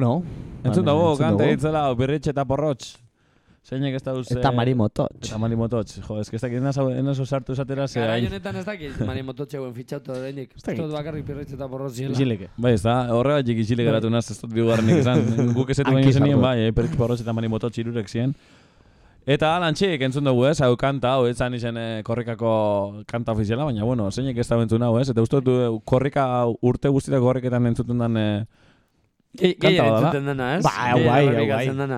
Bueno. Entzun dugu. ditzela, birritx eta porrotx. Zeinek ez dauz... Eta marimototx. Eta marimototx. Jo, ez que ez dakit nazo, enazo sartu esatera, ze... Hain- honetan ez dakit, mani mototxeuen fitxautu oraindik. Ez dakit. dut bakarrik pirritz eta porrot ziela. Isileke. Bai, ez da, horregatik isile geratu naz, ez dut bigarrenik esan. Guk baino Hanki zenien, sartu. bai, eh, porrotx eta marimototx irurek zien. Eta alantxik entzun dugu ez, hau kanta, hau etzan izen eh, korrikako kanta ofiziala, baina bueno, zeinek ez da entzun hau ez, eta uste dut eh, korrika urte guztietako korriketan entzuten den eh, Ge- kanta Gehien bada. entzuten dena, ez? Bai, hau Gehien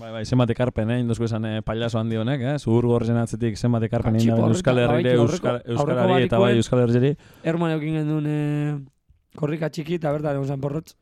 bai, bai. zenbat ekarpen, eh, induzko esan eh, payaso handi honek, eh, zuhur gorzen atzetik zenbat ekarpen egin daben Patxiporrika, Euskal Herrire, bai, Euskal, Euskalari aurreko eta bai Euskal Herriri. Herman eukin gendun eh, korrika txiki eta bertan egon zen porrotz.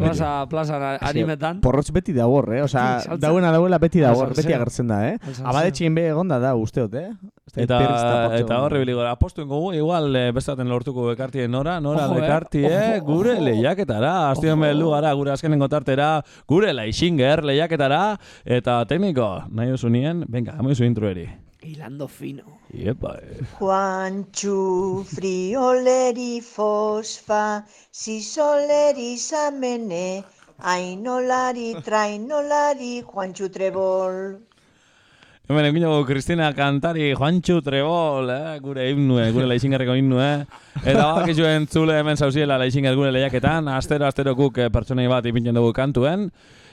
Plaza, plaza arimetan. Porrotz beti da hor, eh? Saltza. dauena dauela beti da hor, beti agertzen da, eh? Salseo. Abadetxien be egonda da usteot, eh? Eta, eta egon. horri biligora, apostu ingo igual eh, bestaten lortuko bekartie nora, nora Ojo, eh, bekartie, ojo, gure ojo. lehiaketara, astien heldu gara, gure azkenengo tartera, gure laixinger lehiaketara, eta tekniko, nahi oso nien, venga, hamoizu intrueri. Hilando fino. Iepa, eh. Juantxu frioleri fosfa, sisoleri samene, ainolari trainolari Juantxu trebol. Hemen egin dugu Kristina Kantari, Juantxu Trebol, eh? gure himnue, gure laixingarreko himnue. Eta bakizu entzule hemen zauziela laixingar gure lehiaketan, astero astero guk eh, pertsonei bat ipintzen dugu kantuen.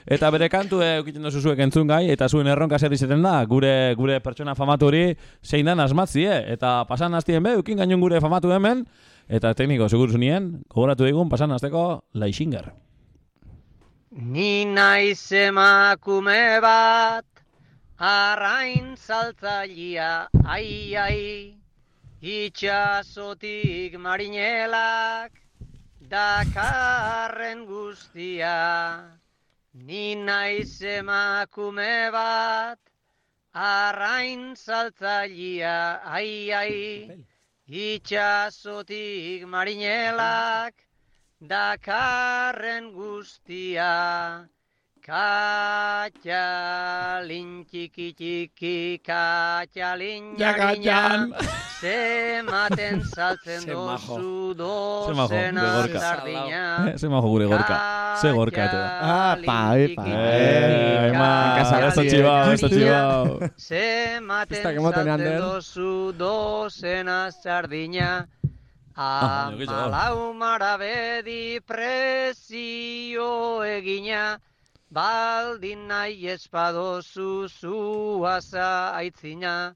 Eta bere kantu eukiten duzu zuek entzun gai, eta zuen erronka zer izaten da, gure gure pertsona famatu hori zein dan asmatzie. Eta pasan hastien be, eukin gainun gure famatu hemen, eta tekniko seguru zunien, gogoratu digun pasan hasteko laixingar. Ni naiz emakume bat, arrain saltzailea, ai ai, itxasotik marinelak, dakarren guztia. Ni naiz emakume bat, arrain saltzailea, ai ai, itxasotik marinelak, dakarren guztia. Katxalin txiki txiki, katxalin Jakatxan. jariñan, zematen saltzen dozu dozena gure gorka. sardina. Eh, ze majo gure gorka, ze gorka eta da. Apa, epa. Eh, ma, esto txibao, esto txibao. Zematen saltzen dozu dozena sardina. Ah, baina, gehiago. Amalau marabedi prezio egina, baldin nahi espadozu zuaza aitzina.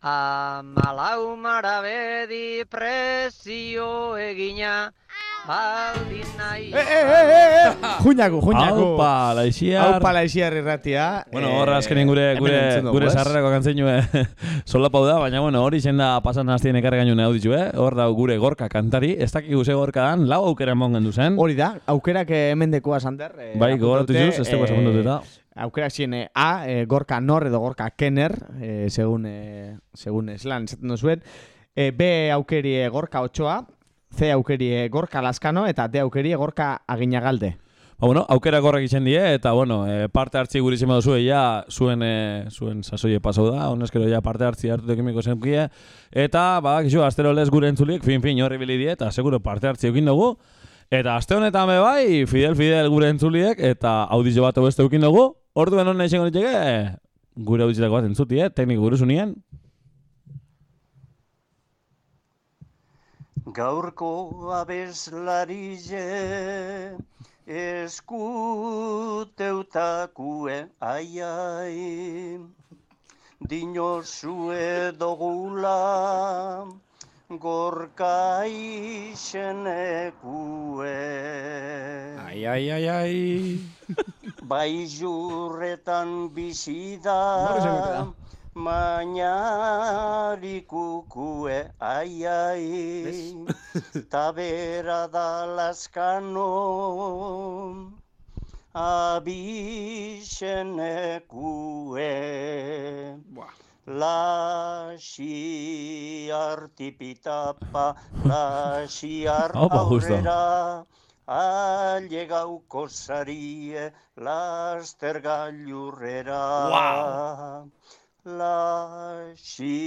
Amalau marabedi prezio egina, baldin nahi Juñaku, juñaku. Aupa, laixiar. Aupa laixiar irratia. Bueno, Eh, horra azkenin gure gure gure sarrerako kantzeinu solapau da, baina bueno, hori zen da pasan hastien ekarri gainune hau ditu, eh? Hor da gure gorka kantari, ez dakigu ze gorka dan, lau aukera emon gendu zen. Hori da, aukerak eh, hemen dekoa Sander. Eh, Bai, gogoratu zuz, ez tegoa segundu eta. Aukerak ziren eh, A, eh, gorka nor edo gorka kener, eh, segun, eh, segun eslan esaten duzuen. Eh, B aukeri eh, gorka otxoa, C aukeri eh, gorka laskano, eta D aukeri eh, gorka aginagalde. Ba, bueno, aukera gorrak itzen die, eta bueno, e, parte hartzi guri izan duzu ja, zuen, e, zuen sasoie pasau da, honezkero ja parte hartzi hartu tekimiko zenkie, eta, ba, kizu, astero lez gure entzulik, fin, fin, horri bili die, eta seguro parte hartzi eukin dugu, eta aste honetan be bai, Fidel Fidel gure entzuliek, eta audizio bat beste eukin dugu, orduen hona izango nitzeke, gure audizitako bat entzuti, eh? tekniko gure zunien, Gaurko abeslarize eskuteutakue ai ai. Dinosue dogula gorka izenekue Ai, ai, ai, ai. Bai jurretan bizi da da? Mañarikukue, ai, ai, tabera da laskano, abisenekue. Lasi artipitapa, lasi ar Opa, justo. aurrera, Allegauko sarie, laster gailurrera. Lasi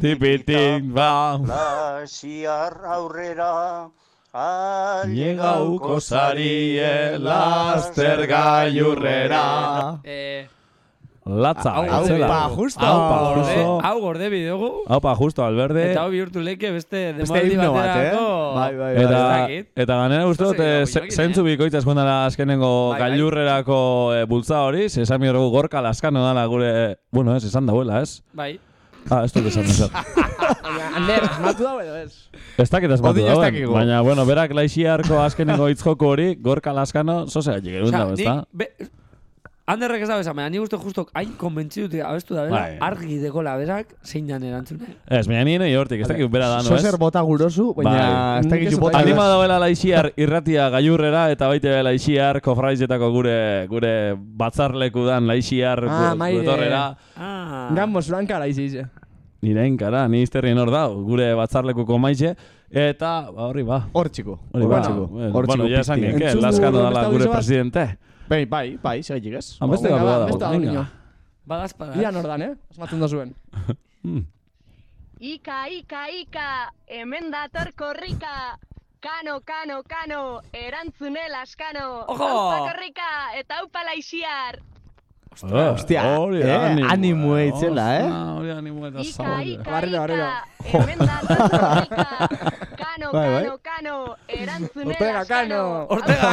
Tipitin, ba. Lasiar aurrera, Llegauko zarie laster gailurrera. Eh, Latza, hau etzela. Aupa, justo. Aupa, Hau gorde- justo. Hau gorde bidugu. Aupa, justo, alberde. Eta hau bihurtu leike beste himno bat, eh? baterako. Bai, bai, Ez Eta, eta ganera uste dut, eh, ze- zentzu bikoitza eskundala azkenengo Bai, bai. gailurrerako eh, bultza hori, esan miorgu gorka laskano dala gure, bueno, ez, esan dauela, ez? Bai. Ah, ez dut esan dut. Ander, asmatu dago edo ez? Ez dakit asmatu dakigu. baina, bueno, berak laixiarko azkenengo hitzjoko hori, gorka laskano, zoze gaitik egun dago, ez da? Anderrek ez da bezan, baina ni uste justok hain konbentzi dute abestu da bera, Bai. argi dekola berak, zein dan erantzune. Ez, baina nire nahi hortik, ez dakit bera da, no, ez? Zozer bota gurosu, baina ez dakit bota. Anima dauela laixiar irratia gailurrera eta baita ere laixiar kofraizetako gure gure batzarleku dan laixiar Ah, gu- maire. guetorrera. Ah. Gambo zuranka ara izi izi. Nire inkara, ni izterrien hor dau, gure batzarlekuko maize. Eta, ba, horri ba. Hor txiko. Hor ba. txiko. Bueno, ya esan pizti. nik, eh, Entzun laskano dala gure presidente. Bai, bai, bai, segaitik ez. Ah, beste gabe beste gabe Badaz, badaz. Ia nordan, eh? Asmatzen da zuen. Ika, ika, ika, hemen dator korrika. Kano, kano, kano, erantzune laskano. Ojo! Korrika, eta aupa laixiar. Ah, Hostia, hori eh, animo, animue itzela, eh? Ah, Hori animo eta Ika, zaure. ika, barriro. ika, hemen dator korrika. Kano, Bai, bai. kano, kano, erantzune Ortega. Cano. Ortega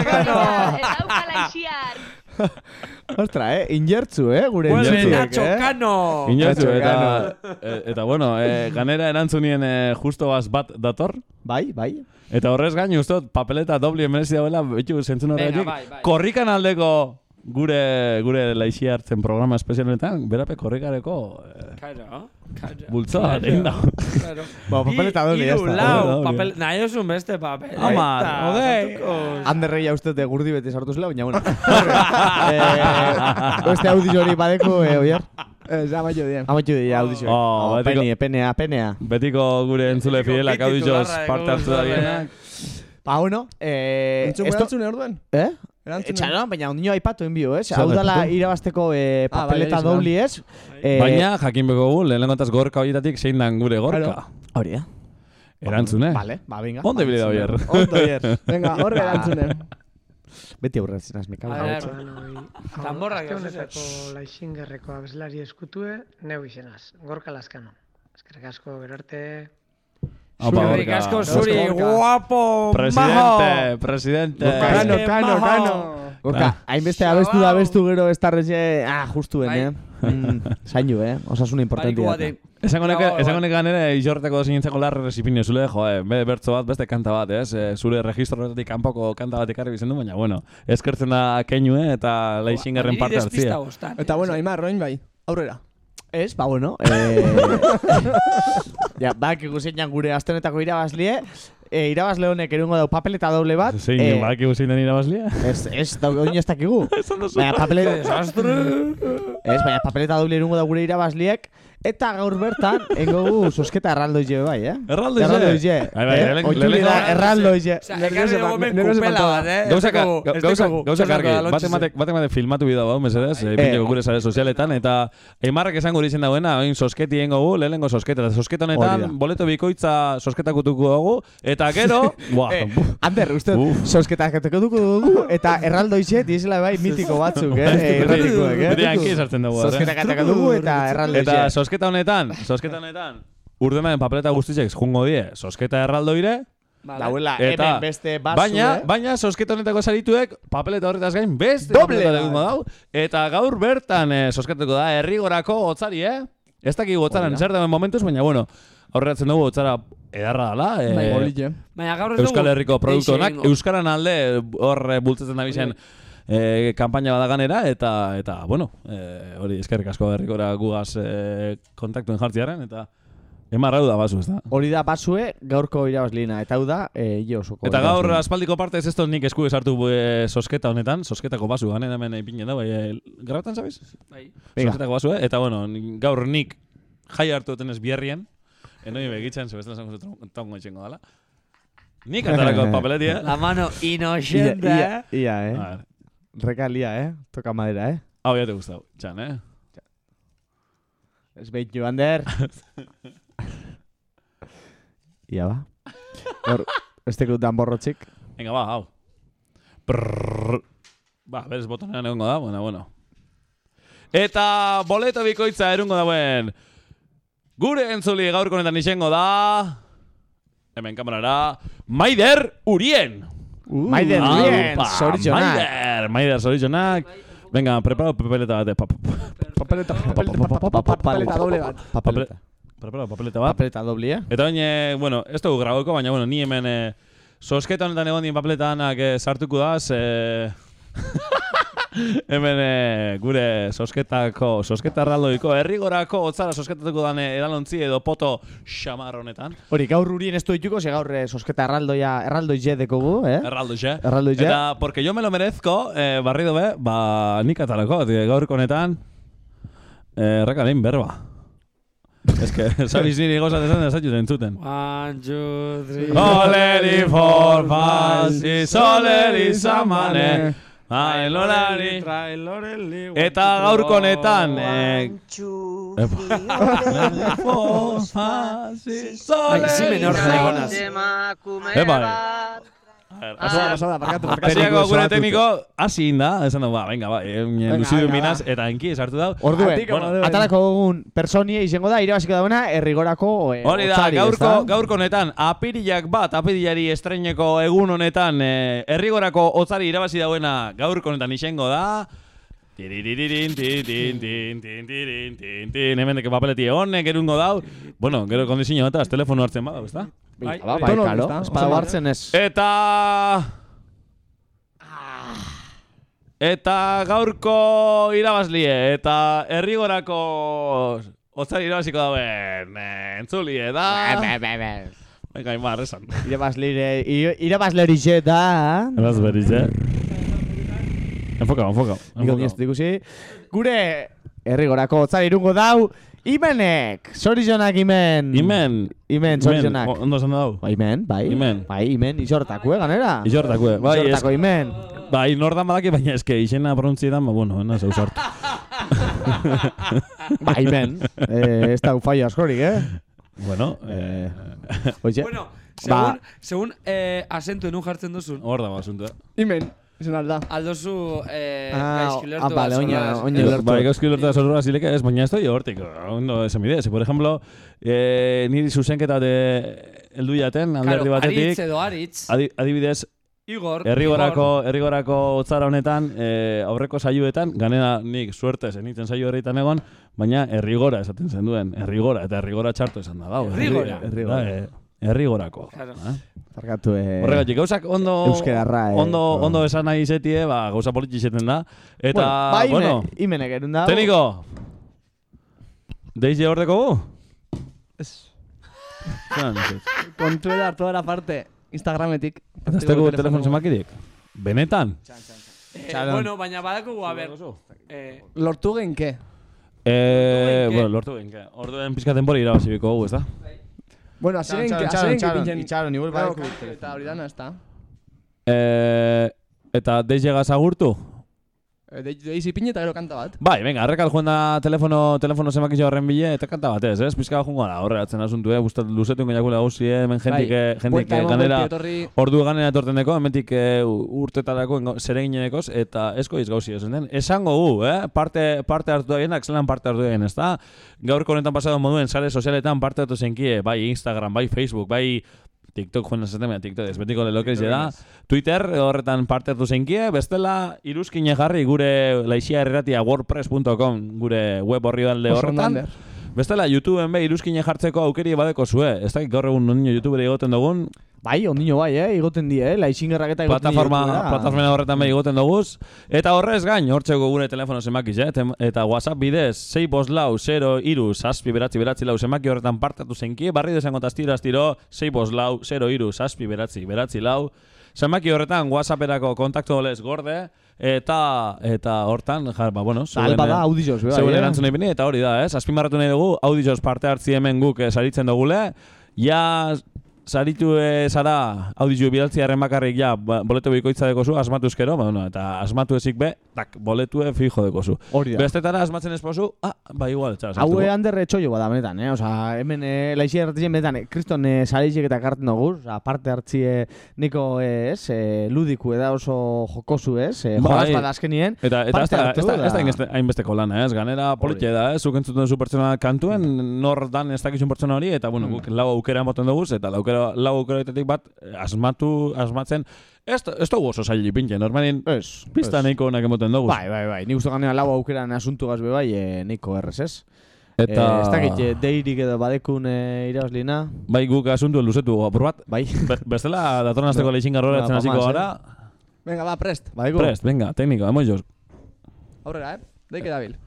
laixiar. Ostra, eh? Injertzu, eh? Gure Vuelve entzutiek, Nacho eh? Cano. Inortzu, Nacho eta, eta bueno, e, ganera erantzunien e, justo baz bat dator. Bai, bai. Eta horrez gain, uste dut, papeleta doble emerezi dauela, betxu zentzun horretik, bai, bai. korrikan aldeko gure gure laixi hartzen programa espezialetan, berape korrikareko eh, Claro, claro. bultzoa egin da. Claro. Ba, papeleta Bi- doble, ya lau, papel, nahi osun beste papel. Hamar, hogei. Anderreia uste de gurdi beti sartu zela, baina bueno. eh, beste audizio hori badeko, eh, oier? Ez, amaitu dien. Amaitu dira audizio. Oh, Oh, betiko- penea, penea, penea. Betiko gure entzule fidelak titularra parte hartu da dugu, bienak. Ba, bueno, eh... Entzun esto- erantzune orduen? Eh? Erantzune. Etxano, baina ondino aipatu enbio, ez? Hau dala irabazteko eh, Ah, bai, papeleta hori izan. dobli, ez? Eh, Baina, jakin beko gu, lehen kontaz gorka horietatik zein dan gure gorka. Claro. Hori, eh? Erantzune. Vale, ba, venga. Onde bile da bier. Ondo, bier. Venga, horre erantzune. Beti aurretzen az, me cago en A la ver, leche. bueno, Tamborrak Aste ez honetako laixingerreko abeslari eskutue, neu izenaz, gorka laskano. Eskerrik asko, gero arte. Eskerrik gorka. asko zuri, guapo, Presidente, presidente. Gorka, Kano, kano, majo. kano. Gorka, hainbeste abestu da abestu gero ez tarreze, ah, justuen, Bai. eh? Mm, zainu, eh? Osasun importantia. Bariku da. batek. Esango neke, Bravo, esango neke ganera izorteko zinintzeko larre resipinio zule, jo, eh, be, bertzo bat, beste kanta bat, ez? Eh, zure registro horretatik kanpoko kanta bat ekarri bizendu, baina, bueno, eskertzen da keinu, eh, eta laixingerren Niri parte hartzia. Eta eh, bueno, Aimar, roin bai. Aurrera. Ez, ba, bueno. Eh, ja, bak, ikusean gure astenetako irabazlie. Eh, irabazle honek erungo dau papeleta doble bat. Zein, eh, baki guzin den irabazlia? Ez, ez, da, oin ez dakigu. Baina papeleta... Desastre. Ez, baina papeleta doble erungo da gure irabazliek. Eta gaur bertan, engo gu sosketa erraldoize bai, eh? Erraldoize? Erraldoize. Bai, bai, eh? lehen- Oituri lehenengo- da erraldoize. Osea, ekarri dugu nervioso kupela bat, eh? Gauza Ez dugu- ez gauza dugu- gauza ez kargi, dugu bate lotxize. batek bate batek filmatu bidau hau, mesedez, eh, ipiniko gure sare sozialetan, eta eimarrak esan gure izen dagoena, oin sosketi egingo gu, lehenengo sosketa, eta sosketa honetan, boleto bikoitza sosketakutuko dugu, eta gero, buah, Eh, Ander, uste, Uf. sosketa jaketeko dugu dugu, eta erraldoize, diesela bai mitiko batzuk, eh? eh irratikoek, eh? Beti hanki sartzen dugu, eh? Sosketa jaketeko dugu eta erraldoize. Eta sosketa honetan, sosketa honetan, urdenaren papeleta guztitzek jungo die, sosketa erraldoire, Vale. Dauela, Eta, hemen beste basu, baina, eh? baina sosketa honetako sarituek papeleta horretaz gain beste Doble papeleta egingo dau. Eta gaur bertan eh, sosketatuko da herrigorako hotzari, eh? Ez dakigu da. zer dauen momentuz, baina bueno, aurreratzen dugu hotzara edarra dala. Eh, Bai. Baina gaur ez dugu... Euskal Herriko produktu honak, egingo. Euskaran alde hor bultzatzen da bizen eh, kampaina badaganera, eta, eta bueno, eh, hori eskerrik asko herrikora gugaz eh, kontaktuen jartziaren, eta emarrau da basu, ez da? Hori da basue gaurko irabazlina, eta hau da, eh, jo osoko. Eta gaur irabazlina. aspaldiko parte ez ez dut nik esku esartu e, sosketa honetan, sosketako basu, gane hemen ipinen da, bai, e, grabatan zabiz? Bai. Sosketako basu, eh? eta bueno, ni- gaur nik jai hartu duten ez bierrien, enoi begitzen, zebestan zango zutu tongo etxengo dala. Nik atarako papeletia. La mano Ia, inocente, ia, eh? ia, eh? A ver, Rekalía, eh? Toka madera, eh? hau ya te gustau, txan, eh? Ez behit joan der. Ia ba. Gaur, Ez tekut danborrotxik. Venga, ba, hau. Prrrr. Ba, berez botonean egongo da, bueno, bueno. Eta boleto bikoitza erungo dauen. Gure entzuli gaurko honetan izango da... Hemen kamerara... Maider Urien! Uh, Maider Urien, Aupa, zoritxonak. Maider, Maider, zoritxonak. Venga, preparo papeleta bat. Pa, pa, pa, Papeleta, papeleta doble bat. Papeleta. Preparo papeleta bat. Papeleta doble, eh? Eta baina, bueno, ez dugu graboko, baina, bueno, ni hemen... Eh, Sosketa honetan egon dien papletanak eh, sartuko daz, eh, hemen eh, gure sosketako, sosketa erraldoiko, herrigorako otzara sosketatuko dan eh, edalontzi edo poto xamar honetan. Hori, gaur urien ez du dituko, ze gaur eh, sosketa erraldoia, erraldoi je dekogu, eh? Erraldoi je. Eta, porque yo me lo merezco, eh, barri dobe, ba, nik atalako, die, gaurko honetan, eh, rekalein berba. Ez que, sabiz niri gozat esan zaitu entzuten. One, two, three. Soleri for fasi, soleri samane. Bailolari. Eta gaurko honetan, eh, Ai, si menor jagonaz. Epa. Pasada, pasada, barkatu, barkatu. Tekniko, gure tekniko, hasi inda, esan da, ba, venga, ba, luzidu venga, minaz, eta enki esartu dau. Orduen, bueno, atalako dugun personia izango da, irabaziko dauna, errigorako eh, Hori da, gaurko, gaurko honetan, apirilak bat, apirilari estreineko egun honetan, eh, herrigorako otzari irabazi dauena gaurko honetan izango da, Hemen deke papeleti honek erungo dau. Bueno, gero kondizio eta telefono hartzen bada, ezta? Bai, bai, kalo, espada hartzen ez. Eta... Eta gaurko irabazlie, eta herrigorako otzari irabaziko dauen entzulie da... Venga, imar, esan. Irabazlire, irabazleri je da... Eh? Enfoka, enfoka. Niko ni ez ikusi. Gure herrigorako otzari irungo dau, Imenek! Sorizonak imen! Imen! Imen, sorizonak. Imen, ondo esan dau. Ba, imen, bai. Imen. Bai, imen, izortakue, ganera. Izortakue, bai. Izortako imen. Bai, nordan badaki, baina eske izena pronuntzietan, ba, bueno, naz ausartu. Ba, imen. Eh, ez da fallo askorik, eh? Bueno, eh... Oye, Bueno, ba, segun, segun eh, asentu enun jartzen duzun. Hor da, asuntua. Imen, izan alda. Aldozu eh, Ah, gaizki lertu ah, vale, bat, oina- oina lertu. Bai, gauzki lertu da zorra zileke ez, baina ez da hortik, ondo esan bide. Ze, por ejemplo, eh, niri zuzenketa de heldu jaten, alderdi Claro, batetik. aritz edo aritz. Adi, adibidez, Igor. Herrigorako, herrigorako otzara honetan, eh, aurreko saioetan, ganera nik suerte zenitzen saio horretan egon, baina herrigora esaten zen duen, herrigora, eta herrigora txarto esan da, dau. Herrigora. Herrigora. Da, eh, herrigorako. Claro. Eh? Barkatu, eh... Horregatik, gauzak ondo, Euskerarra, eh, ondo, bueno. ondo esan nahi izetie, ba, gauza politi izaten da. Eta, bueno, ba, ime, bueno, imenek erun dau. Teniko, deize hor? Ez. Zeran, ez? Kontuela hartu dara parte Instagrametik. Ez teko telefon zemakirik? Benetan? Eh, bueno, baina badakugu, a ber. Eh, Lortu genke. Eh, bueno, lortu genke. Orduen pizka denbora irabazibiko gugu, ez da? Bueno, así Txaron, txaron, así ven que txaron, pinchen. itxaron, igual claro, Eta hori dana, ez da. Eh, eta deize gazagurtu? Eh, de- Deiz ipini eta gero kanta bat. Bai, venga, arrekal joan da telefono, telefono zemakizio horren bile, eta kanta batez, ez? Pizka jungo da, horregatzen asuntu, eh? Gustat, luzetu ingoiakula gauzi, eh? Hemen jentik, Bai, eh, jentik eh, eman, ganera, ordu ganera etorten deko, hementik eh, urtetarako ingo- zer eginenekoz, eta esko iz gauzi esan den. Esango gu, eh? Parte, parte hartu da bienak, zelan parte hartu da bien, ez da? Gaurko honetan pasado moduen, sare sozialetan parte hartu zenkie, bai Instagram, bai Facebook, bai TikTok joan esaten, baina TikTok ez betiko lelokez da. Twitter horretan parte hartu zeinkie, bestela iruzkine jarri gure laixia erratia wordpress.com gure web horri horretan. ondo, Bestela YouTubeen be iruzkine jartzeko aukeri badeko zue. Ez dakit gaur egun nonino YouTubera igoten dugun. Bai, ondino bai, eh? Igoten die, eh? Laixingerrak eta igoten Plataforma, plataforma horretan be igoten duguz. Eta horrez gain, hortzeko gure telefono zemakiz, eh? Eta WhatsApp bidez, 6 bost lau, 0 iru, zazpi beratzi beratzi lau zemaki horretan partatu zenki, barri desango tastiro astiro, 6 bost lau, 0 iru, zazpi beratzi beratzi lau, Zemaki horretan WhatsApperako kontaktu olez gorde, eta eta hortan, jar, ba, bueno, zeuen, Alba da, audizioz, bai, zeuen eh? erantzun nahi eta hori da, ez? Azpimarratu nahi dugu, audizioz parte hartzi hemen guk eh, saritzen dugule, ja saritu e, zara audizu bidaltziaren bakarrik ja, ba, boleto bikoitza dekozu, asmatu eskero, ba, bueno, eta asmatu ezik be, tak, boletue fijo dekozu. Hori da. Bestetara asmatzen esposu, ah, ba igual, txara, Hau eh, handerre txollo bada benetan, eh? Osa, hemen eh, laixi erratizien benetan, eh, kriston eh, sareixik eta karten dugu, osa, parte hartzi eh, niko eh, ez, eh, ludiku eda oso jokosu ez, eh, Bai. jolaz bada azkenien, Eta, eta parte hartu da, ez da da. hainbeste- hainbesteko lana, ez? Ganera politxe da, ez? Zuk entzuten duzu pertsona kantuen, nor dan ez dakizun pertsona hori, eta, bueno, guk lau aukera moten dugu, eta lau aukera, lau aukeratetik bat, eh, asmatu, asmatzen, ez, ez dugu oso zaili pinche, normalin, ez, pista ez. nahiko onak emoten dugu. Bai, bai, bai, nik uste ganera lau aukeran asuntu gazbe bai, eh, niko errez ez. Eta- Eh, ez dakit, deirik edo badekun eh, irabazlina. Bai, guk asuntu luzetu apur bat. Bai. Be, bestela, datorren asteko leixin garrora Ba, etzen hasiko gara. Venga, va, prest. Badeko. Prest, venga, tekniko, emoios. Aurrera, eh? Deike dabil.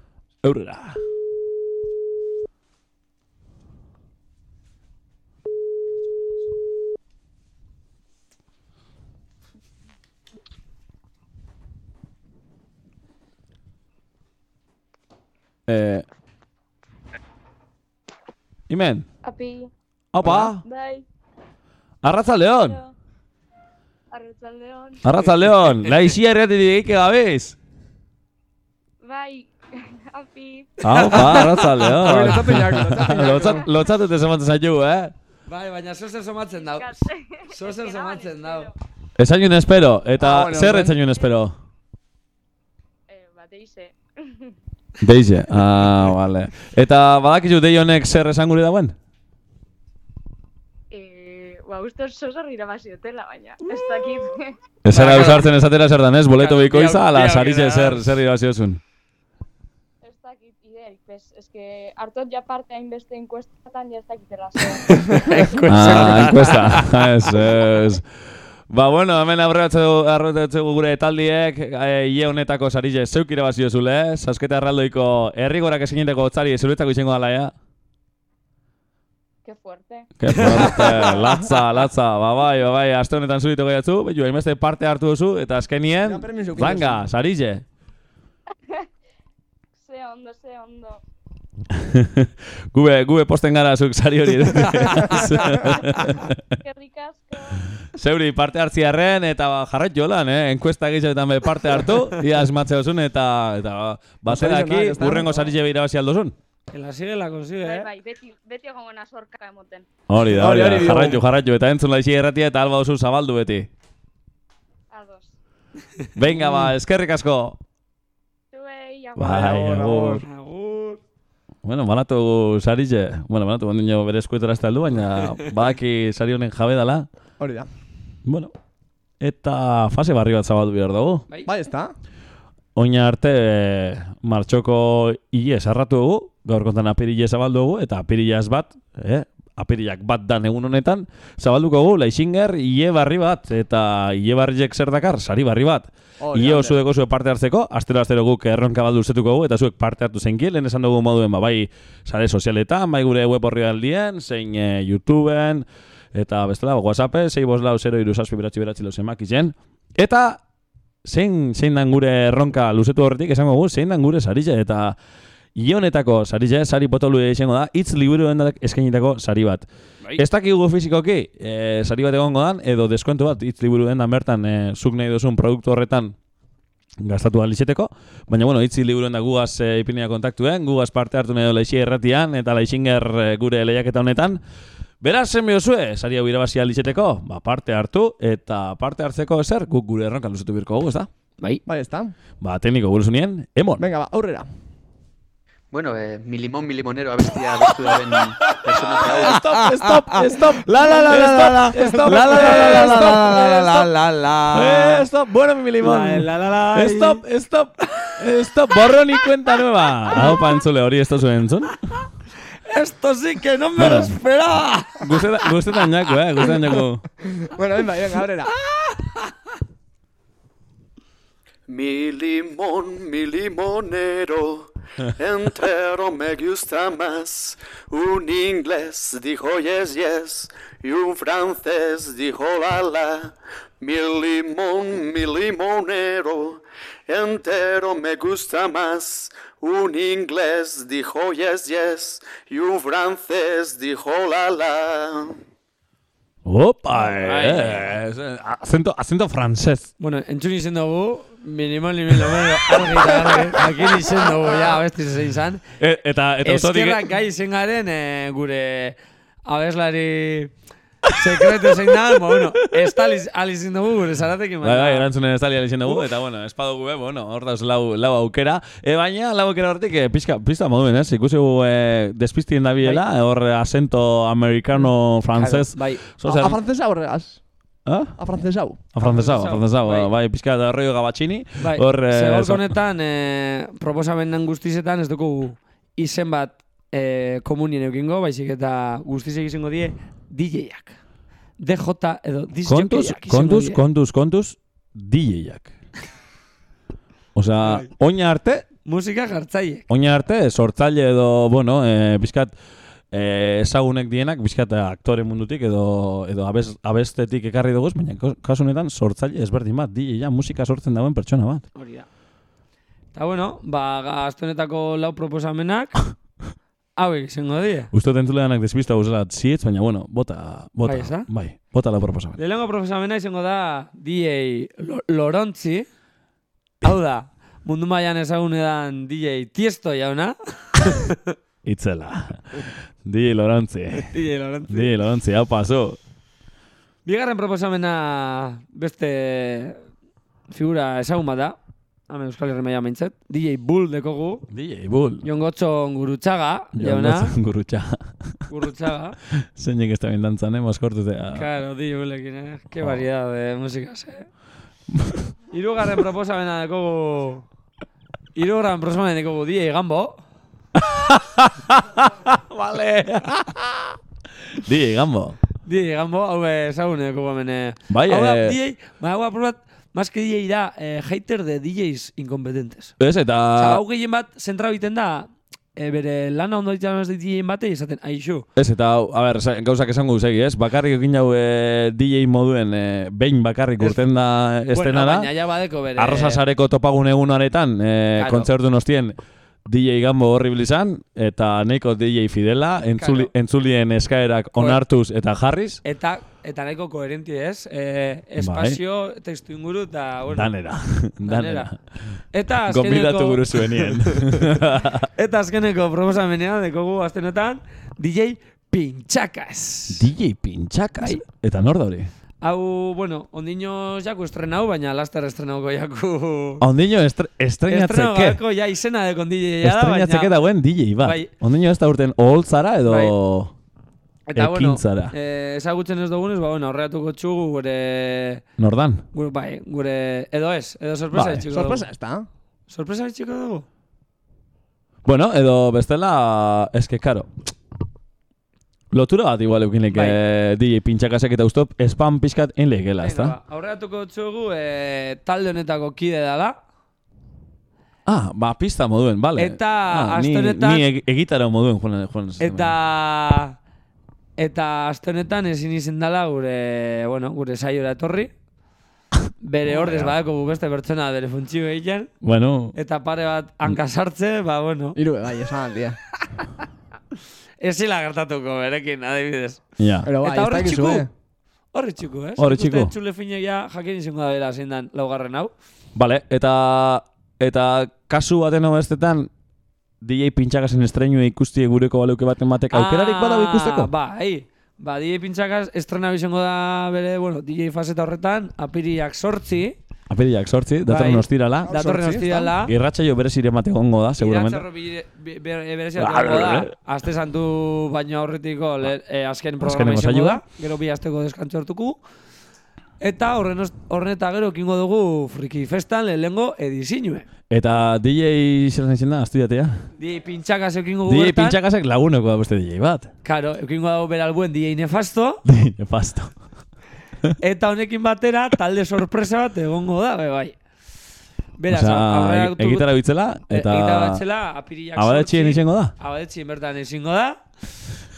Eurrera. Eh, Imen, Api. Opa. Bai. Arratza León. Arratzaldeon. Arratza León. La isia erreatik que gabiz. Bai. Api. Aupa, arratza Hori, lotzatu jak, León. Lotzat, lotzatute zematen zaitu, eh? Bai, baina zozer somatzen dau. Zozer somatzen dau. Esainun espero, eta Ah, bueno, zer etzainun espero? Eh, bateize. Deize, ah, vale. Eta badakizu dei honek zer esan gure dauen? Eh, ba, uste oso zer irabazi dutela, baina. Ez dakit. Ezera ausartzen esatera zer dan ez, boleto Claro, bikoiza, bi ala sarize zer, zer irabaziozun. ez dakit ideik, bez. Ez que hartot ja parte hainbeste enkuestatan ja ez dakitela zer. Ah, encuesta. ez, ez. Ba, bueno, hemen aurreatzeu aurreatzeu gure taldiek, e, ie honetako sarize zeuk irabazio zule, sasketa erraldoiko herrigorak esineteko otzari zuretzako izango dala, ja? Qué fuerte. Que fuerte, latza, latza, ba bai, ba bai, aste honetan zurito gaiatzu, behu, hainbeste parte hartu duzu, eta azkenien, zanga, sarize. Ze ondo, ze ondo. gube, gube posten gara zuk sari hori. Zeuri parte hartziarren eta ba, jarrait jolan, eh? Enkuesta gizietan be parte hartu, ia asmatze duzun eta, eta bateraki Osaizonak, ezta? urrengo sarize behira bazi aldozun. Que la sigue, la consigue, Bai, eh? bai, beti, beti egongo nazorka emoten. Hori da, hori da, jarraitu, jarraitu, eta entzun laixi erratia eta alba duzu zabaldu beti. Ados. Venga, ba, eskerrik asko. Zuei, Bai, agur. Bueno, banatu sarize, bueno, banatu bandino bere eskuetara ez baina badaki sari honen jabe dala. Hori da. Bueno, eta fase barri bat zabaldu behar dugu. Bai, bai ezta? Oina arte e, martxoko hile sarratu dugu, gaur kontan apirile zabaldu dugu, eta apirilaz bat, eh, apirilak bat dan egun honetan, zabalduko dugu, laixinger, hile barri bat, eta hile barriek zer dakar, sari barri bat. Hori Hile oso deko zuek parte hartzeko, astero astero guk erronka bat luzetuko dugu, eta zuek parte hartu zenkien, lehen esan dugu moduen, ba, bai sare sozialetan, bai gure web horri aldien, zein e, YouTubeen, eta bestela, WhatsApp, zei bos lau, zero, iru, zazpi, beratzi, beratzi, lau zemak izen. Eta zein, zein dan gure erronka luzetu horretik, esango gu, zein dan gure sarize, eta Ionetako sarize, sari potolu izango da, hitz liburu eskainitako sari bat. Ez dakigu fizikoki, e, sari bat egongo dan, edo deskontu bat, hitz liburu dendan bertan, e, zuk nahi duzun produktu horretan gastatu alitzeteko, baina bueno, hitzi liburuen da gugaz e, ipinia kontaktuen, gugaz parte hartu nahi laixi erratian, eta laixinger e, gure lehiaketa honetan. Beraz, zen biozue, sari hau irabazi alitzeteko, ba, parte hartu, eta parte hartzeko ezer, guk gure erronka luzetu birko gugu, ez da? Bai. Bai, ezta? Ba, tekniko gure zunien, emon. Venga, ba, aurrera. Bueno, eh, milimon milimonero abestia abestu daren personaje hau. Stop, stop, stop. La la la la la la. Stop, La la la la la la stop, la la stop. la la. Eh, stop, bueno, mi limón. La, la, la, la. Stop, stop, stop, borrón y cuenta nueva. Hau pantzule hori ez tozu entzun? Esto sí que no me lo esperaba. Guztetan jako, eh, guztetan jako. Bueno, venga, venga, aurrera. Mi limón, mi limonero, entero me gusta más. Un inglés dijo yes, yes, y un francés dijo la la. Mi limón, mi limonero, entero me gusta más. Un inglés dijo yes, yes, y un francés dijo la la. Opa, eh, eh, acento, acento francés. Bueno, entzun izen dugu, minimal milimetro argi eta argi, jakin izen dugu, ja, abesti zein zan. E, eta, eta autotik... Eskerrak gai izen garen, eh, gure abeslari sekretu zein da, ba, bueno, estaliz alizin dugu gure zaratekin. Bai, bai, erantzunen ez talia izan dugu, eta bueno, espadugu, eh, bueno, hor dauz lau, lau aukera. E, baina, lau aukera hortik, eh, pizka, pizta moduen, ez? Ikusi gu, eh, despistien da biela, hor acento americano, francés. Bai. So, zer- A francesa horregaz. Ah? A francesau. A francesao, a francesao, Bai. bai, pizka da rollo gabatxini. Bai, Hor, eh, honetan, eh, proposamenan guztizetan ez dugu izen bat eh, komunien eukingo, baizik eta guztizek izango die DJ-ak. DJ edo Kontuz, disjokeiak izango kontuz, die. kontuz, kontuz, DJ-ak. Osea, oina arte, Musika jartzaile. oina arte, sortzaile edo, bueno, eh, bizkat, eh, ezagunek dienak, bizkat aktore mundutik edo, edo abez, abestetik ekarri dugu, baina kasu honetan sortzaile ezberdin bat, DJ-a, musika sortzen dauen pertsona bat. Hori da. Eta bueno, ba, gazte honetako lau proposamenak, hauek izango die. Uste entzuleanak despista guzela zietz, baina bueno, bota, bota, Bai, bai, bota la proposamen. Lehenengo proposamena izango da DJ Lo- Lorontzi. Hau da, mundu mailan ezagun edan DJ Tiesto jauna. Itzela. Di Lorantzi. DJ Lorontzi. Di Lorantzi, hau paso. Bigarren proposamena beste figura ezagun bat da. Hemen Euskal Herri maila maintzet. DJ Bull dekogu. DJ Bull. Jon Gotxon Gurutxaga, jauna. Jauna. Gurutxa. Gurutxaga. Zeinek ez da bindantzan, eh, maskortutea. Claro, DJ Bullekin, eh? Qué variedad de músicas, eh? Hirugarren proposamena dekogu... Hirugarren proposamena dekogu DJ Gambo. vale. DJ Gambo. DJ Gambo, hau ezagun dekogu hemen, eh? Bai, hau da, eh, DJ, ba, hau aprobat, más que DJ da, eh, hater de DJs incompetentes. Ez, eta... Osa, hau gehien bat, zentra biten da, e, bere lana ondo ditzen ez DJ batei esaten, aixu. Ez, eta, a ber, za- gauzak esango duzegi, ez? Bakarrik ekin jau eh, DJ moduen, eh, behin bakarrik urten da estenara. Bueno, baina ja badeko bere... Arrosa sareko topagun egun honetan, eh, Claro. kontzertu nostien, DJ Gambo horribil izan, eta neko DJ Fidela, entzuli, Claro. entzulien eskaerak onartuz eta jarriz, Eta, eta nahiko koherenti ez, e, espazio, testu inguru, eta, bueno. danera. danera. Eta azkeneko... Gonbidatu buru zuenien. eta azkeneko proposamenean, dekogu aztenetan, DJ Pintxakas. DJ Pintxakas? Eta nor da hori? Hau, bueno, ondino jaku estrenau, baina laster estrenauko jaku... Ondino estre, estrenatzeke. Estrenauko ja izena dekon DJ ja da, baina... Estrenatzeke dauen DJ bat. Bai. Ondino ez da urten oholtzara edo Bai. Eta, bueno, ekintzara. eh, ezagutzen ez dugunez, ba, bueno, horreatuko txugu gure... Nordan? Gure, bai, gure... Edo ez, edo sorpresa Bai. itxiko Sorpresa dugu. ez da. Sorpresa itxiko dugu? Bueno, edo bestela, eske, karo. Lotura bat igual eukinek Bai. eh, DJ pintxakasek eta ustop spam pixkat inlegela, ez da? ba, aurreatuko txugu eh, talde honetako kide dela. Ah, ba, pista moduen, bale. Eta ah, aste ni, Ni eg- egitara moduen, joan, joan. Eta... Eta aste honetan ezin izen dela gure, bueno, gure saiora etorri. Bere ordez badako beste pertsona bere funtzio egiten. Bueno, Eta pare bat hankasartze, ba, bueno. Hiru bai, esan aldia. Ez zila gertatuko berekin, adibidez. Ja. Pero bai, Eta horri txiku. eh? Horri txiku, eh? Horri txiku. Entzule finek ja jakin izango da bera zein dan laugarren hau. Bale, eta eta kasu baten hau bestetan DJ pintxakasen estreinu ikusti gureko baleuke baten batek aukerarik badago ikusteko? Ah, Bai, ba, DJ Pintxakaz estrena izango da bere, bueno, DJ faseta horretan, apiriak sortzi. Apiriak sortzi, datorren Bai. ostirala. Datorren ostirala. Irratsaio berezire mate gongo da, seguramente. Iratzarro bire- bi- be- berezia egongo da. Aste santu baino aurretiko le, eh, azken programa izango da. Gero bi asteko deskantzo hartuko. Eta horren, horren eta gero ekingo dugu Friki Festan lehenengo edizinue. Eta DJ zer zen da, astudiatea? DJ Pintxakaz ekingo dugu DJ pintxakasek laguneko da beste DJ bat. Karo, ekingo dugu beralbuen DJ Nefasto. Nefasto. Eta honekin batera, talde sorpresa bat egongo da, be, bai. Beraz, Osea, eg- egitara bitzela, eta- Egitara bitzela, apiriak Abadetxien izango da? Abadetxien bertan izango da.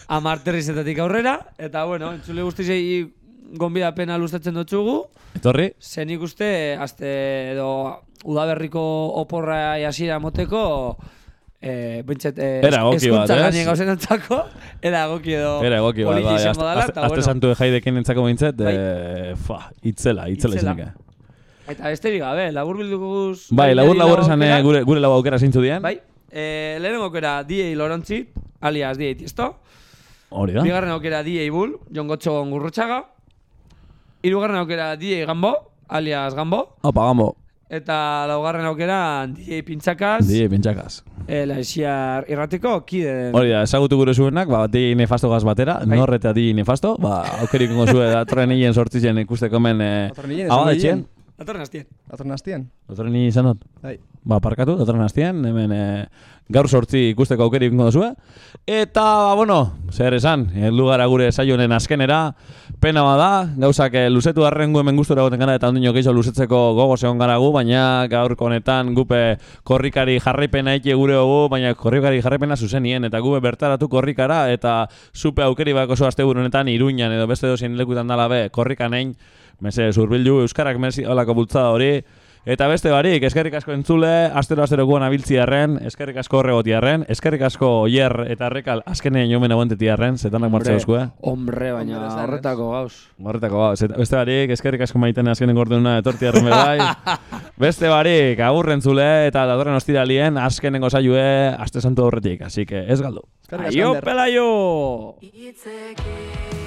Amarterrizetatik aurrera. Eta, bueno, entzule guztizei gonbidapena lustatzen dutxugu. Etorri? Zen ikuste, azte edo udaberriko oporra jasira moteko eh, bintxet, eh, Era egoki bat, eskuntza ez? gainien gauzen entzako, era egoki edo Era egoki bat, bai, aste, eta aste bueno. santu jaidekin entzako bintzet, Bai. eh, fa, itzela, itzela Itzela. izenik. Eta besterik gabe, labur bildukuz... Bai, labur labur esan eh, gure, gure lau aukera zeintzu dien. Bai, eh, lehenengo aukera DJ Lorontzi, alias DJ Tiesto. Hori da. Bigarren aukera DJ Bull, Jon Gotxo Gurrutxaga. Hirugarren aukera DJ Gambo, alias Gambo. Opa, gambo. Eta laugarren aukera DJ Pintxakaz. DJ pintxakaz. Eh, Laixiar irratiko kide den. Hori da, ezagutu gure zuenak, ba, di nefasto gaz batera, Bai. norre eta di nefasto, ba, aukerik ingo zue, datorren hien sortzitzen ikusteko hemen, eh, etxien. Datorren hastien. Datorren hastien. Datorren hien izan dut? Bai. Ba, parkatu, datorren hastien, hemen eh, gaur sortzi ikusteko aukerik ingo zue. Eta, ba, bueno, zer esan, heldu gara gure saionen azkenera, pena bada, gauzak eh, luzetu harren gu hemen gustura goten gara eta ondino gehiago luzetzeko gogo egon gara gu, baina gaurko honetan gupe korrikari jarraipena eki gure dugu, baina korrikari jarraipena zuzenien, eta gube bertaratu korrikara, eta zupe aukeri bako zo azte honetan iruñan edo beste dozien lekutan dala be, korrikanein, mese zurbildu, euskarak mesi olako bultzada hori, Eta beste barik, eskerrik asko entzule, astero astero guan abiltziarren, eskerrik asko horregotiarren, eskerrik asko oier eta errekal azkenean jomen egontetiarren, zetanak martza euskue. Hombre, baina horretako gauz. Horretako gauz. Eta beste barik, eskerrik asko maiten azkenen gordena etortiarren bai. beste barik, agurren zule eta datorren ostiralien azkenengo saioe aste santu aurretik, así que ez galdu. Aio, pelaio! Itzeke